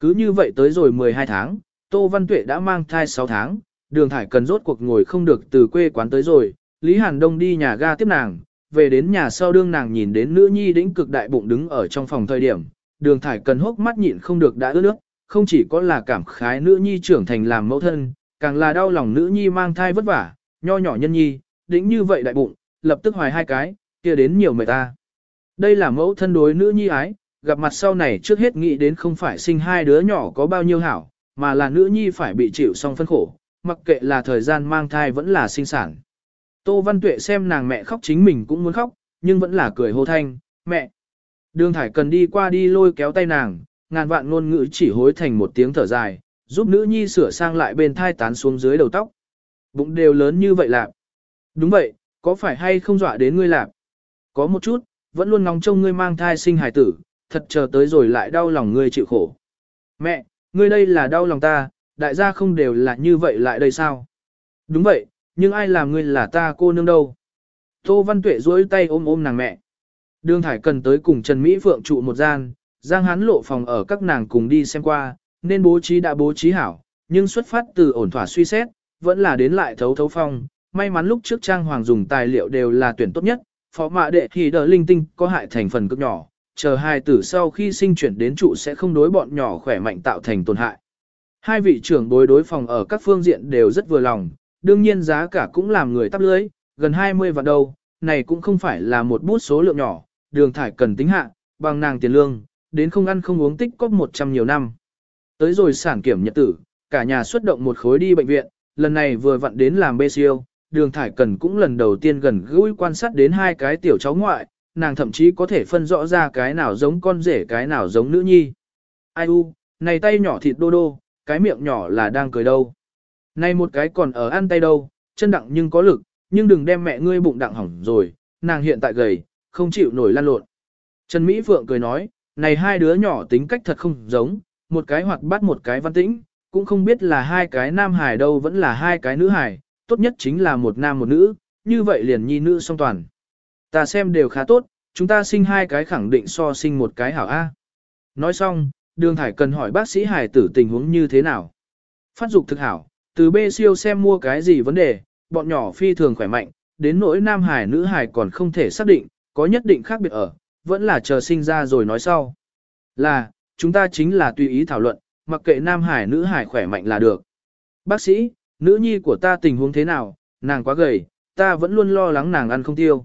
Cứ như vậy tới rồi 12 tháng, Tô Văn Tuệ đã mang thai 6 tháng, đường thải cần rốt cuộc ngồi không được từ quê quán tới rồi, Lý Hàn Đông đi nhà ga tiếp nàng, về đến nhà sau đương nàng nhìn đến nữ nhi đĩnh cực đại bụng đứng ở trong phòng thời điểm, đường thải cần hốc mắt nhịn không được đã ướt nước, không chỉ có là cảm khái nữ nhi trưởng thành làm mẫu thân, càng là đau lòng nữ nhi mang thai vất vả, nho nhỏ nhân nhi, đĩnh như vậy đại bụng, lập tức hoài hai cái, kia đến nhiều mệt ta. Đây là mẫu thân đối nữ nhi ái, gặp mặt sau này trước hết nghĩ đến không phải sinh hai đứa nhỏ có bao nhiêu hảo, mà là nữ nhi phải bị chịu xong phân khổ, mặc kệ là thời gian mang thai vẫn là sinh sản. Tô Văn Tuệ xem nàng mẹ khóc chính mình cũng muốn khóc, nhưng vẫn là cười hô thanh, mẹ. Đường Thải cần đi qua đi lôi kéo tay nàng, ngàn vạn ngôn ngữ chỉ hối thành một tiếng thở dài, giúp nữ nhi sửa sang lại bên thai tán xuống dưới đầu tóc. Bụng đều lớn như vậy lạc. Đúng vậy, có phải hay không dọa đến ngươi lạc? Có một chút, vẫn luôn ngóng trông ngươi mang thai sinh hài tử, thật chờ tới rồi lại đau lòng ngươi chịu khổ. Mẹ, ngươi đây là đau lòng ta, đại gia không đều là như vậy lại đây sao? Đúng vậy, nhưng ai làm ngươi là ta cô nương đâu? Tô Văn Tuệ duỗi tay ôm ôm nàng mẹ. Đường Thải cần tới cùng Trần Mỹ Phượng trụ một gian, Giang Hán lộ phòng ở các nàng cùng đi xem qua, nên bố trí đã bố trí hảo, nhưng xuất phát từ ổn thỏa suy xét, vẫn là đến lại thấu thấu phong. May mắn lúc trước Trang Hoàng dùng tài liệu đều là tuyển tốt nhất, phó mạ đệ thì đỡ linh tinh có hại thành phần cực nhỏ, chờ hai tử sau khi sinh chuyển đến trụ sẽ không đối bọn nhỏ khỏe mạnh tạo thành tổn hại. Hai vị trưởng đối đối phòng ở các phương diện đều rất vừa lòng, đương nhiên giá cả cũng làm người tắp lưới, gần 20 vạn đầu, này cũng không phải là một bút số lượng nhỏ, đường thải cần tính hạ, bằng nàng tiền lương, đến không ăn không uống tích cóp 100 nhiều năm. Tới rồi sản kiểm nhật tử, cả nhà xuất động một khối đi bệnh viện, lần này vừa vặn đến làm bê siêu, đường thải cần cũng lần đầu tiên gần gũi quan sát đến hai cái tiểu cháu ngoại, nàng thậm chí có thể phân rõ ra cái nào giống con rể cái nào giống nữ nhi. Ai u, này tay nhỏ thịt đô đô, cái miệng nhỏ là đang cười đâu. Này một cái còn ở ăn tay đâu, chân đặng nhưng có lực, nhưng đừng đem mẹ ngươi bụng đặng hỏng rồi, nàng hiện tại gầy, không chịu nổi lan lộn. Trần Mỹ Phượng cười nói, này hai đứa nhỏ tính cách thật không giống, một cái hoặc bắt một cái văn tĩnh, cũng không biết là hai cái nam hài đâu vẫn là hai cái nữ hài, tốt nhất chính là một nam một nữ, như vậy liền nhi nữ song toàn. Ta xem đều khá tốt, chúng ta sinh hai cái khẳng định so sinh một cái hảo A. Nói xong, đường thải cần hỏi bác sĩ hài tử tình huống như thế nào. Phát dục thực hảo, từ bê siêu xem mua cái gì vấn đề, bọn nhỏ phi thường khỏe mạnh, đến nỗi nam hải nữ hải còn không thể xác định, có nhất định khác biệt ở, vẫn là chờ sinh ra rồi nói sau. Là, chúng ta chính là tùy ý thảo luận, mặc kệ nam hải nữ hải khỏe mạnh là được. Bác sĩ, nữ nhi của ta tình huống thế nào, nàng quá gầy, ta vẫn luôn lo lắng nàng ăn không tiêu.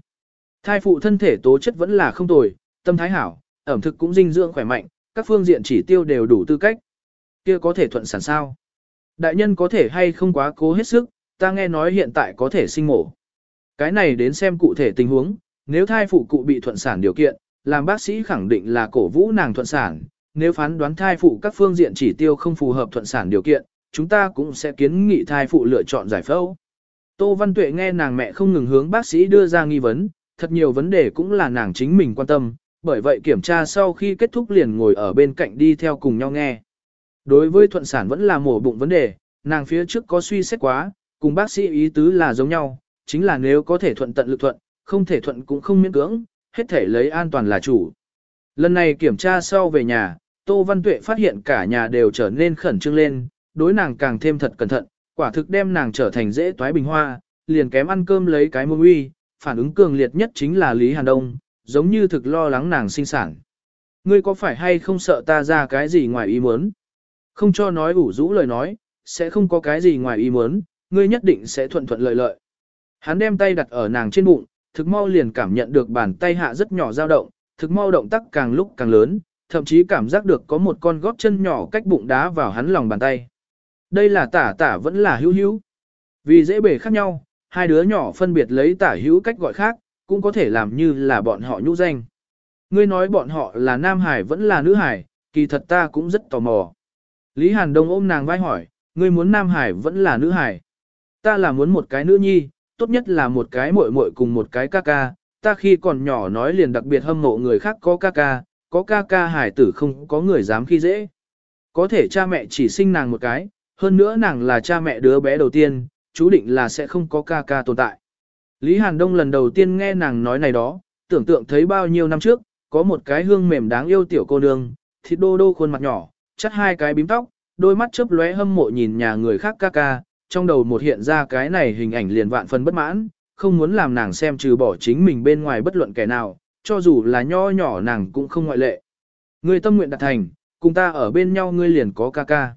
Thai phụ thân thể tố chất vẫn là không tồi, tâm thái hảo, ẩm thực cũng dinh dưỡng khỏe mạnh, các phương diện chỉ tiêu đều đủ tư cách. Kia có thể thuận sản sao? Đại nhân có thể hay không quá cố hết sức, ta nghe nói hiện tại có thể sinh mổ. Cái này đến xem cụ thể tình huống, nếu thai phụ cụ bị thuận sản điều kiện, làm bác sĩ khẳng định là cổ vũ nàng thuận sản, nếu phán đoán thai phụ các phương diện chỉ tiêu không phù hợp thuận sản điều kiện, chúng ta cũng sẽ kiến nghị thai phụ lựa chọn giải phẫu. Tô Văn Tuệ nghe nàng mẹ không ngừng hướng bác sĩ đưa ra nghi vấn, thật nhiều vấn đề cũng là nàng chính mình quan tâm, bởi vậy kiểm tra sau khi kết thúc liền ngồi ở bên cạnh đi theo cùng nhau nghe. Đối với thuận sản vẫn là mổ bụng vấn đề, nàng phía trước có suy xét quá, cùng bác sĩ ý tứ là giống nhau, chính là nếu có thể thuận tận lực thuận, không thể thuận cũng không miễn cưỡng, hết thể lấy an toàn là chủ. Lần này kiểm tra sau về nhà, Tô Văn Tuệ phát hiện cả nhà đều trở nên khẩn trương lên, đối nàng càng thêm thật cẩn thận, quả thực đem nàng trở thành dễ toái bình hoa, liền kém ăn cơm lấy cái mông uy, phản ứng cường liệt nhất chính là Lý Hàn Đông, giống như thực lo lắng nàng sinh sản. Ngươi có phải hay không sợ ta ra cái gì ngoài ý muốn? Không cho nói ủ rũ lời nói, sẽ không có cái gì ngoài ý muốn, ngươi nhất định sẽ thuận thuận lợi lợi. Hắn đem tay đặt ở nàng trên bụng, thực mau liền cảm nhận được bàn tay hạ rất nhỏ dao động, thực mau động tác càng lúc càng lớn, thậm chí cảm giác được có một con gót chân nhỏ cách bụng đá vào hắn lòng bàn tay. Đây là tả tả vẫn là hữu hữu. Vì dễ bể khác nhau, hai đứa nhỏ phân biệt lấy tả hữu cách gọi khác, cũng có thể làm như là bọn họ nhũ danh. Ngươi nói bọn họ là nam hải vẫn là nữ hải, kỳ thật ta cũng rất tò mò. Lý Hàn Đông ôm nàng vai hỏi, ngươi muốn nam hải vẫn là nữ hải. Ta là muốn một cái nữ nhi, tốt nhất là một cái muội muội cùng một cái ca ca, ta khi còn nhỏ nói liền đặc biệt hâm mộ người khác có ca ca, có ca ca hải tử không có người dám khi dễ. Có thể cha mẹ chỉ sinh nàng một cái, hơn nữa nàng là cha mẹ đứa bé đầu tiên, chú định là sẽ không có ca ca tồn tại. Lý Hàn Đông lần đầu tiên nghe nàng nói này đó, tưởng tượng thấy bao nhiêu năm trước, có một cái hương mềm đáng yêu tiểu cô nương, thịt đô đô khuôn mặt nhỏ, chắt hai cái bím tóc, đôi mắt chớp lóe hâm mộ nhìn nhà người khác ca ca, trong đầu một hiện ra cái này hình ảnh liền vạn phần bất mãn, không muốn làm nàng xem trừ bỏ chính mình bên ngoài bất luận kẻ nào, cho dù là nho nhỏ nàng cũng không ngoại lệ. Ngươi tâm nguyện đạt thành, cùng ta ở bên nhau ngươi liền có ca ca.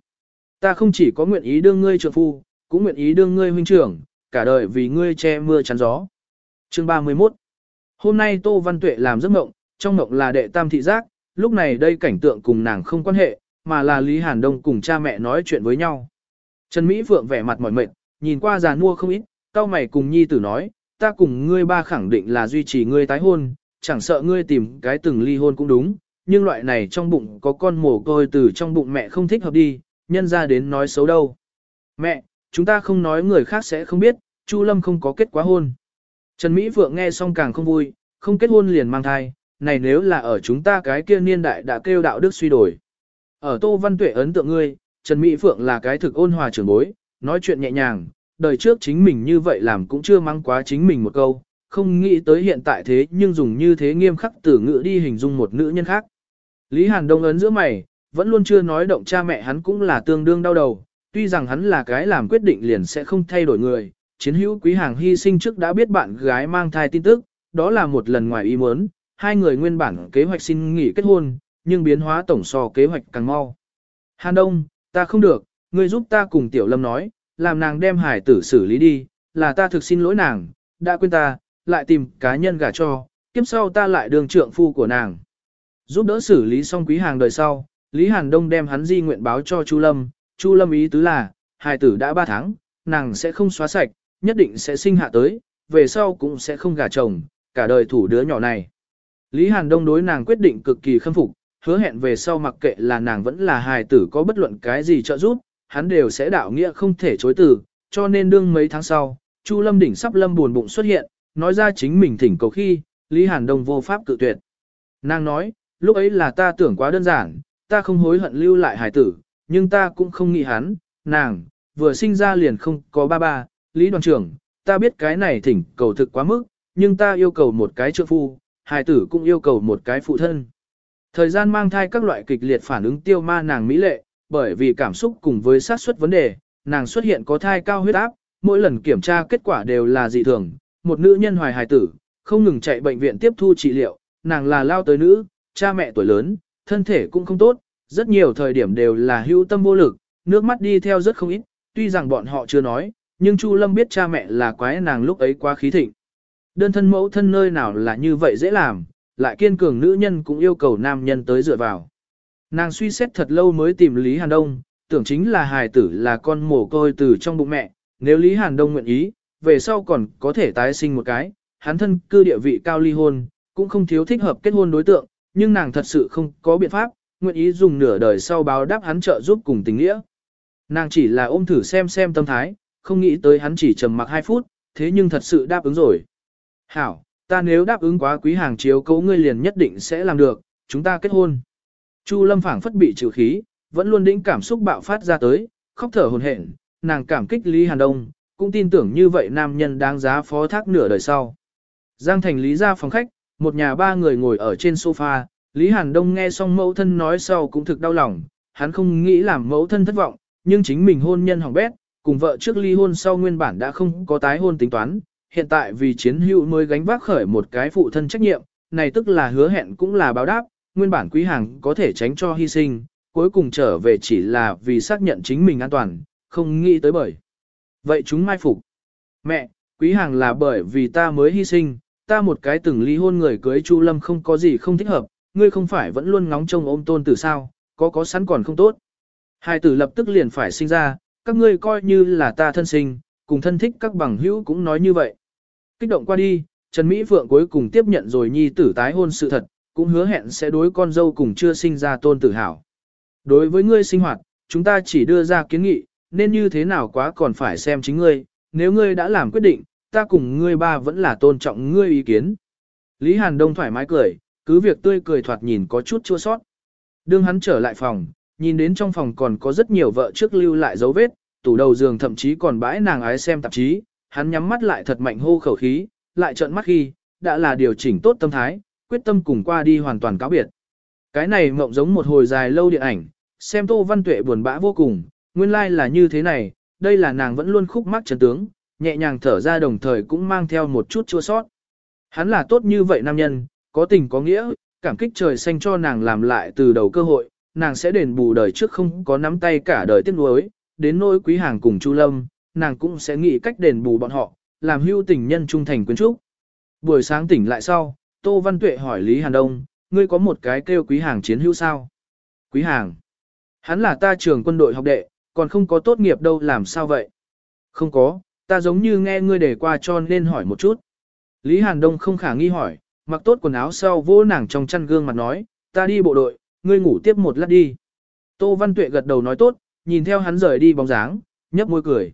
Ta không chỉ có nguyện ý đương ngươi trợ phu, cũng nguyện ý đương ngươi huynh trưởng, cả đời vì ngươi che mưa chắn gió. Chương 31 Hôm nay Tô Văn Tuệ làm giấc mộng, trong mộng là đệ tam thị giác, lúc này đây cảnh tượng cùng nàng không quan hệ, mà là Lý Hàn Đông cùng cha mẹ nói chuyện với nhau. Trần Mỹ Phượng vẻ mặt mỏi mệt, nhìn qua già mua không ít, cao mày cùng nhi tử nói, ta cùng ngươi ba khẳng định là duy trì ngươi tái hôn, chẳng sợ ngươi tìm cái từng ly hôn cũng đúng, nhưng loại này trong bụng có con mồ côi từ trong bụng mẹ không thích hợp đi, nhân ra đến nói xấu đâu. Mẹ, chúng ta không nói người khác sẽ không biết, Chu Lâm không có kết quả hôn. Trần Mỹ Phượng nghe xong càng không vui, không kết hôn liền mang thai, này nếu là ở chúng ta cái kia niên đại đã kêu đạo đức suy đổi. Ở Tô Văn Tuệ ấn tượng ngươi, Trần Mỹ Phượng là cái thực ôn hòa trưởng bối, nói chuyện nhẹ nhàng, đời trước chính mình như vậy làm cũng chưa mang quá chính mình một câu, không nghĩ tới hiện tại thế nhưng dùng như thế nghiêm khắc từ ngữ đi hình dung một nữ nhân khác. Lý Hàn Đông ấn giữa mày, vẫn luôn chưa nói động cha mẹ hắn cũng là tương đương đau đầu, tuy rằng hắn là cái làm quyết định liền sẽ không thay đổi người, chiến hữu quý hàng hy sinh trước đã biết bạn gái mang thai tin tức, đó là một lần ngoài ý muốn, hai người nguyên bản kế hoạch xin nghỉ kết hôn, nhưng biến hóa tổng so kế hoạch càng mau. Hàn Đông, ta không được, ngươi giúp ta cùng Tiểu Lâm nói, làm nàng đem hải tử xử lý đi, là ta thực xin lỗi nàng, đã quên ta, lại tìm cá nhân gả cho, kiếp sau ta lại đường trượng phu của nàng. Giúp đỡ xử lý xong quý hàng đời sau, Lý Hàn Đông đem hắn di nguyện báo cho Chu Lâm, Chu Lâm ý tứ là, hài tử đã 3 tháng, nàng sẽ không xóa sạch, nhất định sẽ sinh hạ tới, về sau cũng sẽ không gả chồng, cả đời thủ đứa nhỏ này. Lý Hàn Đông đối nàng quyết định cực kỳ khâm phục, hứa hẹn về sau mặc kệ là nàng vẫn là hài tử có bất luận cái gì trợ giúp, hắn đều sẽ đạo nghĩa không thể chối từ, cho nên đương mấy tháng sau, Chu Lâm đỉnh sắp lâm buồn bụng xuất hiện, nói ra chính mình thỉnh cầu khi, Lý Hàn Đông vô pháp cự tuyệt. Nàng nói, lúc ấy là ta tưởng quá đơn giản, ta không hối hận lưu lại hài tử, nhưng ta cũng không nghĩ hắn, nàng, vừa sinh ra liền không có ba ba, Lý đoàn trưởng, ta biết cái này thỉnh cầu thực quá mức, nhưng ta yêu cầu một cái trợ phu, hài tử cũng yêu cầu một cái phụ thân. Thời gian mang thai các loại kịch liệt phản ứng tiêu ma nàng mỹ lệ, bởi vì cảm xúc cùng với sát suất vấn đề, nàng xuất hiện có thai cao huyết áp, mỗi lần kiểm tra kết quả đều là dị thường, một nữ nhân hoài hài tử, không ngừng chạy bệnh viện tiếp thu trị liệu, nàng là lao tới nữ, cha mẹ tuổi lớn, thân thể cũng không tốt, rất nhiều thời điểm đều là hưu tâm vô lực, nước mắt đi theo rất không ít, tuy rằng bọn họ chưa nói, nhưng Chu Lâm biết cha mẹ là quái nàng lúc ấy quá khí thịnh. Đơn thân mẫu thân nơi nào là như vậy dễ làm, lại kiên cường nữ nhân cũng yêu cầu nam nhân tới dựa vào. Nàng suy xét thật lâu mới tìm Lý Hàn Đông, tưởng chính là hài tử là con mồ côi từ trong bụng mẹ, nếu Lý Hàn Đông nguyện ý, về sau còn có thể tái sinh một cái, hắn thân cư địa vị cao ly hôn, cũng không thiếu thích hợp kết hôn đối tượng, nhưng nàng thật sự không có biện pháp, nguyện ý dùng nửa đời sau báo đáp hắn trợ giúp cùng tình nghĩa. Nàng chỉ là ôm thử xem xem tâm thái, không nghĩ tới hắn chỉ trầm mặc 2 phút, thế nhưng thật sự đáp ứng rồi. Hảo, ta nếu đáp ứng quá quý hàng chiếu cấu ngươi liền nhất định sẽ làm được, chúng ta kết hôn. Chu Lâm phảng phất bị trừ khí, vẫn luôn đĩnh cảm xúc bạo phát ra tới, khóc thở hồn hển, nàng cảm kích Lý Hàn Đông, cũng tin tưởng như vậy nam nhân đáng giá phó thác nửa đời sau. Giang Thành Lý ra phòng khách, một nhà ba người ngồi ở trên sofa, Lý Hàn Đông nghe xong mẫu thân nói sau cũng thực đau lòng, hắn không nghĩ làm mẫu thân thất vọng, nhưng chính mình hôn nhân hỏng bét, cùng vợ trước ly hôn sau nguyên bản đã không có tái hôn tính toán, hiện tại vì chiến hữu mới gánh vác khởi một cái phụ thân trách nhiệm, này tức là hứa hẹn cũng là báo đáp, nguyên bản quý hàng có thể tránh cho hy sinh, cuối cùng trở về chỉ là vì xác nhận chính mình an toàn, không nghĩ tới bởi. Vậy chúng mai phục. Mẹ, quý hàng là bởi vì ta mới hy sinh, ta một cái từng ly hôn người cưới Chu Lâm không có gì không thích hợp, ngươi không phải vẫn luôn ngóng trông ôm tôn tử sao, có có sẵn còn không tốt. Hai tử lập tức liền phải sinh ra, các ngươi coi như là ta thân sinh, cùng thân thích các bằng hữu cũng nói như vậy. Kích động qua đi, Trần Mỹ Phượng cuối cùng tiếp nhận rồi nhi tử tái hôn sự thật, cũng hứa hẹn sẽ đối con dâu cùng chưa sinh ra tôn tử hảo. Đối với ngươi sinh hoạt, chúng ta chỉ đưa ra kiến nghị, nên như thế nào quá còn phải xem chính ngươi, nếu ngươi đã làm quyết định, ta cùng ngươi ba vẫn là tôn trọng ngươi ý kiến. Lý Hàn Đông thoải mái cười, cứ việc tươi cười thoạt nhìn có chút chua sót. Đương hắn trở lại phòng, nhìn đến trong phòng còn có rất nhiều vợ trước lưu lại dấu vết, tủ đầu giường thậm chí còn bãi nàng ái xem tạp chí, hắn nhắm mắt lại thật mạnh hô khẩu khí, lại trợn mắt khi, đã là điều chỉnh tốt tâm thái, quyết tâm cùng qua đi hoàn toàn cáo biệt. Cái này mộng giống một hồi dài lâu điện ảnh, xem Tô Văn Tuệ buồn bã vô cùng, nguyên lai like là như thế này, đây là nàng vẫn luôn khúc mắc chấn tướng, nhẹ nhàng thở ra đồng thời cũng mang theo một chút chua sót. Hắn là tốt như vậy nam nhân, có tình có nghĩa, cảm kích trời xanh cho nàng làm lại từ đầu cơ hội, nàng sẽ đền bù đời trước không có nắm tay cả đời tiếc nuối, đến nỗi quý hàng cùng Chu Lâm, nàng cũng sẽ nghĩ cách đền bù bọn họ, làm hưu tình nhân trung thành quyến trúc. Buổi sáng tỉnh lại sau, Tô Văn Tuệ hỏi Lý Hàn Đông, ngươi có một cái kêu quý hàng chiến hữu sao? Quý hàng. Hắn là ta trường quân đội học đệ, còn không có tốt nghiệp đâu làm sao vậy? Không có, ta giống như nghe ngươi để qua cho nên hỏi một chút. Lý Hàn Đông không khả nghi hỏi, mặc tốt quần áo sau vô nàng trong chăn gương mặt nói, ta đi bộ đội, ngươi ngủ tiếp một lát đi. Tô Văn Tuệ gật đầu nói tốt, nhìn theo hắn rời đi bóng dáng, nhấp môi cười.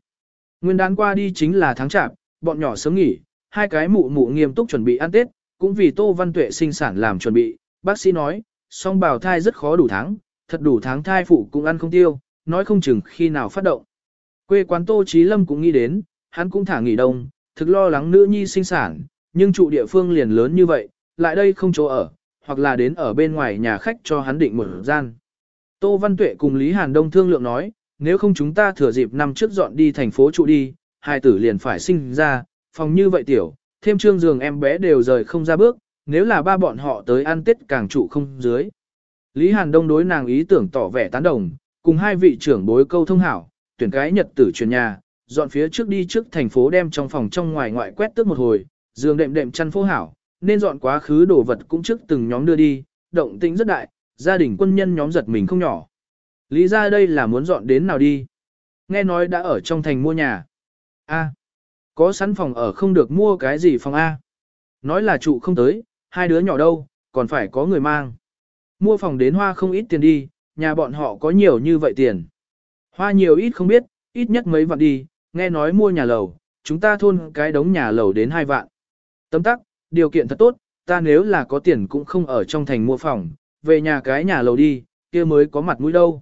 Nguyên đán qua đi chính là tháng chạp, bọn nhỏ sớm nghỉ, hai cái mụ mụ nghiêm túc chuẩn bị ăn Tết, cũng vì Tô Văn Tuệ sinh sản làm chuẩn bị. Bác sĩ nói, song bào thai rất khó đủ tháng, thật đủ tháng thai phụ cũng ăn không tiêu, nói không chừng khi nào phát động. Quê quán Tô Chí Lâm cũng nghĩ đến, hắn cũng thả nghỉ đông, thực lo lắng nữ nhi sinh sản, nhưng trụ địa phương liền lớn như vậy, lại đây không chỗ ở, hoặc là đến ở bên ngoài nhà khách cho hắn định một gian. Tô Văn Tuệ cùng Lý Hàn Đông thương lượng nói, nếu không chúng ta thừa dịp năm trước dọn đi thành phố trụ đi, hai tử liền phải sinh ra, phòng như vậy tiểu, thêm trương giường em bé đều rời không ra bước, nếu là ba bọn họ tới ăn tết càng trụ không dưới. Lý Hàn Đông đối nàng ý tưởng tỏ vẻ tán đồng, cùng hai vị trưởng bối câu thông hảo, tuyển cái nhật tử chuyển nhà, dọn phía trước đi trước thành phố đem trong phòng trong ngoài ngoại quét tước một hồi, giường đệm đệm chăn phố hảo, nên dọn quá khứ đồ vật cũng trước từng nhóm đưa đi, động tĩnh rất đại, gia đình quân nhân nhóm giật mình không nhỏ. Lý ra đây là muốn dọn đến nào đi? Nghe nói đã ở trong thành mua nhà. A. có sẵn phòng ở không được mua cái gì phòng A. Nói là trụ không tới, hai đứa nhỏ đâu, còn phải có người mang. Mua phòng đến hoa không ít tiền đi, nhà bọn họ có nhiều như vậy tiền. Hoa nhiều ít không biết, ít nhất mấy vạn đi, nghe nói mua nhà lầu, chúng ta thôn cái đống nhà lầu đến hai vạn. Tấm tắc, điều kiện thật tốt, ta nếu là có tiền cũng không ở trong thành mua phòng, về nhà cái nhà lầu đi, kia mới có mặt mũi đâu.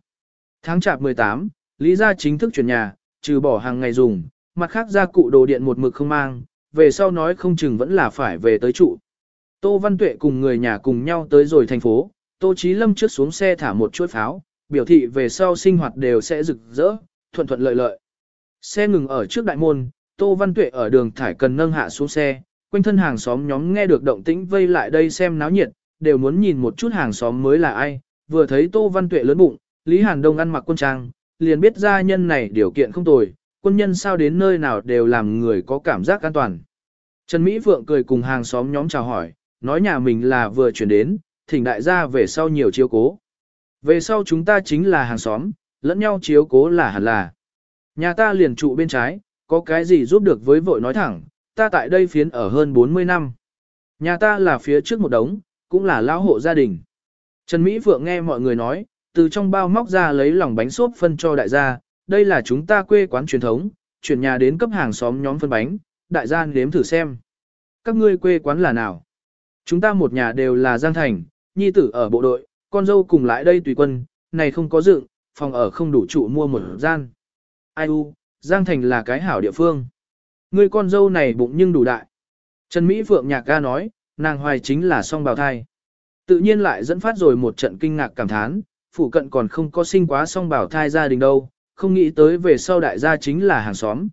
Tháng chạp 18, Lý gia chính thức chuyển nhà, trừ bỏ hàng ngày dùng, mặt khác gia cụ đồ điện một mực không mang, về sau nói không chừng vẫn là phải về tới trụ. Tô Văn Tuệ cùng người nhà cùng nhau tới rồi thành phố, Tô Chí Lâm trước xuống xe thả một chuỗi pháo, biểu thị về sau sinh hoạt đều sẽ rực rỡ, thuận thuận lợi lợi. Xe ngừng ở trước đại môn, Tô Văn Tuệ ở đường thải cần nâng hạ xuống xe, quanh thân hàng xóm nhóm nghe được động tĩnh vây lại đây xem náo nhiệt, đều muốn nhìn một chút hàng xóm mới là ai, vừa thấy Tô Văn Tuệ lớn bụng, Lý Hàn Đông ăn mặc quân trang, liền biết gia nhân này điều kiện không tồi, quân nhân sao đến nơi nào đều làm người có cảm giác an toàn. Trần Mỹ Phượng cười cùng hàng xóm nhóm chào hỏi, nói nhà mình là vừa chuyển đến, thỉnh đại gia về sau nhiều chiếu cố. Về sau chúng ta chính là hàng xóm, lẫn nhau chiếu cố là hẳn là. Nhà ta liền trụ bên trái, có cái gì giúp được với vội nói thẳng, ta tại đây phiến ở hơn 40 năm. Nhà ta là phía trước một đống, cũng là lão hộ gia đình. Trần Mỹ Phượng nghe mọi người nói, từ trong bao móc ra lấy lòng bánh xốp phân cho đại gia, đây là chúng ta quê quán truyền thống, chuyển nhà đến cấp hàng xóm nhóm phân bánh, đại gia nếm thử xem. Các ngươi quê quán là nào? Chúng ta một nhà đều là Giang Thành, nhi tử ở bộ đội, con dâu cùng lại đây tùy quân, này không có dựng, phòng ở không đủ trụ mua một gian. Ai u, Giang Thành là cái hảo địa phương. Ngươi con dâu này bụng nhưng đủ đại. Trần Mỹ Phượng nhạc ca nói, nàng hoài chính là song bào thai. Tự nhiên lại dẫn phát rồi một trận kinh ngạc cảm thán, phụ cận còn không có sinh quá song bảo thai gia đình đâu, không nghĩ tới về sau đại gia chính là hàng xóm.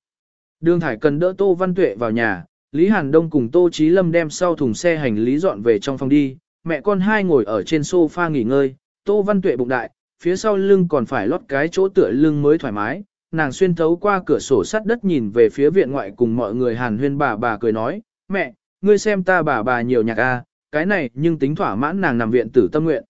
Đường Thải cần đỡ Tô Văn Tuệ vào nhà, Lý Hàn Đông cùng Tô Chí Lâm đem sau thùng xe hành lý dọn về trong phòng đi, mẹ con hai ngồi ở trên sofa nghỉ ngơi, Tô Văn Tuệ bụng đại, phía sau lưng còn phải lót cái chỗ tựa lưng mới thoải mái, nàng xuyên thấu qua cửa sổ sắt đất nhìn về phía viện ngoại cùng mọi người hàn huyên bà bà cười nói, mẹ, ngươi xem ta bà bà nhiều nhạc a, cái này nhưng tính thỏa mãn nàng nằm viện tử tâm nguyện.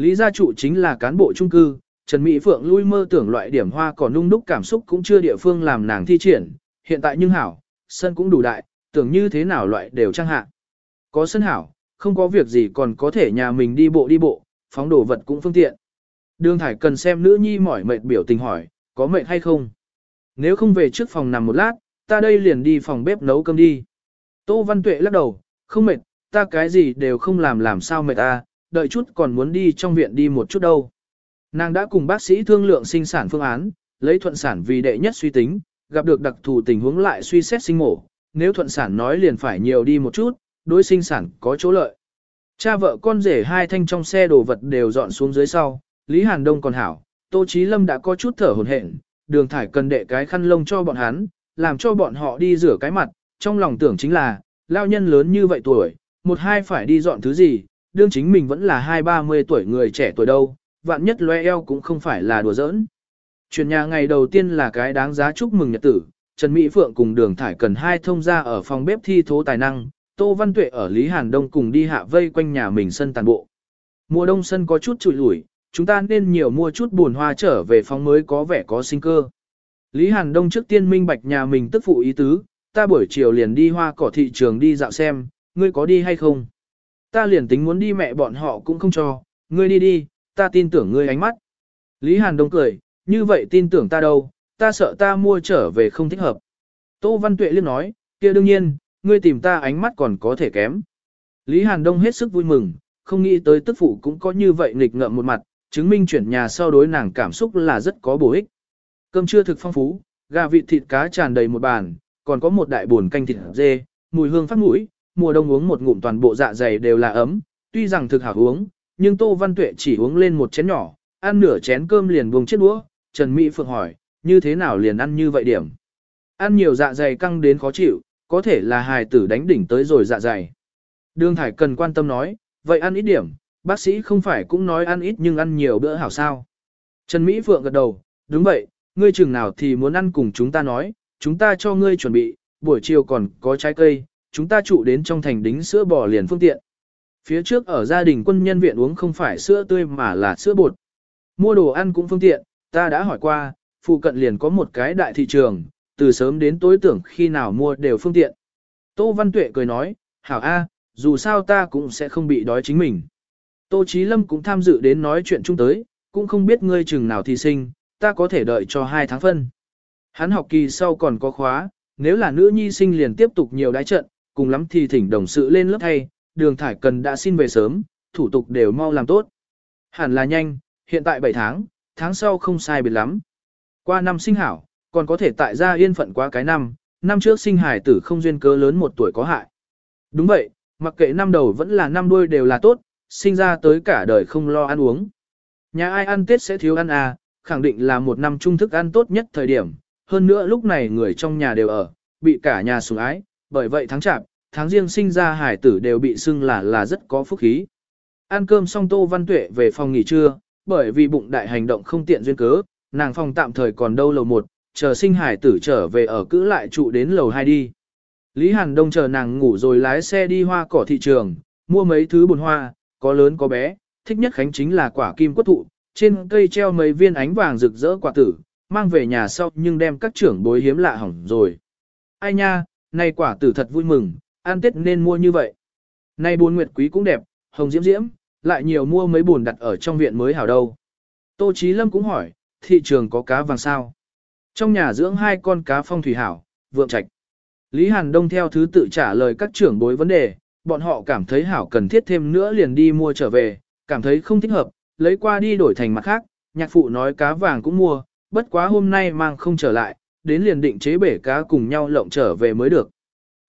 Lý gia trụ chính là cán bộ trung cư, Trần Mỹ Phượng lui mơ tưởng loại điểm hoa còn nung đúc cảm xúc cũng chưa địa phương làm nàng thi triển, hiện tại nhưng hảo, sân cũng đủ đại, tưởng như thế nào loại đều trang hạ. Có sân hảo, không có việc gì còn có thể nhà mình đi bộ đi bộ, phóng đồ vật cũng phương tiện. Đường Thải cần xem nữ nhi mỏi mệt biểu tình hỏi, có mệt hay không? Nếu không về trước phòng nằm một lát, ta đây liền đi phòng bếp nấu cơm đi. Tô Văn Tuệ lắc đầu, không mệt, ta cái gì đều không làm làm sao mệt ta, đợi chút còn muốn đi trong viện đi một chút đâu. Nàng đã cùng bác sĩ thương lượng sinh sản phương án, lấy thuận sản vì đệ nhất suy tính, gặp được đặc thù tình huống lại suy xét sinh mổ, nếu thuận sản nói liền phải nhiều đi một chút, đối sinh sản có chỗ lợi. Cha vợ con rể hai thanh trong xe đồ vật đều dọn xuống dưới sau, Lý Hàn Đông còn hảo, Tô Chí Lâm đã có chút thở hổn hển, đường thải cần đệ cái khăn lông cho bọn hắn, làm cho bọn họ đi rửa cái mặt, trong lòng tưởng chính là, lao nhân lớn như vậy tuổi, một hai phải đi dọn thứ gì, đương chính mình vẫn là hai ba mươi tuổi người trẻ tuổi đâu, vạn nhất loe eo cũng không phải là đùa giỡn. Chuyển nhà ngày đầu tiên là cái đáng giá chúc mừng nhật tử, Trần Mỹ Phượng cùng đường thải cần hai thông gia ở phòng bếp thi thố tài năng, Tô Văn Tuệ ở Lý Hàn Đông cùng đi hạ vây quanh nhà mình sân tàn bộ. Mùa đông sân có chút trụi lủi, chúng ta nên nhiều mua chút buồn hoa trở về phòng mới có vẻ có sinh cơ. Lý Hàn Đông trước tiên minh bạch nhà mình tức phụ ý tứ, ta buổi chiều liền đi hoa cỏ thị trường đi dạo xem, ngươi có đi hay không? Ta liền tính muốn đi mẹ bọn họ cũng không cho, ngươi đi đi, ta tin tưởng ngươi ánh mắt. Lý Hàn Đông cười, như vậy tin tưởng ta đâu, ta sợ ta mua trở về không thích hợp. Tô Văn Tuệ liên nói, kia đương nhiên, ngươi tìm ta ánh mắt còn có thể kém. Lý Hàn Đông hết sức vui mừng, không nghĩ tới tức phụ cũng có như vậy nghịch ngợm một mặt, chứng minh chuyển nhà sau đối nàng cảm xúc là rất có bổ ích. Cơm trưa thực phong phú, gà vịt thịt cá tràn đầy một bàn, còn có một đại buồn canh thịt dê, mùi hương phát mũi, mùa đông uống một ngụm toàn bộ dạ dày đều là ấm, tuy rằng thực hảo uống, nhưng Tô Văn Tuệ chỉ uống lên một chén nhỏ, ăn nửa chén cơm liền buông chiếc đũa, Trần Mỹ Phượng hỏi, như thế nào liền ăn như vậy điểm? Ăn nhiều dạ dày căng đến khó chịu, có thể là hài tử đánh đỉnh tới rồi dạ dày. Đường Thải cần quan tâm nói, vậy ăn ít điểm, bác sĩ không phải cũng nói ăn ít nhưng ăn nhiều bữa hảo sao. Trần Mỹ Phượng gật đầu, đúng vậy, ngươi chừng nào thì muốn ăn cùng chúng ta nói, chúng ta cho ngươi chuẩn bị, buổi chiều còn có trái cây, chúng ta trụ đến trong thành đính sữa bò liền phương tiện. Phía trước ở gia đình quân nhân viện uống không phải sữa tươi mà là sữa bột. Mua đồ ăn cũng phương tiện, ta đã hỏi qua, phụ cận liền có một cái đại thị trường, từ sớm đến tối tưởng khi nào mua đều phương tiện. Tô Văn Tuệ cười nói, hảo A, dù sao ta cũng sẽ không bị đói chính mình. Tô Chí Lâm cũng tham dự đến nói chuyện chung tới, cũng không biết ngươi chừng nào thì sinh, ta có thể đợi cho hai tháng phân. Hắn học kỳ sau còn có khóa, nếu là nữ nhi sinh liền tiếp tục nhiều đái trận, cùng lắm thì thỉnh đồng sự lên lớp thay, đường thải cần đã xin về sớm, thủ tục đều mau làm tốt. Hẳn là nhanh, hiện tại 7 tháng, tháng sau không sai biệt lắm. Qua năm sinh hảo, còn có thể tại gia yên phận qua cái năm, năm trước sinh hải tử không duyên cớ lớn một tuổi có hại. Đúng vậy, mặc kệ năm đầu vẫn là năm đuôi đều là tốt, sinh ra tới cả đời không lo ăn uống. Nhà ai ăn Tết sẽ thiếu ăn à, khẳng định là một năm trung thức ăn tốt nhất thời điểm, hơn nữa lúc này người trong nhà đều ở, bị cả nhà sủng ái, bởi vậy tháng chạp, tháng riêng sinh ra hải tử đều bị xưng là là rất có phúc khí. Ăn cơm xong Tô Văn Tuệ về phòng nghỉ trưa, bởi vì bụng đại hành động không tiện duyên cớ, nàng phòng tạm thời còn đâu lầu một, chờ sinh hải tử trở về ở cữ lại trụ đến lầu hai đi. Lý Hàn Đông chờ nàng ngủ rồi lái xe đi hoa cỏ thị trường, mua mấy thứ bồn hoa, có lớn có bé, thích nhất khánh chính là quả kim quất thụ, trên cây treo mấy viên ánh vàng rực rỡ quả tử, mang về nhà sau nhưng đem các trưởng bối hiếm lạ hỏng rồi. Ai nha, nay quả tử thật vui mừng, ăn tết nên mua như vậy. Nay buồn nguyệt quý cũng đẹp, hồng diễm diễm, lại nhiều mua mấy buồn đặt ở trong viện mới hảo đâu. Tô Chí Lâm cũng hỏi, thị trường có cá vàng sao? Trong nhà dưỡng hai con cá phong thủy hảo, vượng trạch. Lý Hàn Đông theo thứ tự trả lời các trưởng bối vấn đề, bọn họ cảm thấy hảo cần thiết thêm nữa liền đi mua trở về, cảm thấy không thích hợp, lấy qua đi đổi thành mặt khác, nhạc phụ nói cá vàng cũng mua, bất quá hôm nay mang không trở lại, đến liền định chế bể cá cùng nhau lộng trở về mới được.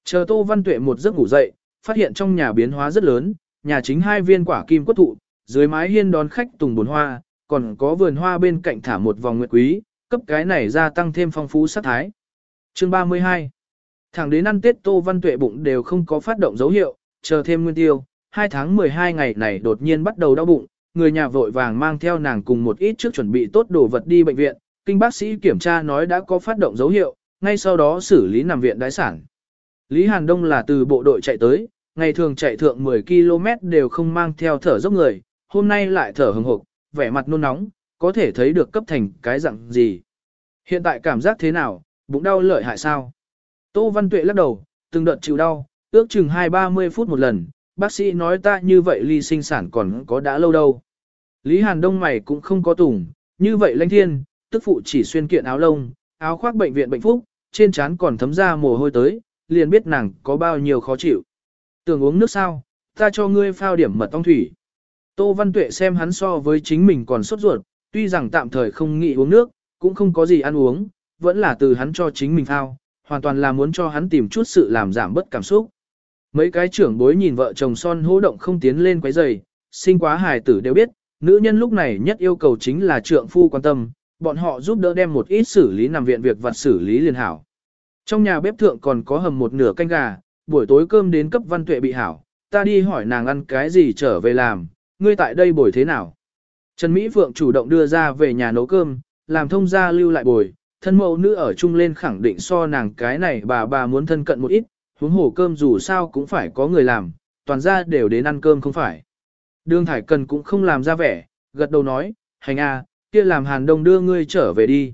Chờ Tô Văn Tuệ một giấc ngủ dậy, phát hiện trong nhà biến hóa rất lớn, nhà chính hai viên quả kim quất thụ, dưới mái hiên đón khách tùng bồn hoa, còn có vườn hoa bên cạnh thả một vòng nguyệt quý, cấp cái này gia tăng thêm phong phú sát thái. Chương 32 Thẳng đến ăn Tết Tô Văn Tuệ bụng đều không có phát động dấu hiệu, chờ thêm nguyên tiêu, 2 tháng 12 ngày này đột nhiên bắt đầu đau bụng, người nhà vội vàng mang theo nàng cùng một ít trước chuẩn bị tốt đồ vật đi bệnh viện, kinh bác sĩ kiểm tra nói đã có phát động dấu hiệu, ngay sau đó xử lý nằm viện đái sản. Lý Hàn Đông là từ bộ đội chạy tới, ngày thường chạy thượng 10 km đều không mang theo thở dốc người, hôm nay lại thở hừng hực, vẻ mặt nôn nóng, có thể thấy được cấp thành cái dạng gì. Hiện tại cảm giác thế nào, bụng đau lợi hại sao? Tô Văn Tuệ lắc đầu, từng đợt chịu đau, ước chừng 2-30 phút một lần, bác sĩ nói ta như vậy ly sinh sản còn có đã lâu đâu. Lý Hàn Đông mày cũng không có tủng, như vậy lãnh thiên, tức phụ chỉ xuyên kiện áo lông, áo khoác bệnh viện bệnh phúc, trên trán còn thấm ra mồ hôi tới, liền biết nàng có bao nhiêu khó chịu. Tưởng uống nước sao, ta cho ngươi phao điểm mật ong thủy. Tô Văn Tuệ xem hắn so với chính mình còn sốt ruột, tuy rằng tạm thời không nghĩ uống nước, cũng không có gì ăn uống, vẫn là từ hắn cho chính mình phao, hoàn toàn là muốn cho hắn tìm chút sự làm giảm bớt cảm xúc. Mấy cái trưởng bối nhìn vợ chồng son hỗ động không tiến lên quấy giày, sinh quá hài tử đều biết, nữ nhân lúc này nhất yêu cầu chính là trượng phu quan tâm, bọn họ giúp đỡ đem một ít xử lý nằm viện việc vật xử lý liền hảo. Trong nhà bếp thượng còn có hầm một nửa canh gà, buổi tối cơm đến cấp văn tuệ bị hảo, ta đi hỏi nàng ăn cái gì trở về làm, ngươi tại đây bồi thế nào. Trần Mỹ Phượng chủ động đưa ra về nhà nấu cơm, làm thông gia lưu lại bồi, thân mẫu nữ ở chung lên khẳng định so nàng cái này bà bà muốn thân cận một ít, huống hồ cơm dù sao cũng phải có người làm, toàn gia đều đến ăn cơm không phải. Đường Thải Cần cũng không làm ra vẻ, gật đầu nói, hành a, kia làm Hàn Đông đưa ngươi trở về đi.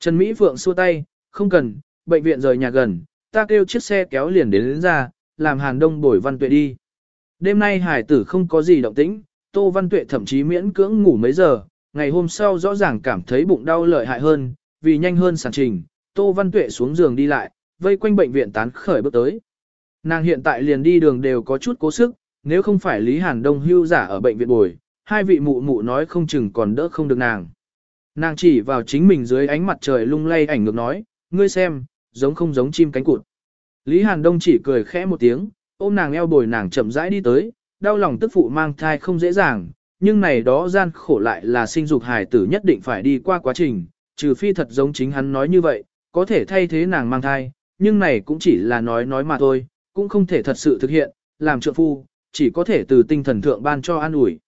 Trần Mỹ Phượng xua tay, không cần, bệnh viện rời nhà gần, ta kêu chiếc xe kéo liền đến, đến ra, làm Hàn Đông bồi văn tuệ đi. Đêm nay hải tử không có gì động tĩnh, Tô Văn Tuệ thậm chí miễn cưỡng ngủ mấy giờ, ngày hôm sau rõ ràng cảm thấy bụng đau lợi hại hơn, vì nhanh hơn sản trình, Tô Văn Tuệ xuống giường đi lại, vây quanh bệnh viện tán khởi bước tới. Nàng hiện tại liền đi đường đều có chút cố sức, nếu không phải Lý Hàn Đông hưu giả ở bệnh viện bồi, hai vị mụ mụ nói không chừng còn đỡ không được nàng. Nàng chỉ vào chính mình dưới ánh mặt trời lung lay ảnh ngược nói, ngươi xem, giống không giống chim cánh cụt. Lý Hàn Đông chỉ cười khẽ một tiếng, ôm nàng eo bồi nàng chậm rãi đi tới, đau lòng tức phụ mang thai không dễ dàng, nhưng này đó gian khổ lại là sinh dục hài tử nhất định phải đi qua quá trình, trừ phi thật giống chính hắn nói như vậy, có thể thay thế nàng mang thai, nhưng này cũng chỉ là nói nói mà thôi, cũng không thể thật sự thực hiện, làm trượng phu, chỉ có thể từ tinh thần thượng ban cho an ủi.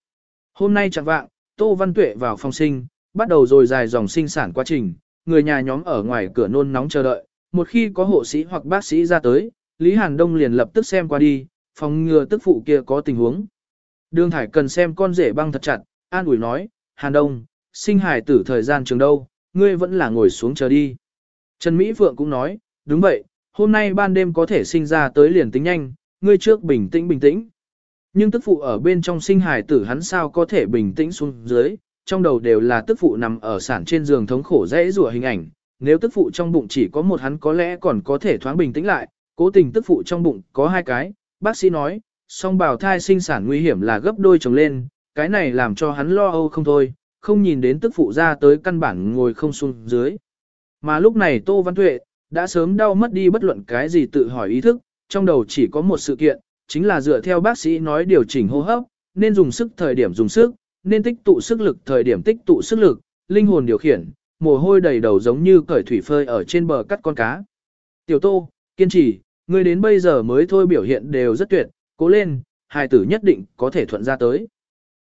Hôm nay chẳng vạng, Tô Văn Tuệ vào phòng sinh, bắt đầu rồi dài dòng sinh sản quá trình, người nhà nhóm ở ngoài cửa nôn nóng chờ đợi, một khi có hộ sĩ hoặc bác sĩ ra tới, Lý Hàn Đông liền lập tức xem qua đi, phòng ngừa tức phụ kia có tình huống. Đường Thải cần xem con rể băng thật chặt, an ủi nói, Hàn Đông, sinh hài tử thời gian trường đâu, ngươi vẫn là ngồi xuống chờ đi. Trần Mỹ Phượng cũng nói, đúng vậy, hôm nay ban đêm có thể sinh ra tới liền tính nhanh, ngươi trước bình tĩnh bình tĩnh. Nhưng tức phụ ở bên trong sinh hài tử hắn sao có thể bình tĩnh xuống dưới, trong đầu đều là tức phụ nằm ở sản trên giường thống khổ dễ rủa hình ảnh, nếu tức phụ trong bụng chỉ có một hắn có lẽ còn có thể thoáng bình tĩnh lại, cố tình tức phụ trong bụng có hai cái, bác sĩ nói, song bào thai sinh sản nguy hiểm là gấp đôi chồng lên, cái này làm cho hắn lo âu không thôi, không nhìn đến tức phụ ra tới căn bản ngồi không xuống dưới. Mà lúc này Tô Văn Tuệ, đã sớm đau mất đi bất luận cái gì tự hỏi ý thức, trong đầu chỉ có một sự kiện, chính là dựa theo bác sĩ nói điều chỉnh hô hấp, nên dùng sức thời điểm dùng sức, nên tích tụ sức lực thời điểm tích tụ sức lực, linh hồn điều khiển, mồ hôi đầy đầu giống như cởi thủy phơi ở trên bờ cắt con cá. Tiểu Tô, kiên trì, ngươi đến bây giờ mới thôi biểu hiện đều rất tuyệt, cố lên, hài tử nhất định có thể thuận ra tới.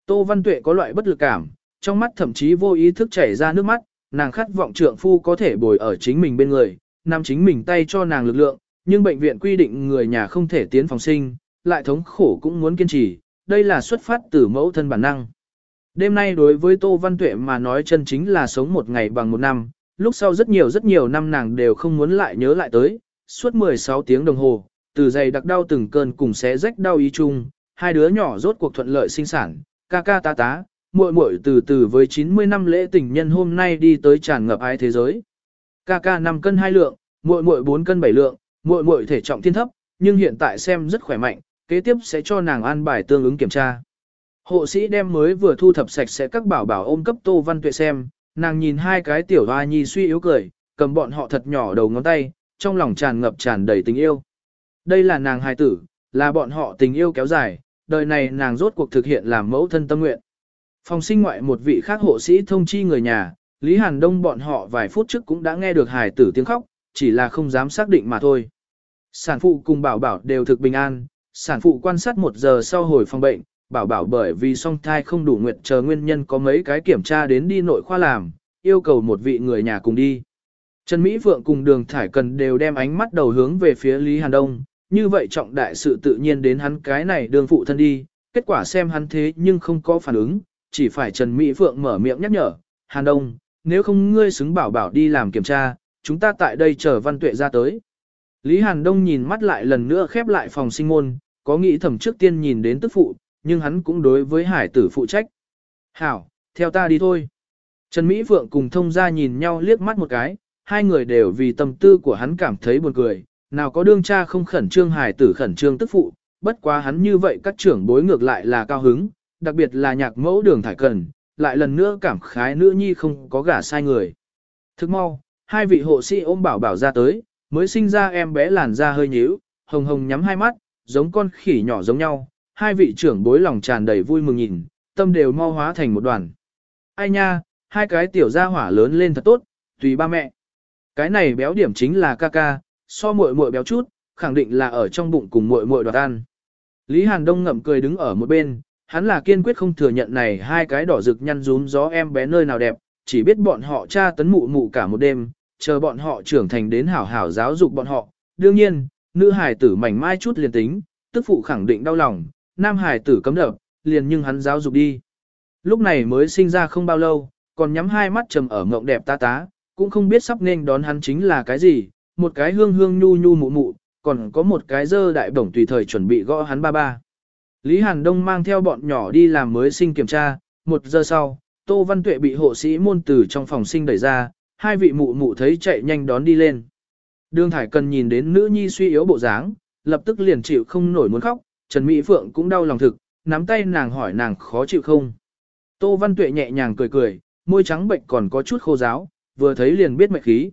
Tô Văn Tuệ có loại bất lực cảm, trong mắt thậm chí vô ý thức chảy ra nước mắt, nàng khát vọng trượng phu có thể bồi ở chính mình bên người, nắm chính mình tay cho nàng lực lượng, nhưng bệnh viện quy định người nhà không thể tiến phòng sinh, lại thống khổ cũng muốn kiên trì, đây là xuất phát từ mẫu thân bản năng. Đêm nay đối với Tô Văn Tuệ mà nói chân chính là sống một ngày bằng một năm, lúc sau rất nhiều rất nhiều năm nàng đều không muốn lại nhớ lại tới, suốt 16 tiếng đồng hồ, từ dày đặc đau từng cơn cùng xé rách đau ý chung, hai đứa nhỏ rốt cuộc thuận lợi sinh sản, ca ca tá tá, muội muội từ từ với 90 năm lễ tình nhân hôm nay đi tới tràn ngập ái thế giới. Ca ca 5 cân 2 lượng, muội muội 4 cân 7 lượng, muội muội thể trọng thiên thấp, nhưng hiện tại xem rất khỏe mạnh, kế tiếp sẽ cho nàng an bài tương ứng kiểm tra. Hộ sĩ đem mới vừa thu thập sạch sẽ các bảo bảo ôm cấp Tô Văn Tuệ xem, nàng nhìn hai cái tiểu hoa nhi suy yếu cười, cầm bọn họ thật nhỏ đầu ngón tay, trong lòng tràn ngập tràn đầy tình yêu. Đây là nàng hài tử, là bọn họ tình yêu kéo dài, đời này nàng rốt cuộc thực hiện làm mẫu thân tâm nguyện. Phòng sinh ngoại một vị khác hộ sĩ thông chi người nhà, Lý Hàn Đông bọn họ vài phút trước cũng đã nghe được hài tử tiếng khóc, chỉ là không dám xác định mà thôi. Sản phụ cùng bảo bảo đều thực bình an, sản phụ quan sát một giờ sau hồi phòng bệnh, bảo bảo bởi vì song thai không đủ nguyện chờ nguyên nhân có mấy cái kiểm tra đến đi nội khoa làm, yêu cầu một vị người nhà cùng đi. Trần Mỹ Phượng cùng đường thải cần đều đem ánh mắt đầu hướng về phía Lý Hàn Đông, như vậy trọng đại sự tự nhiên đến hắn cái này đường phụ thân đi, kết quả xem hắn thế nhưng không có phản ứng, chỉ phải Trần Mỹ Phượng mở miệng nhắc nhở, Hàn Đông, nếu không ngươi xứng bảo bảo đi làm kiểm tra, chúng ta tại đây chờ văn tuệ ra tới. Lý Hàn Đông nhìn mắt lại lần nữa khép lại phòng sinh môn, có nghĩ thẩm trước tiên nhìn đến tức phụ, nhưng hắn cũng đối với hải tử phụ trách. Hảo, theo ta đi thôi. Trần Mỹ Phượng cùng thông gia nhìn nhau liếc mắt một cái, hai người đều vì tâm tư của hắn cảm thấy buồn cười, nào có đương cha không khẩn trương hải tử khẩn trương tức phụ, bất quá hắn như vậy các trưởng bối ngược lại là cao hứng, đặc biệt là nhạc mẫu đường thải cần, lại lần nữa cảm khái nữ nhi không có gả sai người. Thức mau, hai vị hộ sĩ ôm bảo bảo ra tới, mới sinh ra em bé làn da hơi nhíu, hồng hồng nhắm hai mắt, giống con khỉ nhỏ giống nhau, hai vị trưởng bối lòng tràn đầy vui mừng nhìn, tâm đều mau hóa thành một đoàn. Ai nha, hai cái tiểu gia hỏa lớn lên thật tốt, tùy ba mẹ. Cái này béo điểm chính là ca ca, so muội muội béo chút, khẳng định là ở trong bụng cùng muội muội đoạt ăn. Lý Hàn Đông ngậm cười đứng ở một bên, hắn là kiên quyết không thừa nhận này hai cái đỏ rực nhăn rúm gió em bé nơi nào đẹp, chỉ biết bọn họ tra tấn mụ mụ cả một đêm, chờ bọn họ trưởng thành đến hảo hảo giáo dục bọn họ. Đương nhiên, nữ hài tử mảnh mai chút liền tính, tức phụ khẳng định đau lòng, nam hải tử cấm đập, liền nhưng hắn giáo dục đi. Lúc này mới sinh ra không bao lâu, còn nhắm hai mắt trầm ở ngộng đẹp ta tá, cũng không biết sắp nên đón hắn chính là cái gì, một cái hương hương nhu nhu mụ mụ, còn có một cái dơ đại bổng tùy thời chuẩn bị gõ hắn ba ba. Lý Hàn Đông mang theo bọn nhỏ đi làm mới sinh kiểm tra, một giờ sau, Tô Văn Tuệ bị hộ sĩ môn tử trong phòng sinh đẩy ra, hai vị mụ mụ thấy chạy nhanh đón đi lên. Đường Thải Cần nhìn đến nữ nhi suy yếu bộ dáng, lập tức liền chịu không nổi muốn khóc, Trần Mỹ Phượng cũng đau lòng thực, nắm tay nàng hỏi nàng khó chịu không. Tô Văn Tuệ nhẹ nhàng cười cười, môi trắng bệnh còn có chút khô giáo, vừa thấy liền biết mệt khí.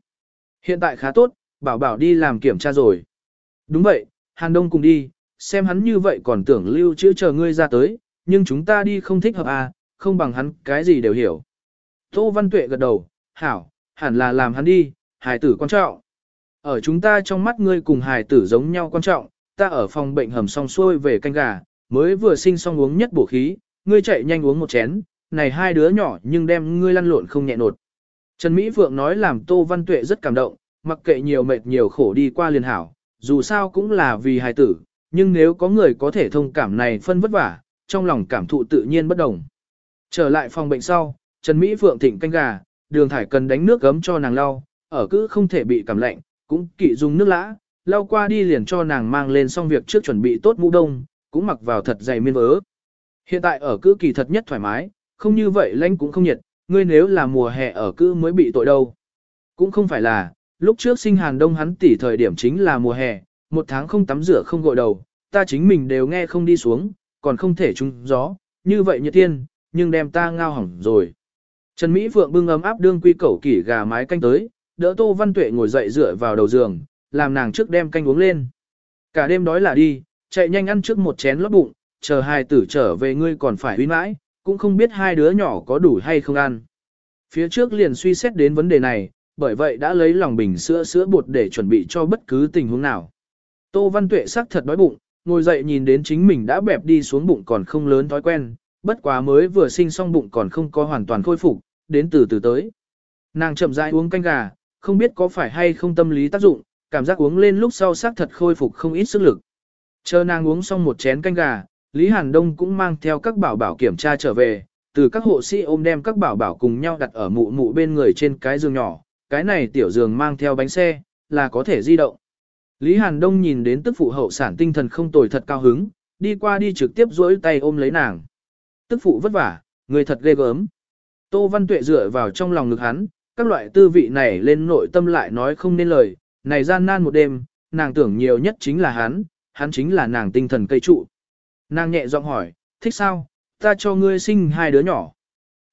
Hiện tại khá tốt, bảo bảo đi làm kiểm tra rồi. Đúng vậy, Hàn Đông cùng đi, xem hắn như vậy còn tưởng lưu chữ chờ ngươi ra tới, nhưng chúng ta đi không thích hợp à, không bằng hắn cái gì đều hiểu. Tô Văn Tuệ gật đầu, hảo, hẳn là làm hắn đi, hài tử quan trọng. Ở chúng ta trong mắt ngươi cùng hài tử giống nhau quan trọng, ta ở phòng bệnh hầm xong xuôi về canh gà, mới vừa sinh xong uống nhất bổ khí, ngươi chạy nhanh uống một chén, này hai đứa nhỏ nhưng đem ngươi lăn lộn không nhẹ nột. Trần Mỹ Phượng nói làm Tô Văn Tuệ rất cảm động, mặc kệ nhiều mệt nhiều khổ đi qua liền hảo, dù sao cũng là vì hài tử, nhưng nếu có người có thể thông cảm này phân vất vả, trong lòng cảm thụ tự nhiên bất đồng. Trở lại phòng bệnh sau, Trần Mỹ Phượng thịnh canh gà, đường thải cần đánh nước gấm cho nàng lau, ở cứ không thể bị cảm lạnh, cũng kỵ dùng nước lã, lau qua đi liền cho nàng mang lên xong việc trước chuẩn bị tốt mũ đông, cũng mặc vào thật dày miên vớ. Hiện tại ở cứ kỳ thật nhất thoải mái, không như vậy lãnh cũng không nhiệt, ngươi nếu là mùa hè ở cứ mới bị tội đâu. Cũng không phải là, lúc trước sinh hàn đông hắn tỉ thời điểm chính là mùa hè, một tháng không tắm rửa không gội đầu, ta chính mình đều nghe không đi xuống, còn không thể trúng gió, như vậy nhiệt thiên, nhưng đem ta ngao hỏng rồi. Trần Mỹ Phượng bưng ấm áp đương quy cẩu kỷ gà mái canh tới, đỡ Tô Văn Tuệ ngồi dậy dựa vào đầu giường, làm nàng trước đem canh uống lên. Cả đêm đói là đi, chạy nhanh ăn trước một chén lót bụng, chờ hai tử trở về ngươi còn phải uy mãi, cũng không biết hai đứa nhỏ có đủ hay không ăn. Phía trước liền suy xét đến vấn đề này, bởi vậy đã lấy lòng bình sữa sữa bột để chuẩn bị cho bất cứ tình huống nào. Tô Văn Tuệ sắc thật đói bụng, ngồi dậy nhìn đến chính mình đã bẹp đi xuống bụng còn không lớn thói quen, bất quá mới vừa sinh xong bụng còn không có hoàn toàn khôi phục, đến từ từ tới. Nàng chậm rãi uống canh gà, không biết có phải hay không tâm lý tác dụng, cảm giác uống lên lúc sau xác thật khôi phục không ít sức lực. Chờ nàng uống xong một chén canh gà, Lý Hàn Đông cũng mang theo các bảo bảo kiểm tra trở về, từ các hộ sĩ ôm đem các bảo bảo cùng nhau đặt ở mụ mụ bên người trên cái giường nhỏ, cái này tiểu giường mang theo bánh xe, là có thể di động. Lý Hàn Đông nhìn đến tức phụ hậu sản tinh thần không tồi thật cao hứng, đi qua đi trực tiếp duỗi tay ôm lấy nàng. Tức phụ vất vả, người thật ghê gớm. Tô Văn Tuệ dựa vào trong lòng ngực hắn, các loại tư vị này lên nội tâm lại nói không nên lời, này gian nan một đêm, nàng tưởng nhiều nhất chính là hắn, hắn chính là nàng tinh thần cây trụ. Nàng nhẹ giọng hỏi, thích sao, ta cho ngươi sinh hai đứa nhỏ.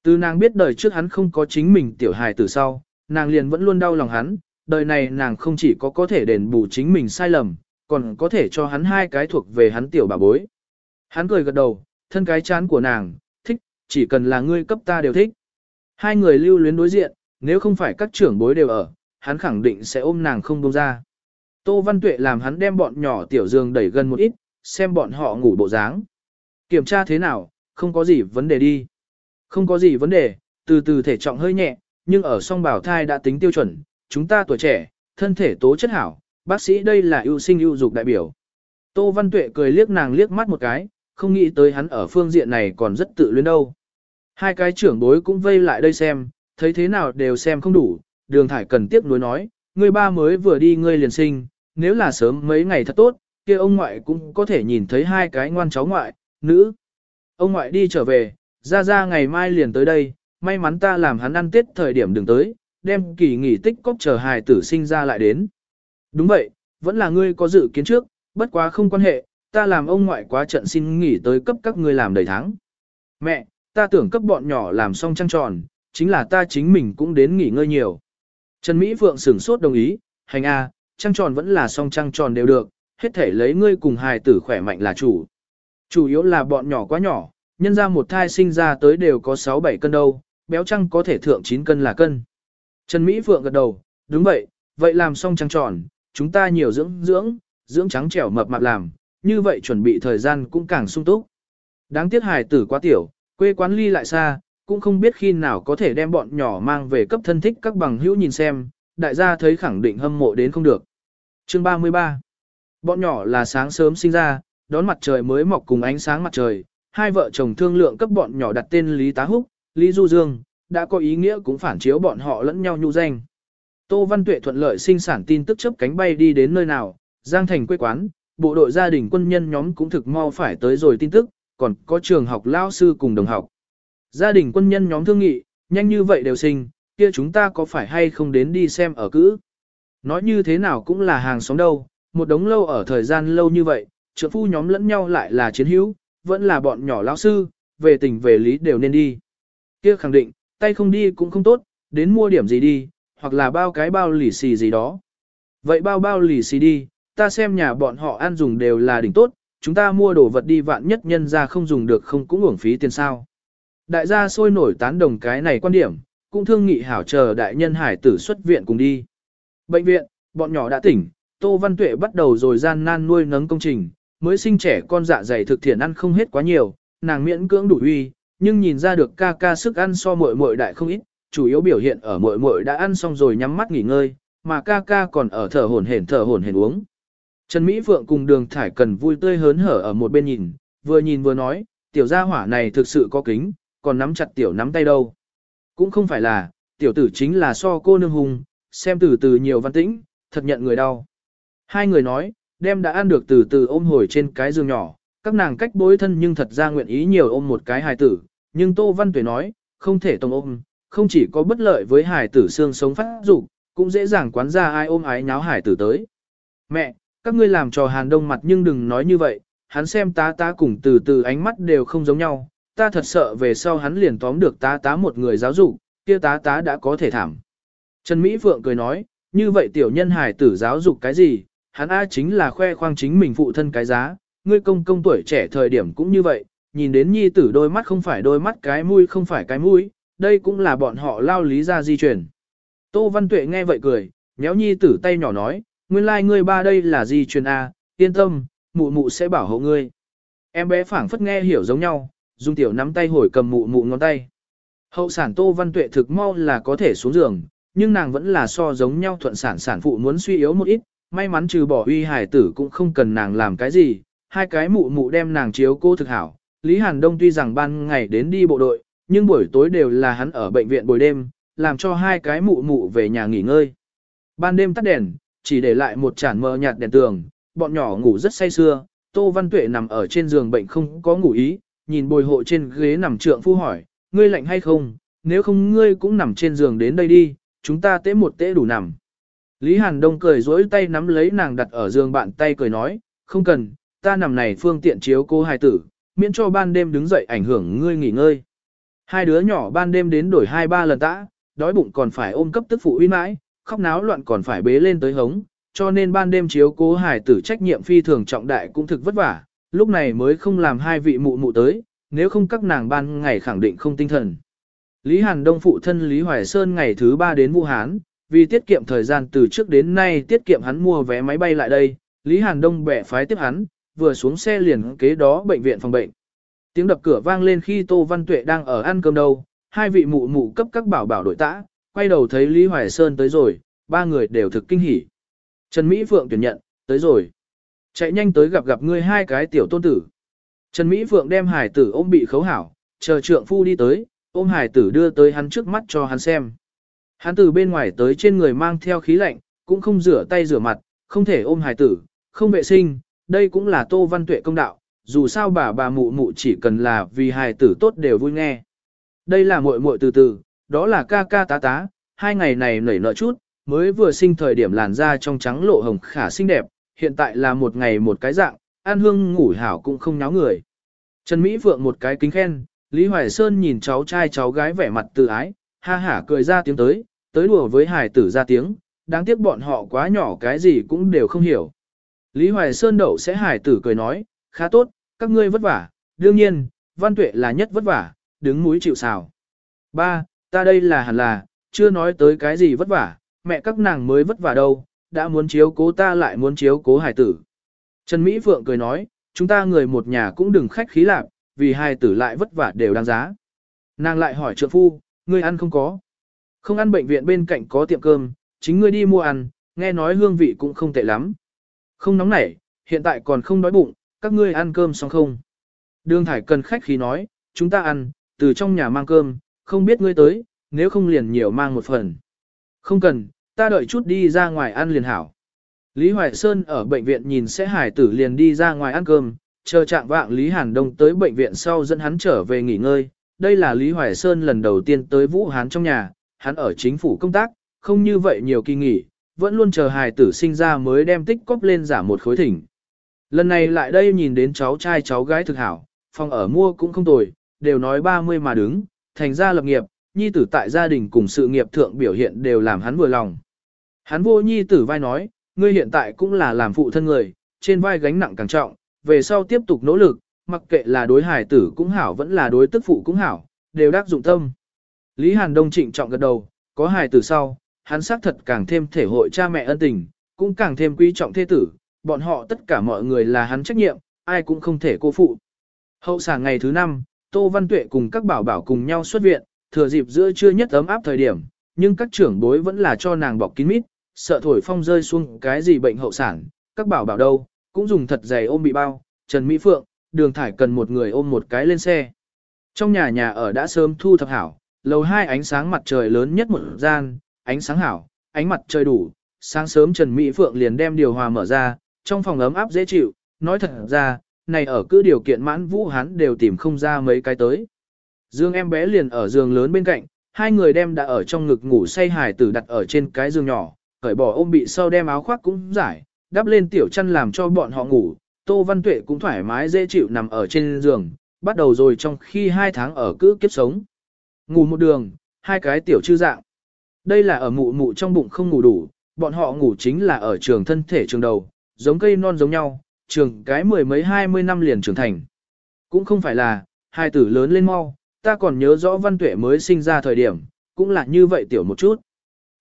Từ nàng biết đời trước hắn không có chính mình tiểu hài từ sau, nàng liền vẫn luôn đau lòng hắn, đời này nàng không chỉ có có thể đền bù chính mình sai lầm, còn có thể cho hắn hai cái thuộc về hắn tiểu bà bối. Hắn cười gật đầu, thân cái chán của nàng, thích, chỉ cần là ngươi cấp ta đều thích. Hai người lưu luyến đối diện, nếu không phải các trưởng bối đều ở, hắn khẳng định sẽ ôm nàng không buông ra. Tô Văn Tuệ làm hắn đem bọn nhỏ tiểu giường đẩy gần một ít, xem bọn họ ngủ bộ dáng. Kiểm tra thế nào, không có gì vấn đề đi. Không có gì vấn đề, từ từ thể trọng hơi nhẹ, nhưng ở song bảo thai đã tính tiêu chuẩn, chúng ta tuổi trẻ, thân thể tố chất hảo, bác sĩ đây là ưu sinh ưu dục đại biểu. Tô Văn Tuệ cười liếc nàng liếc mắt một cái, không nghĩ tới hắn ở phương diện này còn rất tự luyến đâu. Hai cái trưởng bối cũng vây lại đây xem, thấy thế nào đều xem không đủ, đường thải cần tiếp nối nói, ngươi ba mới vừa đi ngươi liền sinh, nếu là sớm mấy ngày thật tốt, kia ông ngoại cũng có thể nhìn thấy hai cái ngoan cháu ngoại, nữ. Ông ngoại đi trở về, ra ra ngày mai liền tới đây, may mắn ta làm hắn ăn tết thời điểm đừng tới, đem kỳ nghỉ tích cóc chờ hài tử sinh ra lại đến. Đúng vậy, vẫn là ngươi có dự kiến trước, bất quá không quan hệ, ta làm ông ngoại quá trận xin nghỉ tới cấp các ngươi làm đầy tháng. Mẹ, ta tưởng cấp bọn nhỏ làm xong trăng tròn, chính là ta chính mình cũng đến nghỉ ngơi nhiều. Trần Mỹ Phượng sửng sốt đồng ý, hành a, trăng tròn vẫn là song trăng tròn đều được, hết thể lấy ngươi cùng hài tử khỏe mạnh là chủ. Chủ yếu là bọn nhỏ quá nhỏ, nhân ra một thai sinh ra tới đều có 6-7 cân đâu, béo trăng có thể thượng 9 cân là cân. Trần Mỹ Phượng gật đầu, đúng vậy, vậy làm xong trăng tròn, chúng ta nhiều dưỡng dưỡng, dưỡng trắng trẻo mập mạp làm, như vậy chuẩn bị thời gian cũng càng sung túc. Đáng tiếc hài tử quá tiểu, quê quán ly lại xa, cũng không biết khi nào có thể đem bọn nhỏ mang về cấp thân thích các bằng hữu nhìn xem, đại gia thấy khẳng định hâm mộ đến không được. Chương 33 Bọn nhỏ là sáng sớm sinh ra, đón mặt trời mới mọc cùng ánh sáng mặt trời, hai vợ chồng thương lượng cấp bọn nhỏ đặt tên Lý Tá Húc, Lý Du Dương, đã có ý nghĩa cũng phản chiếu bọn họ lẫn nhau nhu danh. Tô Văn Tuệ thuận lợi sinh sản tin tức chấp cánh bay đi đến nơi nào, Giang Thành quê quán, bộ đội gia đình quân nhân nhóm cũng thực mau phải tới rồi tin tức, còn có trường học lao sư cùng đồng học. Gia đình quân nhân nhóm thương nghị, nhanh như vậy đều sinh, kia chúng ta có phải hay không đến đi xem ở cữ. Nói như thế nào cũng là hàng xóm đâu, một đống lâu ở thời gian lâu như vậy, trợ phu nhóm lẫn nhau lại là chiến hữu, vẫn là bọn nhỏ lão sư, về tình về lý đều nên đi. Kia khẳng định, tay không đi cũng không tốt, đến mua điểm gì đi, hoặc là bao cái bao lì xì gì đó. Vậy bao bao lì xì đi, ta xem nhà bọn họ ăn dùng đều là đỉnh tốt, chúng ta mua đồ vật đi vạn nhất nhân ra không dùng được không cũng uổng phí tiền sao. Đại gia sôi nổi tán đồng cái này quan điểm, cũng thương nghị hảo chờ đại nhân hải tử xuất viện cùng đi. Bệnh viện, bọn nhỏ đã tỉnh, Tô Văn Tuệ bắt đầu rồi gian nan nuôi nấng công trình, mới sinh trẻ con dạ dày thực thiện ăn không hết quá nhiều, nàng miễn cưỡng đủ uy, nhưng nhìn ra được ca ca sức ăn so muội muội đại không ít, chủ yếu biểu hiện ở muội muội đã ăn xong rồi nhắm mắt nghỉ ngơi, mà ca ca còn ở thở hổn hển thở hổn hển uống. Trần Mỹ Phượng cùng Đường Thải Cần vui tươi hớn hở ở một bên nhìn, vừa nhìn vừa nói, tiểu gia hỏa này thực sự có kính, còn nắm chặt tiểu nắm tay đâu. Cũng không phải là, tiểu tử chính là so cô nương hùng, xem từ từ nhiều văn tĩnh, thật nhận người đau. Hai người nói, đem đã ăn được từ từ ôm hồi trên cái giường nhỏ, các nàng cách bối thân nhưng thật ra nguyện ý nhiều ôm một cái hài tử, nhưng Tô Văn Tuệ nói, không thể tổng ôm, không chỉ có bất lợi với hài tử xương sống phát dục cũng dễ dàng quán ra ai ôm ái nháo hài tử tới. Mẹ, các ngươi làm trò hàn đông mặt nhưng đừng nói như vậy, hắn xem tá tá cùng từ từ ánh mắt đều không giống nhau, ta thật sợ về sau hắn liền tóm được tá tá một người giáo dục, kia tá tá đã có thể thảm. Trần Mỹ Phượng cười nói, như vậy tiểu nhân hài tử giáo dục cái gì, hắn A chính là khoe khoang chính mình phụ thân cái giá, ngươi công công tuổi trẻ thời điểm cũng như vậy, nhìn đến nhi tử đôi mắt không phải đôi mắt cái mũi không phải cái mũi, đây cũng là bọn họ lao lý ra di chuyển. Tô Văn Tuệ nghe vậy cười, nhéo nhi tử tay nhỏ nói, nguyên lai like ngươi ba đây là di truyền A, yên tâm, mụ mụ sẽ bảo hộ ngươi. Em bé phảng phất nghe hiểu giống nhau, dùng tiểu nắm tay hồi cầm mụ mụ ngón tay. Hậu sản Tô Văn Tuệ thực mau là có thể xuống giường, nhưng nàng vẫn là so giống nhau thuận sản sản phụ muốn suy yếu một ít, may mắn trừ bỏ uy hải tử cũng không cần nàng làm cái gì, hai cái mụ mụ đem nàng chiếu cô thực hảo. Lý Hàn Đông tuy rằng ban ngày đến đi bộ đội, nhưng buổi tối đều là hắn ở bệnh viện buổi đêm, làm cho hai cái mụ mụ về nhà nghỉ ngơi. Ban đêm tắt đèn, chỉ để lại một chản mờ nhạt đèn tường, bọn nhỏ ngủ rất say sưa, Tô Văn Tuệ nằm ở trên giường bệnh không có ngủ ý, nhìn bồi hộ trên ghế nằm trượng phu hỏi, ngươi lạnh hay không, nếu không ngươi cũng nằm trên giường đến đây đi, chúng ta tế một tế đủ nằm. Lý Hàn Đông cười dối tay nắm lấy nàng đặt ở giường bạn tay cười nói, không cần, ta nằm này phương tiện chiếu cô hài tử, miễn cho ban đêm đứng dậy ảnh hưởng ngươi nghỉ ngơi. Hai đứa nhỏ ban đêm đến đổi hai ba lần tã, đói bụng còn phải ôm cấp tức phụ uy mãi, khóc náo loạn còn phải bế lên tới hống, cho nên ban đêm chiếu cố hài tử trách nhiệm phi thường trọng đại cũng thực vất vả, lúc này mới không làm hai vị mụ mụ tới, nếu không các nàng ban ngày khẳng định không tinh thần. Lý Hàn Đông phụ thân Lý Hoài Sơn ngày thứ ba đến Vũ Hán, vì tiết kiệm thời gian từ trước đến nay tiết kiệm hắn mua vé máy bay lại đây, Lý Hàn Đông bẻ phái tiếp hắn, vừa xuống xe liền kế đó bệnh viện phòng bệnh. Tiếng đập cửa vang lên khi Tô Văn Tuệ đang ở ăn cơm đâu, hai vị mụ mụ cấp các bảo bảo đội tã, quay đầu thấy Lý Hoài Sơn tới rồi, ba người đều thực kinh hỉ. Trần Mỹ Phượng tuyển nhận, tới rồi. Chạy nhanh tới gặp gặp ngươi hai cái tiểu tôn tử. Trần Mỹ Phượng đem hải tử ôm bị khấu hảo, chờ trượng phu đi tới, ôm hải tử đưa tới hắn trước mắt cho hắn xem. Hắn từ bên ngoài tới trên người mang theo khí lạnh, cũng không rửa tay rửa mặt, không thể ôm hải tử, không vệ sinh, đây cũng là Tô Văn Tuệ công đạo, dù sao bà bà mụ mụ chỉ cần là vì hài tử tốt đều vui nghe. Đây là muội muội từ từ, đó là ca ca tá tá, hai ngày này nảy nở chút, mới vừa sinh thời điểm làn da trong trắng lộ hồng khả xinh đẹp, hiện tại là một ngày một cái dạng, an hương ngủ hảo cũng không nháo người. Trần Mỹ Phượng một cái kính khen, Lý Hoài Sơn nhìn cháu trai cháu gái vẻ mặt tự ái, ha hả cười ra tiếng tới, tới đùa với hải tử ra tiếng, đáng tiếc bọn họ quá nhỏ cái gì cũng đều không hiểu. Lý Hoài Sơn đậu sẽ hải tử cười nói, khá tốt, các ngươi vất vả, đương nhiên, văn tuệ là nhất vất vả, đứng mũi chịu sào. Ba, ta đây là hẳn là, chưa nói tới cái gì vất vả, mẹ các nàng mới vất vả đâu, đã muốn chiếu cố ta lại muốn chiếu cố hài tử. Trần Mỹ Phượng cười nói, chúng ta người một nhà cũng đừng khách khí lạc, vì hài tử lại vất vả đều đáng giá. Nàng lại hỏi trượng phu, ngươi ăn không có. Không ăn bệnh viện bên cạnh có tiệm cơm, chính ngươi đi mua ăn, nghe nói hương vị cũng không tệ lắm. Không nóng nảy, hiện tại còn không đói bụng, các ngươi ăn cơm xong không? Đường Thải cần khách khí nói, chúng ta ăn, từ trong nhà mang cơm, không biết ngươi tới, nếu không liền nhiều mang một phần. Không cần, ta đợi chút đi ra ngoài ăn liền hảo. Lý Hoài Sơn ở bệnh viện nhìn sẽ hải tử liền đi ra ngoài ăn cơm, chờ trạng vạng Lý Hàn Đông tới bệnh viện sau dẫn hắn trở về nghỉ ngơi. Đây là Lý Hoài Sơn lần đầu tiên tới Vũ Hán trong nhà, hắn ở chính phủ công tác, không như vậy nhiều kỳ nghỉ, vẫn luôn chờ hài tử sinh ra mới đem tích cóp lên giả một khối thỉnh. Lần này lại đây nhìn đến cháu trai cháu gái thực hảo, phòng ở mua cũng không tồi, đều nói 30 mà đứng, thành ra lập nghiệp, nhi tử tại gia đình cùng sự nghiệp thượng biểu hiện đều làm hắn vừa lòng. Hắn vô nhi tử vai nói, ngươi hiện tại cũng là làm phụ thân người, trên vai gánh nặng càng trọng, về sau tiếp tục nỗ lực, mặc kệ là đối hải tử cũng hảo vẫn là đối tức phụ cũng hảo, đều đắc dụng tâm. Lý Hàn Đông trịnh trọng gật đầu, có hài tử sau, hắn xác thật càng thêm thể hội cha mẹ ân tình, cũng càng thêm quý trọng thế tử, bọn họ tất cả mọi người là hắn trách nhiệm, ai cũng không thể cô phụ. Hậu sàng ngày thứ năm, Tô Văn Tuệ cùng các bảo bảo cùng nhau xuất viện, thừa dịp giữa trưa nhất ấm áp thời điểm, nhưng các trưởng bối vẫn là cho nàng bọc kín mít, sợ thổi phong rơi xuống cái gì bệnh hậu sản, các bảo bảo đâu, cũng dùng thật dày ôm bị bao, Trần Mỹ Phượng, đường thải cần một người ôm một cái lên xe. Trong nhà nhà ở đã sớm thu thập hảo, lầu hai ánh sáng mặt trời lớn nhất một gian, ánh sáng hảo, ánh mặt trời đủ, sáng sớm Trần Mỹ Phượng liền đem điều hòa mở ra, trong phòng ấm áp dễ chịu, nói thật ra, này ở cứ điều kiện mãn vũ hắn đều tìm không ra mấy cái tới. Dương em bé liền ở giường lớn bên cạnh, hai người đem đã ở trong ngực ngủ say hài tử đặt ở trên cái giường nhỏ, cởi bỏ ôm bị sau đem áo khoác cũng giải, đắp lên tiểu chăn làm cho bọn họ ngủ, Tô Văn Tuệ cũng thoải mái dễ chịu nằm ở trên giường, bắt đầu rồi trong khi hai tháng ở cứ kiếp sống. Ngủ một đường, hai cái tiểu chư dạng. Đây là ở mụ mụ trong bụng không ngủ đủ, bọn họ ngủ chính là ở trường thân thể trường đầu, giống cây non giống nhau, trường cái mười mấy hai mươi năm liền trưởng thành. Cũng không phải là, hai tử lớn lên mau, ta còn nhớ rõ văn tuệ mới sinh ra thời điểm, cũng là như vậy tiểu một chút.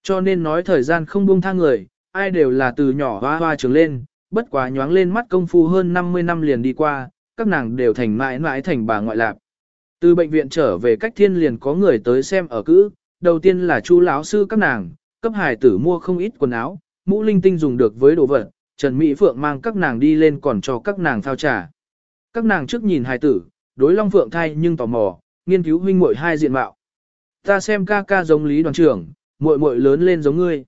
Cho nên nói thời gian không buông tha người, ai đều là từ nhỏ hoa hoa trường lên, bất quá nhoáng lên mắt công phu hơn 50 năm liền đi qua, các nàng đều thành mãi mãi thành bà ngoại lạp. Từ bệnh viện trở về cách thiên liền có người tới xem ở cữ, đầu tiên là chu lão sư các nàng, cấp hài tử mua không ít quần áo, mũ linh tinh dùng được với đồ vật, Trần Mỹ Phượng mang các nàng đi lên còn cho các nàng thao trà. Các nàng trước nhìn hài tử, đối Long Phượng thay nhưng tò mò, nghiên cứu huynh muội hai diện mạo. Ta xem ca ca giống lý đoàn trưởng, muội muội lớn lên giống ngươi.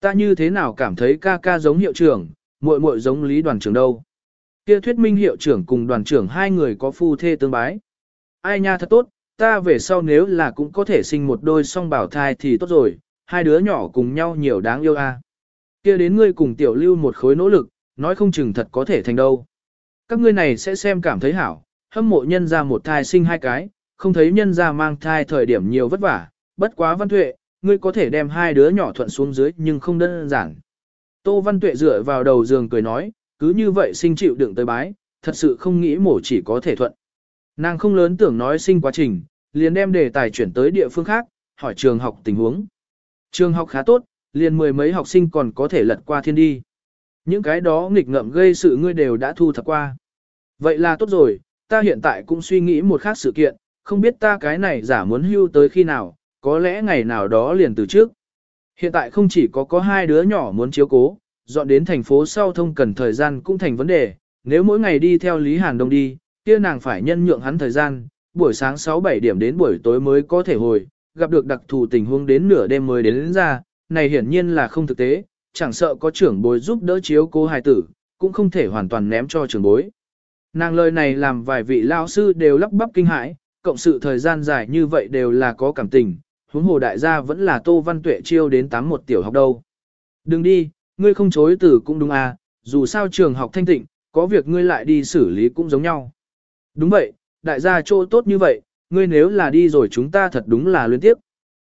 Ta như thế nào cảm thấy ca ca giống hiệu trưởng, muội muội giống lý đoàn trưởng đâu. Kia thuyết minh hiệu trưởng cùng đoàn trưởng hai người có phu thê tương bái. Ai nha thật tốt, ta về sau nếu là cũng có thể sinh một đôi song bảo thai thì tốt rồi, hai đứa nhỏ cùng nhau nhiều đáng yêu a. Kia đến ngươi cùng tiểu lưu một khối nỗ lực, nói không chừng thật có thể thành đâu. Các ngươi này sẽ xem cảm thấy hảo, hâm mộ nhân ra một thai sinh hai cái, không thấy nhân ra mang thai thời điểm nhiều vất vả, bất quá văn tuệ, ngươi có thể đem hai đứa nhỏ thuận xuống dưới nhưng không đơn giản. Tô văn tuệ dựa vào đầu giường cười nói, cứ như vậy sinh chịu đựng tới bái, thật sự không nghĩ mổ chỉ có thể thuận. Nàng không lớn tưởng nói sinh quá trình, liền đem đề tài chuyển tới địa phương khác, hỏi trường học tình huống. Trường học khá tốt, liền mười mấy học sinh còn có thể lật qua thiên đi. Những cái đó nghịch ngợm gây sự ngươi đều đã thu thập qua. Vậy là tốt rồi, ta hiện tại cũng suy nghĩ một khác sự kiện, không biết ta cái này giả muốn hưu tới khi nào, có lẽ ngày nào đó liền từ trước. Hiện tại không chỉ có có hai đứa nhỏ muốn chiếu cố, dọn đến thành phố sau thông cần thời gian cũng thành vấn đề, nếu mỗi ngày đi theo Lý Hàn Đông đi, kia nàng phải nhân nhượng hắn thời gian, buổi sáng 6-7 điểm đến buổi tối mới có thể hồi, gặp được đặc thù tình huống đến nửa đêm mới đến, đến ra, này hiển nhiên là không thực tế, chẳng sợ có trưởng bối giúp đỡ chiếu cố hài tử, cũng không thể hoàn toàn ném cho trưởng bối. Nàng lời này làm vài vị lao sư đều lắp bắp kinh hãi, cộng sự thời gian dài như vậy đều là có cảm tình, huống hồ đại gia vẫn là Tô Văn Tuệ chiêu đến tám một tiểu học đâu. Đừng đi, ngươi không chối từ cũng đúng à, dù sao trường học thanh tịnh, có việc ngươi lại đi xử lý cũng giống nhau. Đúng vậy, đại gia chỗ tốt như vậy, ngươi nếu là đi rồi chúng ta thật đúng là luyến tiếp.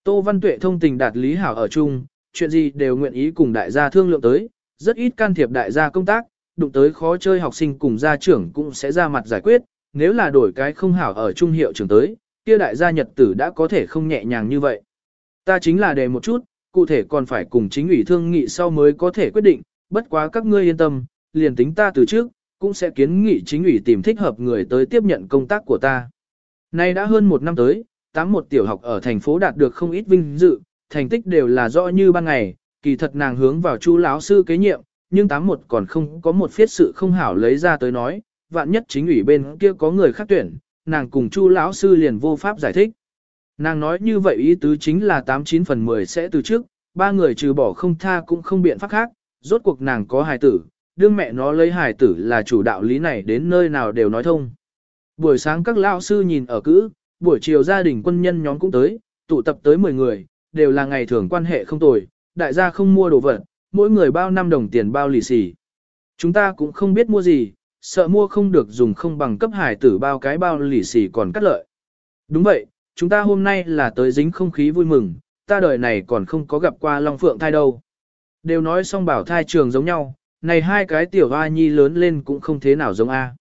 Tô Văn Tuệ thông tình đạt lý hảo ở chung, chuyện gì đều nguyện ý cùng đại gia thương lượng tới, rất ít can thiệp đại gia công tác, đụng tới khó chơi học sinh cùng gia trưởng cũng sẽ ra mặt giải quyết, nếu là đổi cái không hảo ở trung hiệu trường tới, kia đại gia nhật tử đã có thể không nhẹ nhàng như vậy. Ta chính là đề một chút, cụ thể còn phải cùng chính ủy thương nghị sau mới có thể quyết định, bất quá các ngươi yên tâm, liền tính ta từ trước, cũng sẽ kiến nghị chính ủy tìm thích hợp người tới tiếp nhận công tác của ta. Nay đã hơn một năm tới, tám một tiểu học ở thành phố đạt được không ít vinh dự, thành tích đều là rõ như ban ngày, kỳ thật nàng hướng vào chú lão sư kế nhiệm, nhưng tám một còn không có một phiết sự không hảo lấy ra tới nói, vạn nhất chính ủy bên kia có người khác tuyển, nàng cùng chu lão sư liền vô pháp giải thích. Nàng nói như vậy ý tứ chính là 89 phần 10 sẽ từ trước, ba người trừ bỏ không tha cũng không biện pháp khác, rốt cuộc nàng có hài tử, đương mẹ nó lấy hài tử là chủ đạo lý này đến nơi nào đều nói thông. Buổi sáng các lão sư nhìn ở cữ, buổi chiều gia đình quân nhân nhóm cũng tới, tụ tập tới 10 người, đều là ngày thường quan hệ không tồi, đại gia không mua đồ vật, mỗi người bao năm đồng tiền bao lì xì. Chúng ta cũng không biết mua gì, sợ mua không được dùng không bằng cấp hải tử bao cái bao lì xì còn cắt lợi. Đúng vậy, chúng ta hôm nay là tới dính không khí vui mừng, ta đời này còn không có gặp qua Long Phượng thai đâu. Đều nói xong bảo thai trường giống nhau, này hai cái tiểu hoa nhi lớn lên cũng không thế nào giống A.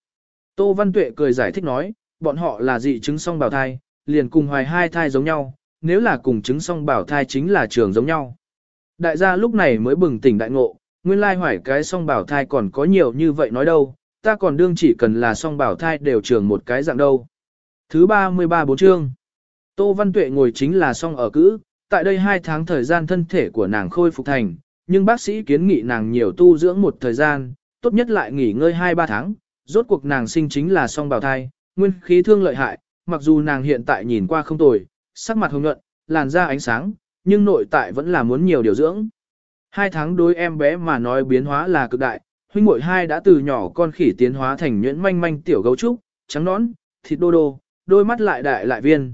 Tô Văn Tuệ cười giải thích nói, bọn họ là dị chứng song bảo thai, liền cùng hoài hai thai giống nhau, nếu là cùng chứng song bảo thai chính là trường giống nhau. Đại gia lúc này mới bừng tỉnh đại ngộ, nguyên lai hoài cái song bảo thai còn có nhiều như vậy nói đâu, ta còn đương chỉ cần là song bảo thai đều trường một cái dạng đâu. Thứ 33 bốn chương. Tô Văn Tuệ ngồi chính là song ở cữ, tại đây hai tháng thời gian thân thể của nàng khôi phục thành, nhưng bác sĩ kiến nghị nàng nhiều tu dưỡng một thời gian, tốt nhất lại nghỉ ngơi 2-3 tháng, rốt cuộc nàng sinh chính là song bào thai, nguyên khí thương lợi hại, mặc dù nàng hiện tại nhìn qua không tồi, sắc mặt hồng nhuận, làn da ánh sáng, nhưng nội tại vẫn là muốn nhiều điều dưỡng. Hai tháng đối em bé mà nói biến hóa là cực đại, huynh muội hai đã từ nhỏ con khỉ tiến hóa thành nhuyễn manh manh tiểu gấu trúc, trắng nõn, thịt đô đô, đôi mắt lại đại lại viên,